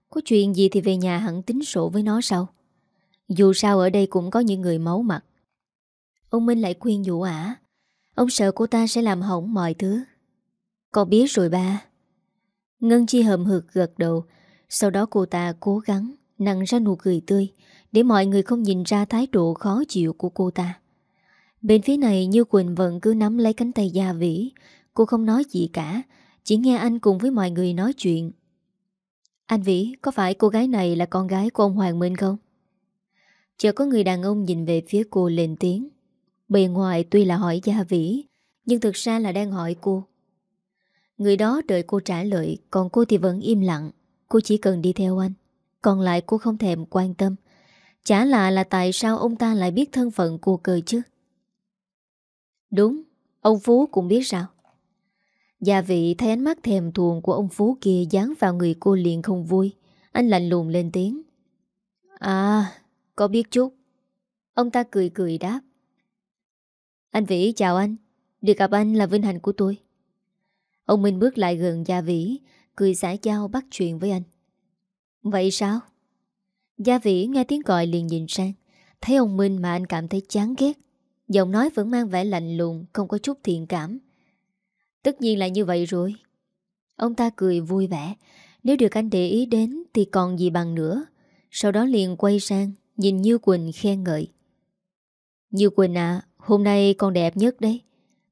Có chuyện gì thì về nhà hẳn tính sổ với nó sau. Dù sao ở đây cũng có những người máu mặt. Ông Minh lại khuyên dụ ả, Ông sợ cô ta sẽ làm hỏng mọi thứ. Con biết rồi ba. Ngân Chi hầm hực gật đầu. Sau đó cô ta cố gắng Nặng ra nụ cười tươi, Để mọi người không nhìn ra thái độ khó chịu của cô ta. Bên phía này Như Quỳnh vẫn cứ nắm lấy cánh tay Gia Vĩ. Cô không nói gì cả, Chỉ nghe anh cùng với mọi người nói chuyện. Anh Vĩ, Có phải cô gái này là con gái của ông Hoàng Minh không? Chợt có người đàn ông nhìn về phía cô lên tiếng. Bề ngoài tuy là hỏi Gia Vĩ, Nhưng thực ra là đang hỏi cô. Người đó đợi cô trả lời, Còn cô thì vẫn im lặng. Cô chỉ cần đi theo anh. Còn lại cô không thèm quan tâm. Chả lạ là tại sao ông ta lại biết thân phận cô cười chứ? Đúng, Ông Phú cũng biết sao? Gia vị thấy ánh mắt thèm thuồng của ông Phú kia dán vào người cô liền không vui. Anh lạnh lùng lên tiếng. À Có biết chút. Ông ta cười cười đáp. Anh Vĩ, chào anh. Được gặp anh là vinh hạnh của tôi. Ông Minh bước lại gần Gia Vĩ, Cười xã giao bắt chuyện với anh. Vậy sao? Gia Vĩ nghe tiếng gọi liền nhìn sang. Thấy ông Minh mà anh cảm thấy chán ghét. Giọng nói vẫn mang vẻ lạnh lùng, Không có chút thiện cảm. Tất nhiên là như vậy rồi. Ông ta cười vui vẻ. Nếu được anh để ý đến thì còn gì bằng nữa. Sau đó liền quay sang, Nhìn Như Quỳnh khen ngợi. Như Quỳnh à Hôm nay con đẹp nhất đấy.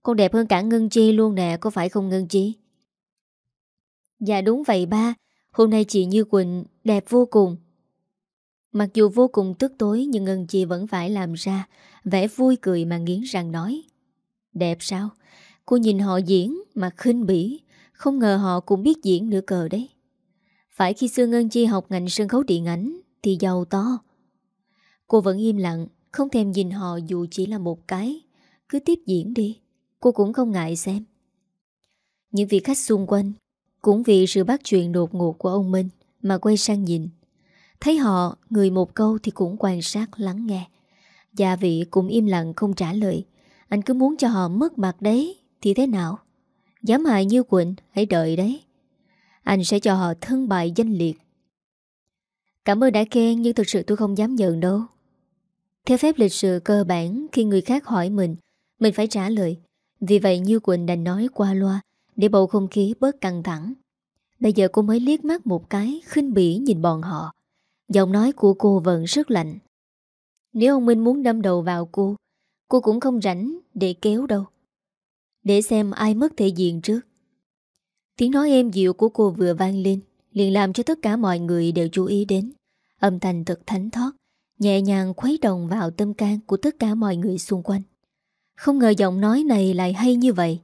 Con đẹp hơn cả Ngân Chi luôn nè, Có phải không Ngân Chi? Dạ đúng vậy ba, Hôm nay chị Như Quỳnh đẹp vô cùng. Mặc dù vô cùng tức tối Nhưng Ngân Chi vẫn phải làm ra. Vẻ vui cười mà nghiến răng nói. Đẹp sao? Cô nhìn họ diễn mà khinh bỉ. Không ngờ họ cũng biết diễn nữa cờ đấy. Phải khi xưa Ngân Chi học ngành sân khấu điện ảnh Thì giàu to. Cô vẫn im lặng, Không thèm nhìn họ dù chỉ là một cái. Cứ tiếp diễn đi. Cô cũng không ngại xem. Những vị khách xung quanh, Cũng vì sự bắt chuyện đột ngột của ông Minh Mà quay sang nhìn. Thấy họ, người một câu thì cũng quan sát lắng nghe. Gia vị cũng im lặng không trả lời. Anh cứ muốn cho họ mất mặt đấy, Thì thế nào? Dám hại như Quỳnh, hãy đợi đấy. Anh sẽ cho họ thân bại danh liệt. Cảm ơn đã khen, Nhưng thực sự tôi không dám nhận đâu. Theo phép lịch sự cơ bản, Khi người khác hỏi mình Mình phải trả lời. Vì vậy Như Quỳnh đành nói qua loa, Để bầu không khí bớt căng thẳng. Bây giờ cô mới liếc mắt một cái, khinh bỉ nhìn bọn họ. Giọng nói của cô vẫn rất lạnh. Nếu ông Minh muốn đâm đầu vào cô Cô cũng không rảnh để kéo đâu. Để xem ai mất thể diện trước. Tiếng nói êm dịu của cô vừa vang lên, liền làm cho tất cả mọi người đều chú ý đến. Âm thanh thật thánh thót, Nhẹ nhàng khuấy đồng vào tâm can của tất cả mọi người xung quanh. Không ngờ giọng nói này lại hay như vậy.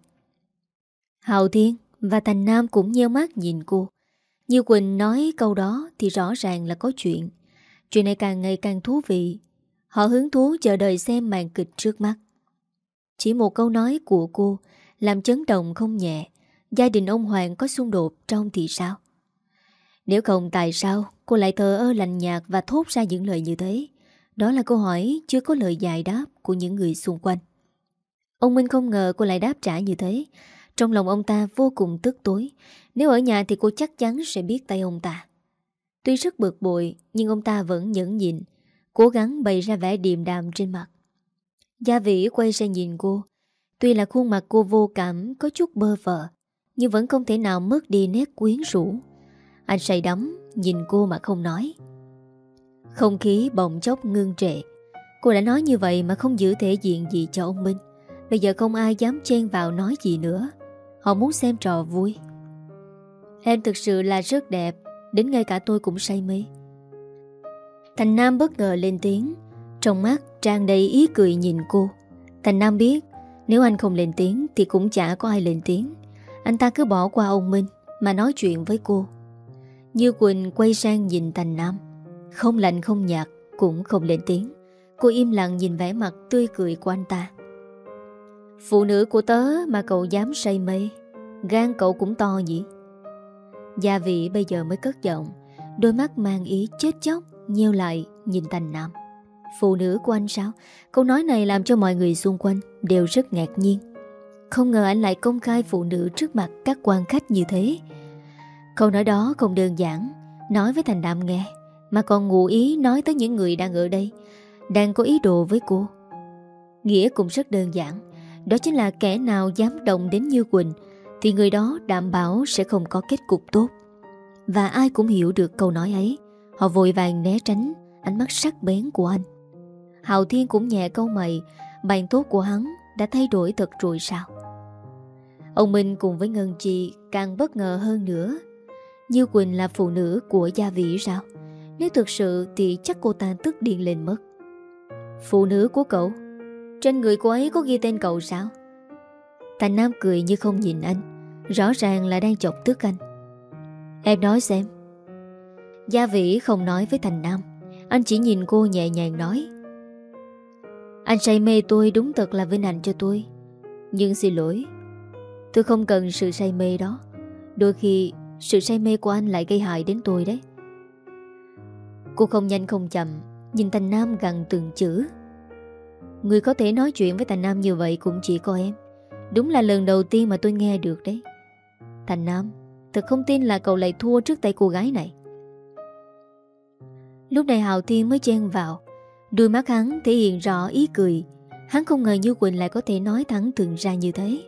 Hào Thiên và Thành Nam cũng nheo mắt nhìn cô. Như Quỳnh nói câu đó thì rõ ràng là có chuyện. Chuyện này càng ngày càng thú vị. Họ hứng thú chờ đợi xem màn kịch trước mắt. Chỉ một câu nói của cô Làm chấn động không nhẹ. Gia đình ông Hoàng có xung đột trong thì sao? Nếu không tại sao, Cô lại thờ ơ lành nhạt Và thốt ra những lời như thế? Đó là câu hỏi chưa có lời giải đáp Của những người xung quanh. Ông Minh không ngờ cô lại đáp trả như thế. Trong lòng ông ta vô cùng tức tối. Nếu ở nhà thì cô chắc chắn sẽ biết tay ông ta. Tuy rất bực bội, Nhưng ông ta vẫn nhẫn nhịn. Cố gắng bày ra vẻ điềm đạm trên mặt. Gia vĩ quay sang nhìn cô. Tuy là khuôn mặt cô vô cảm, Có chút bơ vợ, Nhưng vẫn không thể nào mất đi nét quyến rũ. Anh say đắm, Nhìn cô mà không nói. Không khí bỗng chốc ngưng trệ. Cô đã nói như vậy mà không giữ thể diện gì cho ông Minh. Bây giờ không ai dám chen vào nói gì nữa. Họ muốn xem trò vui. Em thực sự là rất đẹp. Đến ngay cả tôi cũng say mê. Thành Nam bất ngờ lên tiếng. Trong mắt trang đầy ý cười nhìn cô. Thành Nam biết, Nếu anh không lên tiếng Thì cũng chả có ai lên tiếng. Anh ta cứ bỏ qua ông Minh Mà nói chuyện với cô. Như Quỳnh quay sang nhìn Thành Nam. Không lạnh, không nhạt, Cũng không lên tiếng. Cô im lặng nhìn vẻ mặt tươi cười của anh ta. Phụ nữ của tớ mà cậu dám say mê, Gan cậu cũng to nhỉ? Gia vị bây giờ mới cất giọng, Đôi mắt mang ý chết chóc. Nheo lại, nhìn Thành Nam. Phụ nữ của anh sao? Câu nói này làm cho mọi người xung quanh Đều rất ngạc nhiên. Không ngờ anh lại công khai phụ nữ trước mặt Các quan khách như thế. Câu nói đó không đơn giản. Nói với Thành Nam nghe, Mà còn ngụ ý nói tới những người đang ở đây, Đang có ý đồ với cô. Nghĩa cũng rất đơn giản. Đó chính là kẻ nào dám động đến Như Quỳnh, Thì người đó đảm bảo sẽ không có kết cục tốt. Và ai cũng hiểu được câu nói ấy. Họ vội vàng né tránh Ánh mắt sắc bén của anh. Hào Thiên cũng nhẹ câu mày, Bàn tốt của hắn đã thay đổi thật rồi sao? Ông Minh cùng với Ngân Chi Càng bất ngờ hơn nữa. Như Quỳnh là phụ nữ của gia vị sao? Nếu thực sự thì chắc cô ta tức điên lên mất. Phụ nữ của cậu? Trên người cô ấy có ghi tên cậu sao? Thành Nam cười như không nhìn anh, Rõ ràng là đang chọc tức anh. Em nói xem Gia Vĩ không nói với Thành Nam. Anh chỉ nhìn cô nhẹ nhàng nói, Anh say mê tôi đúng thật là vinh hạnh cho tôi. Nhưng xin lỗi, Tôi không cần sự say mê đó. Đôi khi, sự say mê của anh lại gây hại đến tôi đấy. Cô không nhanh không chậm, Nhìn Thành Nam gần từng chữ. Người có thể nói chuyện với Thành Nam như vậy cũng chỉ có em. Đúng là lần đầu tiên mà tôi nghe được đấy. Thành Nam, Thật không tin là cậu lại thua trước tay cô gái này. Lúc này Hào Thiên mới chen vào. Đôi mắt hắn thể hiện rõ ý cười. Hắn không ngờ Như Quỳnh lại có thể nói thẳng thường ra như thế.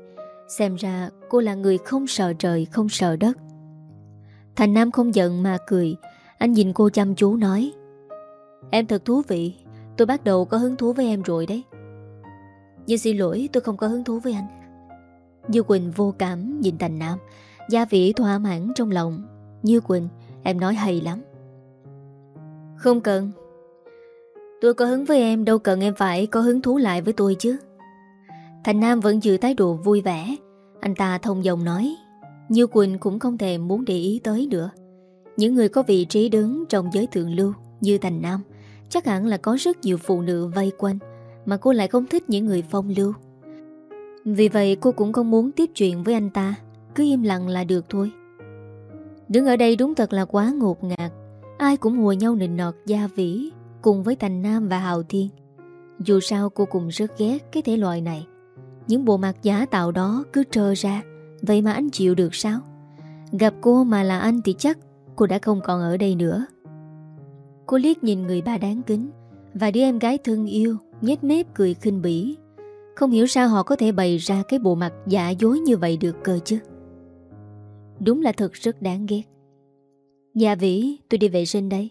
Xem ra cô là người không sợ trời, không sợ đất. Thành Nam không giận mà cười. Anh nhìn cô chăm chú nói, Em thật thú vị. Tôi bắt đầu có hứng thú với em rồi đấy. Nhưng xin lỗi, tôi không có hứng thú với anh. Như Quỳnh vô cảm nhìn Thành Nam. Gia vị thỏa mãn trong lòng. Như Quỳnh, em nói hay lắm. Không cần. Tôi có hứng với em, Đâu cần em phải có hứng thú lại với tôi chứ. Thành Nam vẫn giữ thái độ vui vẻ. Anh ta thông dòng nói. Như Quỳnh cũng không thèm muốn để ý tới nữa. Những người có vị trí đứng Trong giới thượng lưu như Thành Nam Chắc hẳn là có rất nhiều phụ nữ vây quanh, Mà cô lại không thích những người phong lưu. Vì vậy cô cũng không muốn tiếp chuyện với anh ta, Cứ im lặng là được thôi. Đứng ở đây đúng thật là quá ngột ngạt. Ai cũng hùa nhau nịnh nọt, gia vĩ, Cùng với Thành Nam và Hào Thiên. Dù sao cô cũng rất ghét cái thể loại này. Những bộ mặt giả tạo đó cứ trơ ra, Vậy mà anh chịu được sao? Gặp cô mà là anh thì chắc Cô đã không còn ở đây nữa. Cô liếc nhìn người ba đáng kính Và đứa em gái thân yêu, nhếch mép cười khinh bỉ. Không hiểu sao họ có thể bày ra cái bộ mặt giả dối như vậy được cơ chứ? Đúng là thật rất đáng ghét. Dạ Vĩ, tôi đi vệ sinh đây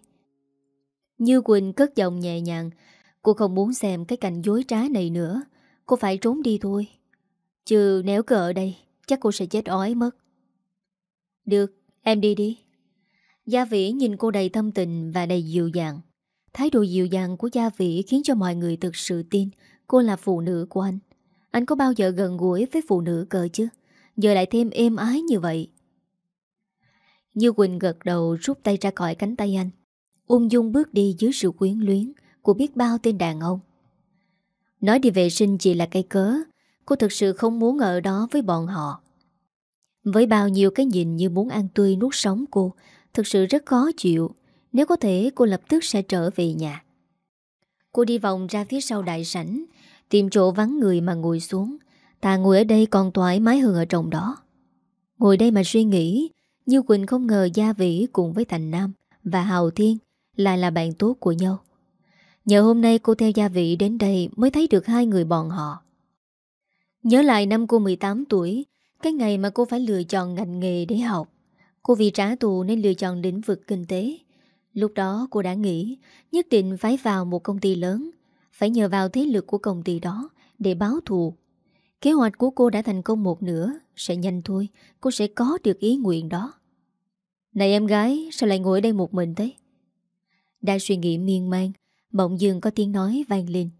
Như Quỳnh cất giọng nhẹ nhàng, Cô không muốn xem cái cảnh dối trá này nữa Cô phải trốn đi thôi Chứ nếu cứ ở đây, Chắc cô sẽ chết ói mất Được, em đi đi Gia Vĩ nhìn cô đầy thâm tình và đầy dịu dàng. Thái độ dịu dàng của Gia Vĩ khiến cho mọi người thực sự tin cô là phụ nữ của anh. Anh có bao giờ gần gũi với phụ nữ cờ chứ? Giờ lại thêm êm ái như vậy. Như Quỳnh gật đầu rút tay ra khỏi cánh tay anh. Ung dung bước đi dưới sự quyến luyến của biết bao tên đàn ông. Nói đi vệ sinh chỉ là cây cớ. Cô thực sự không muốn ở đó với bọn họ. Với bao nhiêu cái nhìn như muốn ăn tươi nuốt sống cô, Thực sự rất khó chịu Nếu có thể cô lập tức sẽ trở về nhà Cô đi vòng ra phía sau đại sảnh Tìm chỗ vắng người mà ngồi xuống Ta ngồi ở đây còn thoải mái hơn ở trong đó Ngồi đây mà suy nghĩ như Quỳnh không ngờ Gia Vĩ cùng với Thành Nam Và Hào Thiên Lại là bạn tốt của nhau Nhờ hôm nay cô theo Gia Vĩ đến đây Mới thấy được hai người bọn họ Nhớ lại năm cô 18 tuổi Cái ngày mà cô phải lựa chọn ngành nghề để học Cô vì trả thù nên lựa chọn lĩnh vực kinh tế. Lúc đó cô đã nghĩ nhất định phải vào một công ty lớn, phải nhờ vào thế lực của công ty đó để báo thù. Kế hoạch của cô đã thành công một nửa, sẽ nhanh thôi, cô sẽ có được ý nguyện đó. Này em gái, sao lại ngồi ở đây một mình thế? Đang suy nghĩ miên man, bỗng dường có tiếng nói vang lên.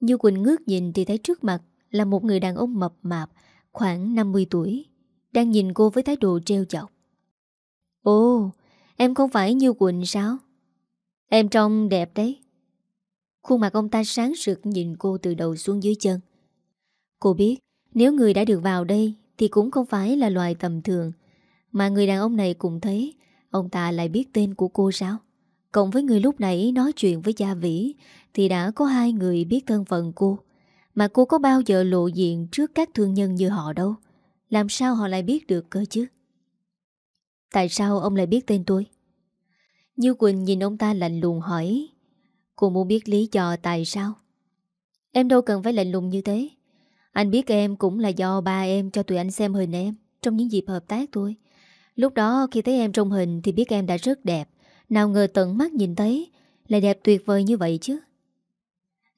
Như Quỳnh ngước nhìn thì thấy trước mặt là một người đàn ông mập mạp, khoảng 50 tuổi, đang nhìn cô với thái độ treo chọc. Ồ, em không phải Như Quỳnh sao? Em trông đẹp đấy. Khuôn mặt ông ta sáng rực nhìn cô từ đầu xuống dưới chân. Cô biết, nếu người đã được vào đây thì cũng không phải là loài tầm thường. Mà người đàn ông này cũng thấy, ông ta lại biết tên của cô sao? Cộng với người lúc nãy nói chuyện với Gia Vĩ thì đã có hai người biết thân phận cô. Mà cô có bao giờ lộ diện trước các thương nhân như họ đâu. Làm sao họ lại biết được cơ chứ? Tại sao ông lại biết tên tôi? Như Quỳnh nhìn ông ta lạnh lùng hỏi Cô muốn biết lý do tại sao? Em đâu cần phải lạnh lùng như thế anh biết em cũng là do ba em cho tụi anh xem hình em, Trong những dịp hợp tác thôi. Lúc đó khi thấy em trong hình thì biết em đã rất đẹp. Nào ngờ tận mắt nhìn thấy, Lại đẹp tuyệt vời như vậy chứ.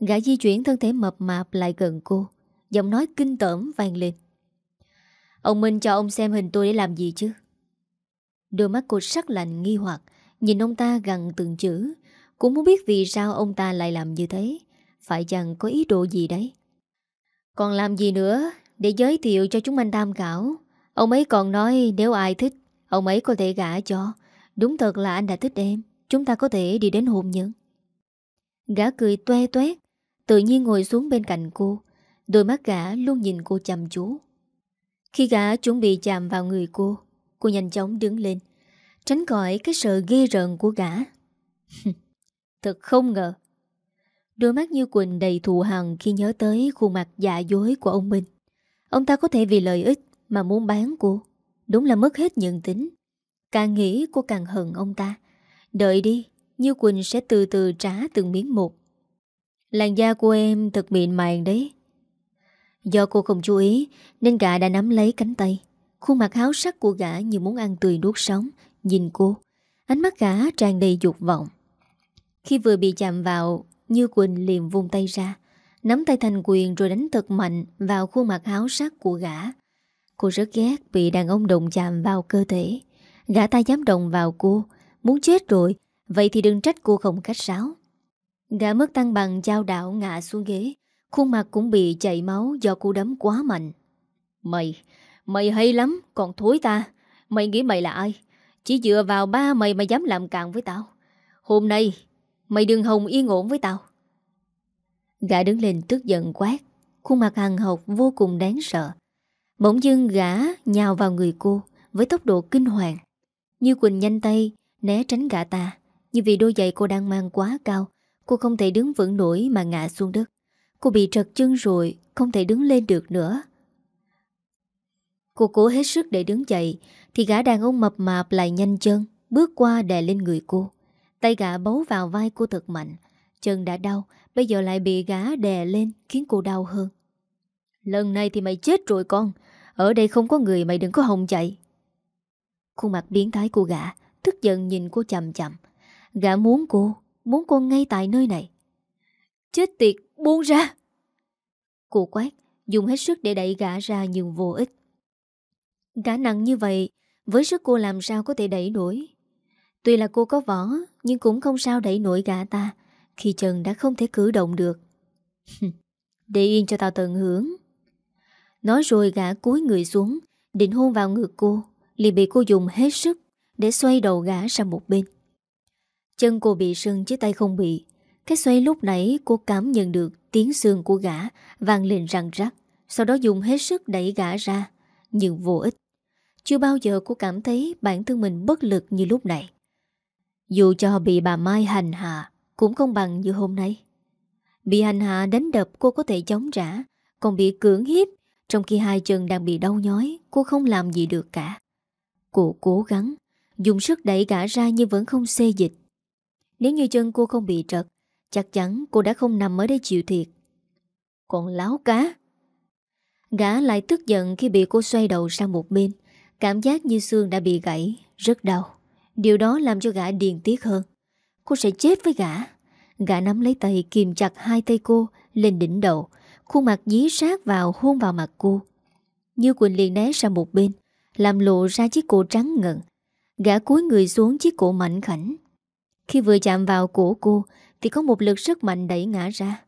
Gã di chuyển thân thể mập mạp lại gần cô, Giọng nói kinh tởm vang lên. Ông Minh cho ông xem hình tôi để làm gì chứ? Đôi mắt cô sắc lạnh nghi hoặc, Nhìn ông ta gần từng chữ. Cũng muốn biết vì sao ông ta lại làm như thế. Phải chăng có ý đồ gì đấy? Còn làm gì nữa? Để giới thiệu cho chúng anh tham khảo. Ông ấy còn nói nếu ai thích, Ông ấy có thể gả cho. Đúng thật là anh đã thích em. Chúng ta có thể đi đến hôn nhân. Gã cười toe toét. Tự nhiên ngồi xuống bên cạnh cô. Đôi mắt gã luôn nhìn cô chăm chú. Khi gã chuẩn bị chạm vào người cô Cô nhanh chóng đứng lên, Tránh khỏi cái sợ ghê rợn của gã. Thật không ngờ Đôi mắt như Quỳnh đầy thù hằn Khi nhớ tới khuôn mặt dạ dối của ông Minh. Ông ta có thể vì lợi ích Mà muốn bán cô. Đúng là mất hết nhận tính. Càng nghĩ cô càng hận ông ta. Đợi đi, Như Quỳnh sẽ từ từ trả từng miếng một. Làn da của em thật mịn màng đấy. Do cô không chú ý, Nên gã đã nắm lấy cánh tay. Khuôn mặt háo sắc của gã như muốn ăn tươi nuốt sống, Nhìn cô. Ánh mắt gã tràn đầy dục vọng. Khi vừa bị chạm vào như Quỳnh liền vung tay ra Nắm tay thành quyền rồi đánh thật mạnh Vào khuôn mặt háo sắc của gã Cô rất ghét bị đàn ông động chạm vào cơ thể. Gã ta dám động vào cô, muốn chết rồi, vậy thì đừng trách cô không cách sáo. Gã mất tăng bằng trao đảo ngã xuống ghế, khuôn mặt cũng bị chảy máu do cô đấm quá mạnh. Mày, mày hay lắm, còn thối ta. Mày nghĩ mày là ai? Chỉ dựa vào ba mày mà dám làm cạn với tao. Hôm nay, mày đừng hồng yên ổn với tao. Gã đứng lên tức giận quát, khuôn mặt hàng học vô cùng đáng sợ. Bỗng dưng gã nhào vào người cô với tốc độ kinh hoàng. Như Quỳnh nhanh tay né tránh gã ta, nhưng vì đôi giày cô đang mang quá cao, cô không thể đứng vững nổi mà ngã xuống đất. Cô bị trật chân rồi, không thể đứng lên được nữa. Cô cố hết sức để đứng dậy, thì gã đàn ông mập mạp lại nhanh chân, bước qua đè lên người cô. Tay gã bấu vào vai cô thật mạnh. Chân đã đau, bây giờ lại bị gã đè lên khiến cô đau hơn. Lần này thì mày chết rồi con. Ở đây không có người mày đừng có hồng chạy. Khuôn mặt biến thái của gã, tức giận nhìn cô chậm chậm. Gã muốn cô, muốn cô ngay tại nơi này. Chết tiệt, buông ra! Cô quát, dùng hết sức để đẩy gã ra nhưng vô ích. Gã nặng như vậy, với sức cô làm sao có thể đẩy nổi. Tuy là cô có võ, nhưng cũng không sao đẩy nổi gã ta, khi chân đã không thể cử động được. để yên cho tao tận hưởng. Nói rồi gã cúi người xuống, định hôn vào ngực cô, liền bị cô dùng hết sức để xoay đầu gã sang một bên. Chân cô bị sưng chứ tay không bị. Cái xoay lúc nãy cô cảm nhận được tiếng xương của gã vang lên răng rắc, sau đó dùng hết sức đẩy gã ra, nhưng vô ích. Chưa bao giờ cô cảm thấy bản thân mình bất lực như lúc này. Dù cho bị bà Mai hành hạ, cũng không bằng như hôm nay. Bị hành hạ đánh đập cô có thể chống trả, còn bị cưỡng hiếp, trong khi hai chân đang bị đau nhói, cô không làm gì được cả. Cô cố gắng, dùng sức đẩy gã ra nhưng vẫn không xê dịch. Nếu như chân cô không bị trật, chắc chắn cô đã không nằm ở đây chịu thiệt. Còn láo cá. Gã lại tức giận khi bị cô xoay đầu sang một bên, cảm giác như xương đã bị gãy, rất đau. Điều đó làm cho gã điền tiếc hơn. Cô sẽ chết với gã. Gã nắm lấy tay kìm chặt hai tay cô lên đỉnh đầu, khuôn mặt dí sát vào hôn vào mặt cô. Như Quỳnh liền né sang một bên, làm lộ ra chiếc cổ trắng ngần. Gã cúi người xuống chiếc cổ mảnh khảnh. Khi vừa chạm vào cổ cô thì có một lực rất mạnh đẩy ngã ra.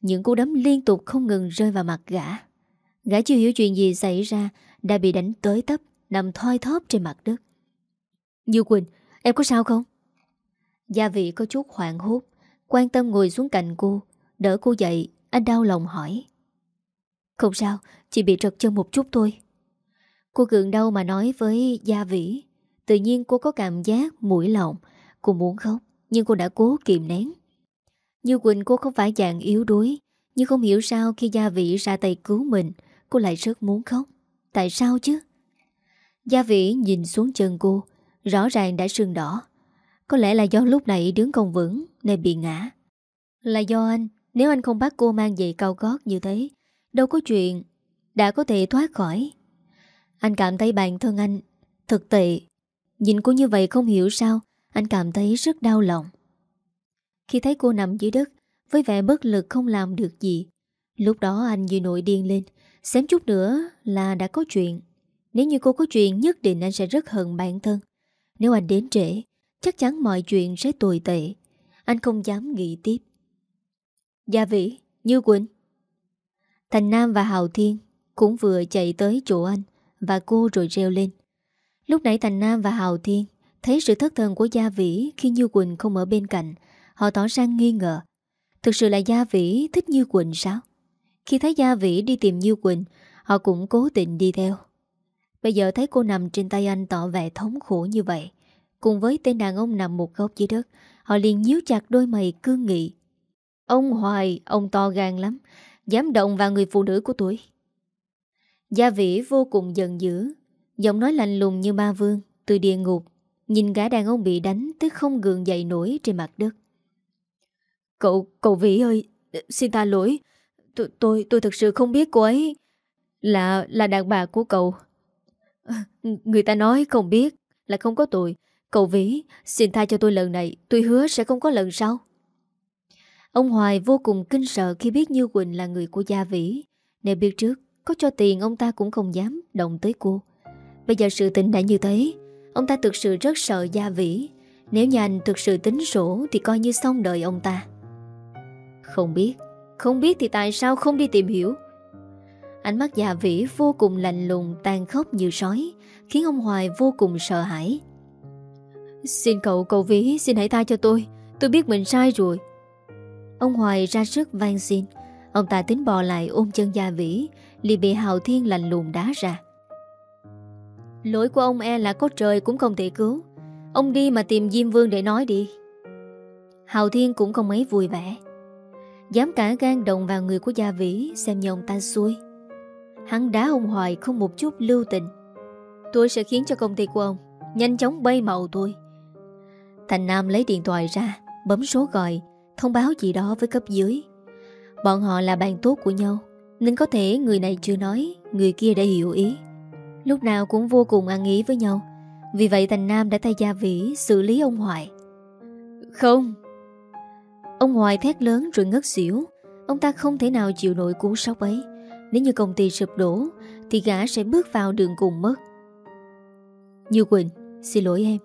Những cú đấm liên tục không ngừng rơi vào mặt gã. Gã chưa hiểu chuyện gì xảy ra đã bị đánh tới tấp, nằm thoi thóp trên mặt đất. Như Quỳnh, em có sao không? Gia vị có chút hoảng hốt, quan tâm ngồi xuống cạnh cô, đỡ cô dậy, anh đau lòng hỏi. Không sao, chỉ bị trật chân một chút thôi. Cô gượng đau mà nói với Gia Vĩ. Tự nhiên cô có cảm giác mũi lòng, cô muốn khóc, nhưng cô đã cố kìm nén. Như Quỳnh cô không phải dạng yếu đuối, nhưng không hiểu sao khi Gia Vĩ ra tay cứu mình, cô lại rất muốn khóc. Tại sao chứ? Gia Vĩ nhìn xuống chân cô, rõ ràng đã sưng đỏ. Có lẽ là do lúc nãy đứng không vững nên bị ngã. Là do anh, nếu anh không bắt cô mang giày cao gót như thế, đâu có chuyện đã có thể thoát khỏi. Anh cảm thấy bản thân anh thực tệ. Nhìn cô như vậy không hiểu sao, anh cảm thấy rất đau lòng. Khi thấy cô nằm dưới đất, với vẻ bất lực không làm được gì, lúc đó anh như nổi điên lên, xém chút nữa là đã có chuyện. Nếu như cô có chuyện nhất định anh sẽ rất hận bản thân. Nếu anh đến trễ, chắc chắn mọi chuyện sẽ tồi tệ. Anh không dám nghĩ tiếp. Gia Vĩ, Như Quỳnh. Thành Nam và Hào Thiên cũng vừa chạy tới chỗ anh và cô rồi reo lên. Lúc nãy Thành Nam và Hào Thiên thấy sự thất thần của Gia Vĩ khi Như Quỳnh không ở bên cạnh. Họ tỏ ra nghi ngờ. Thực sự là Gia Vĩ thích Như Quỳnh sao? Khi thấy Gia Vĩ đi tìm Như Quỳnh, họ cũng cố tình đi theo. Bây giờ thấy cô nằm trên tay anh tỏ vẻ thống khổ như vậy. Cùng với tên đàn ông nằm một góc dưới đất, họ liền nhíu chặt đôi mày cương nghị. Ông Hoài, ông to gan lắm, dám động vào người phụ nữ của tuổi. Gia Vĩ vô cùng giận dữ, giọng nói lạnh lùng như ma vương, từ địa ngục, nhìn gã đàn ông bị đánh tới không gượng dậy nổi trên mặt đất. Cậu, cậu Vĩ ơi, xin tha lỗi, tôi, tôi, tôi thực sự không biết cô ấy là, là đàn bà của cậu. Người ta nói không biết là không có tội. Cậu Vĩ, xin tha cho tôi lần này, tôi hứa sẽ không có lần sau. Ông Hoài vô cùng kinh sợ khi biết Như Quỳnh là người của Gia Vĩ. nếu biết trước, Có cho tiền ông ta cũng không dám động tới cô Bây giờ sự tình đã như thế Ông ta thực sự rất sợ Gia Vĩ Nếu nhà anh thực sự tính sổ Thì coi như xong đời ông ta Không biết Không biết thì tại sao không đi tìm hiểu Ánh mắt già Vĩ vô cùng lạnh lùng, Tàn khốc như sói, Khiến ông Hoài vô cùng sợ hãi. Xin cậu cậu Vĩ, Xin hãy tha cho tôi. Tôi biết mình sai rồi. Ông Hoài ra sức van xin. Ông ta tính bò lại ôm chân Gia Vĩ liền bị Hào Thiên lạnh lùng đá ra. Lỗi của ông e là có trời cũng không thể cứu. Ông đi mà tìm Diêm Vương để nói đi. Hào Thiên cũng không mấy vui vẻ. Dám cả gan động vào người của Gia Vĩ Xem như ông ta xui. Hắn đá ông Hoài không một chút lưu tình. Tôi sẽ khiến cho công ty của ông Nhanh chóng bay màu tôi. Thành Nam lấy điện thoại ra, Bấm số gọi, Thông báo gì đó với cấp dưới. Bọn họ là bạn tốt của nhau, Nên có thể người này chưa nói, Người kia đã hiểu ý. Lúc nào cũng vô cùng ăn ý với nhau, Vì vậy Thành Nam đã thay Gia Vĩ xử lý ông Hoài. Không! Ông Hoài thét lớn rồi ngất xỉu, Ông ta không thể nào chịu nổi cú sốc ấy. Nếu như công ty sụp đổ, Thì gã sẽ bước vào đường cùng mất. Như Quỳnh, Xin lỗi em.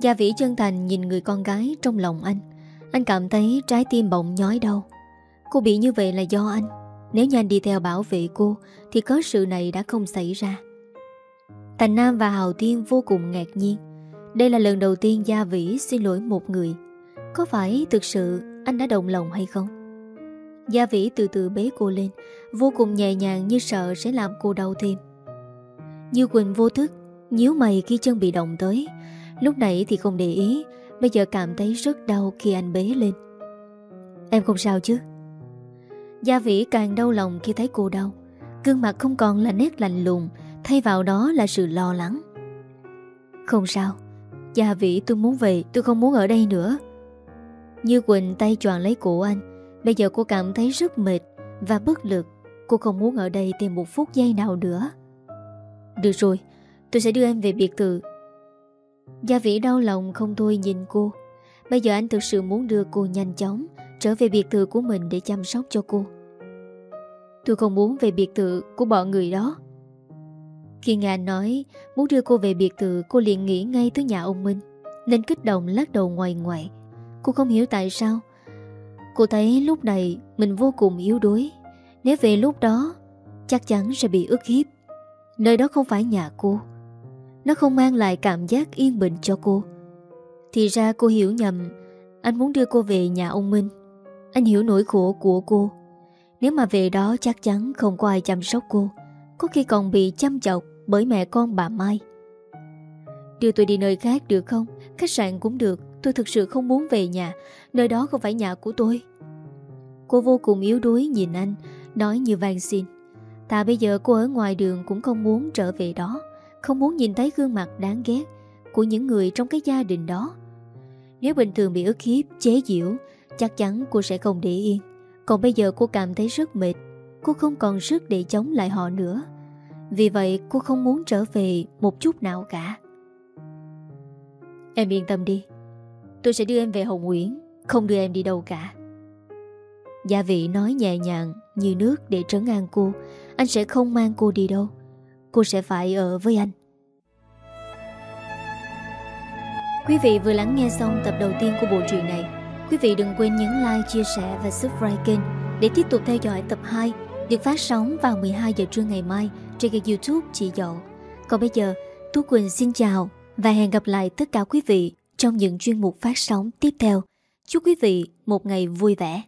Gia Vĩ chân thành nhìn người con gái trong lòng anh. Anh cảm thấy trái tim bỗng nhói đau. Cô bị như vậy là do anh. Nếu như anh đi theo bảo vệ cô, Thì có sự này đã không xảy ra. Thành Nam và Hào Thiên vô cùng ngạc nhiên. Đây là lần đầu tiên Gia Vĩ xin lỗi một người. Có phải thực sự anh đã đồng lòng hay không? Gia Vĩ từ từ bế cô lên, Vô cùng nhẹ nhàng như sợ sẽ làm cô đau thêm. Như Quỳnh vô thức, nhíu mày khi chân bị động tới. Lúc nãy thì không để ý, Bây giờ cảm thấy rất đau khi anh bế lên. Em không sao chứ? Gia Vĩ càng đau lòng khi thấy cô đau. Gương mặt không còn là nét lạnh lùng, Thay vào đó là sự lo lắng. Không sao. Gia Vĩ, tôi muốn về, Tôi không muốn ở đây nữa. Như Quỳnh tay choàng lấy cổ anh Bây giờ cô cảm thấy rất mệt Và bất lực. Cô không muốn ở đây thêm một phút giây nào nữa. Được rồi, Tôi sẽ đưa em về biệt thự. Gia Vĩ đau lòng không thôi nhìn cô. Bây giờ anh thực sự muốn đưa cô nhanh chóng Trở về biệt thự của mình để chăm sóc cho cô. Tôi không muốn về biệt thự của bọn người đó. Khi nghe anh nói Muốn đưa cô về biệt thự, Cô liền nghĩ ngay tới nhà ông Minh, Nên kích động lắc đầu ngoài ngoại. Cô không hiểu tại sao Cô thấy lúc này mình vô cùng yếu đuối. Nếu về lúc đó, Chắc chắn sẽ bị ức hiếp. Nơi đó không phải nhà cô. Nó không mang lại cảm giác yên bình cho cô. Thì ra cô hiểu nhầm, Anh muốn đưa cô về nhà ông Minh. Anh hiểu nỗi khổ của cô. Nếu mà về đó chắc chắn không có ai chăm sóc cô. Có khi còn bị chăm chọc Bởi mẹ con bà Mai. Đưa tôi đi nơi khác được không? Khách sạn cũng được. Tôi thực sự không muốn về nhà Nơi đó không phải nhà của tôi. Cô vô cùng yếu đuối nhìn anh Nói như van xin. Ta bây giờ cô ở ngoài đường cũng không muốn trở về đó Không muốn nhìn thấy gương mặt đáng ghét Của những người trong cái gia đình đó. Nếu bình thường bị ức hiếp, chế giễu Chắc chắn cô sẽ không để yên. Còn bây giờ cô cảm thấy rất mệt Cô không còn sức để chống lại họ nữa. Vì vậy cô không muốn trở về một chút nào cả. Em yên tâm đi. Tôi sẽ đưa em về Hồng Nguyễn Không đưa em đi đâu cả. Gia vị nói nhẹ nhàng Như nước để trấn an cô. Anh sẽ không mang cô đi đâu. Cô sẽ phải ở với anh. Quý vị vừa lắng nghe xong tập đầu tiên của bộ truyện này. Quý vị đừng quên nhấn like, chia sẻ và subscribe kênh Để tiếp tục theo dõi tập 2 Được phát sóng vào 12 giờ trưa ngày mai Trên kênh youtube Chị Dậu. Còn bây giờ Tú Quỳnh xin chào Và hẹn gặp lại tất cả quý vị trong những chuyên mục phát sóng tiếp theo. Chúc quý vị một ngày vui vẻ.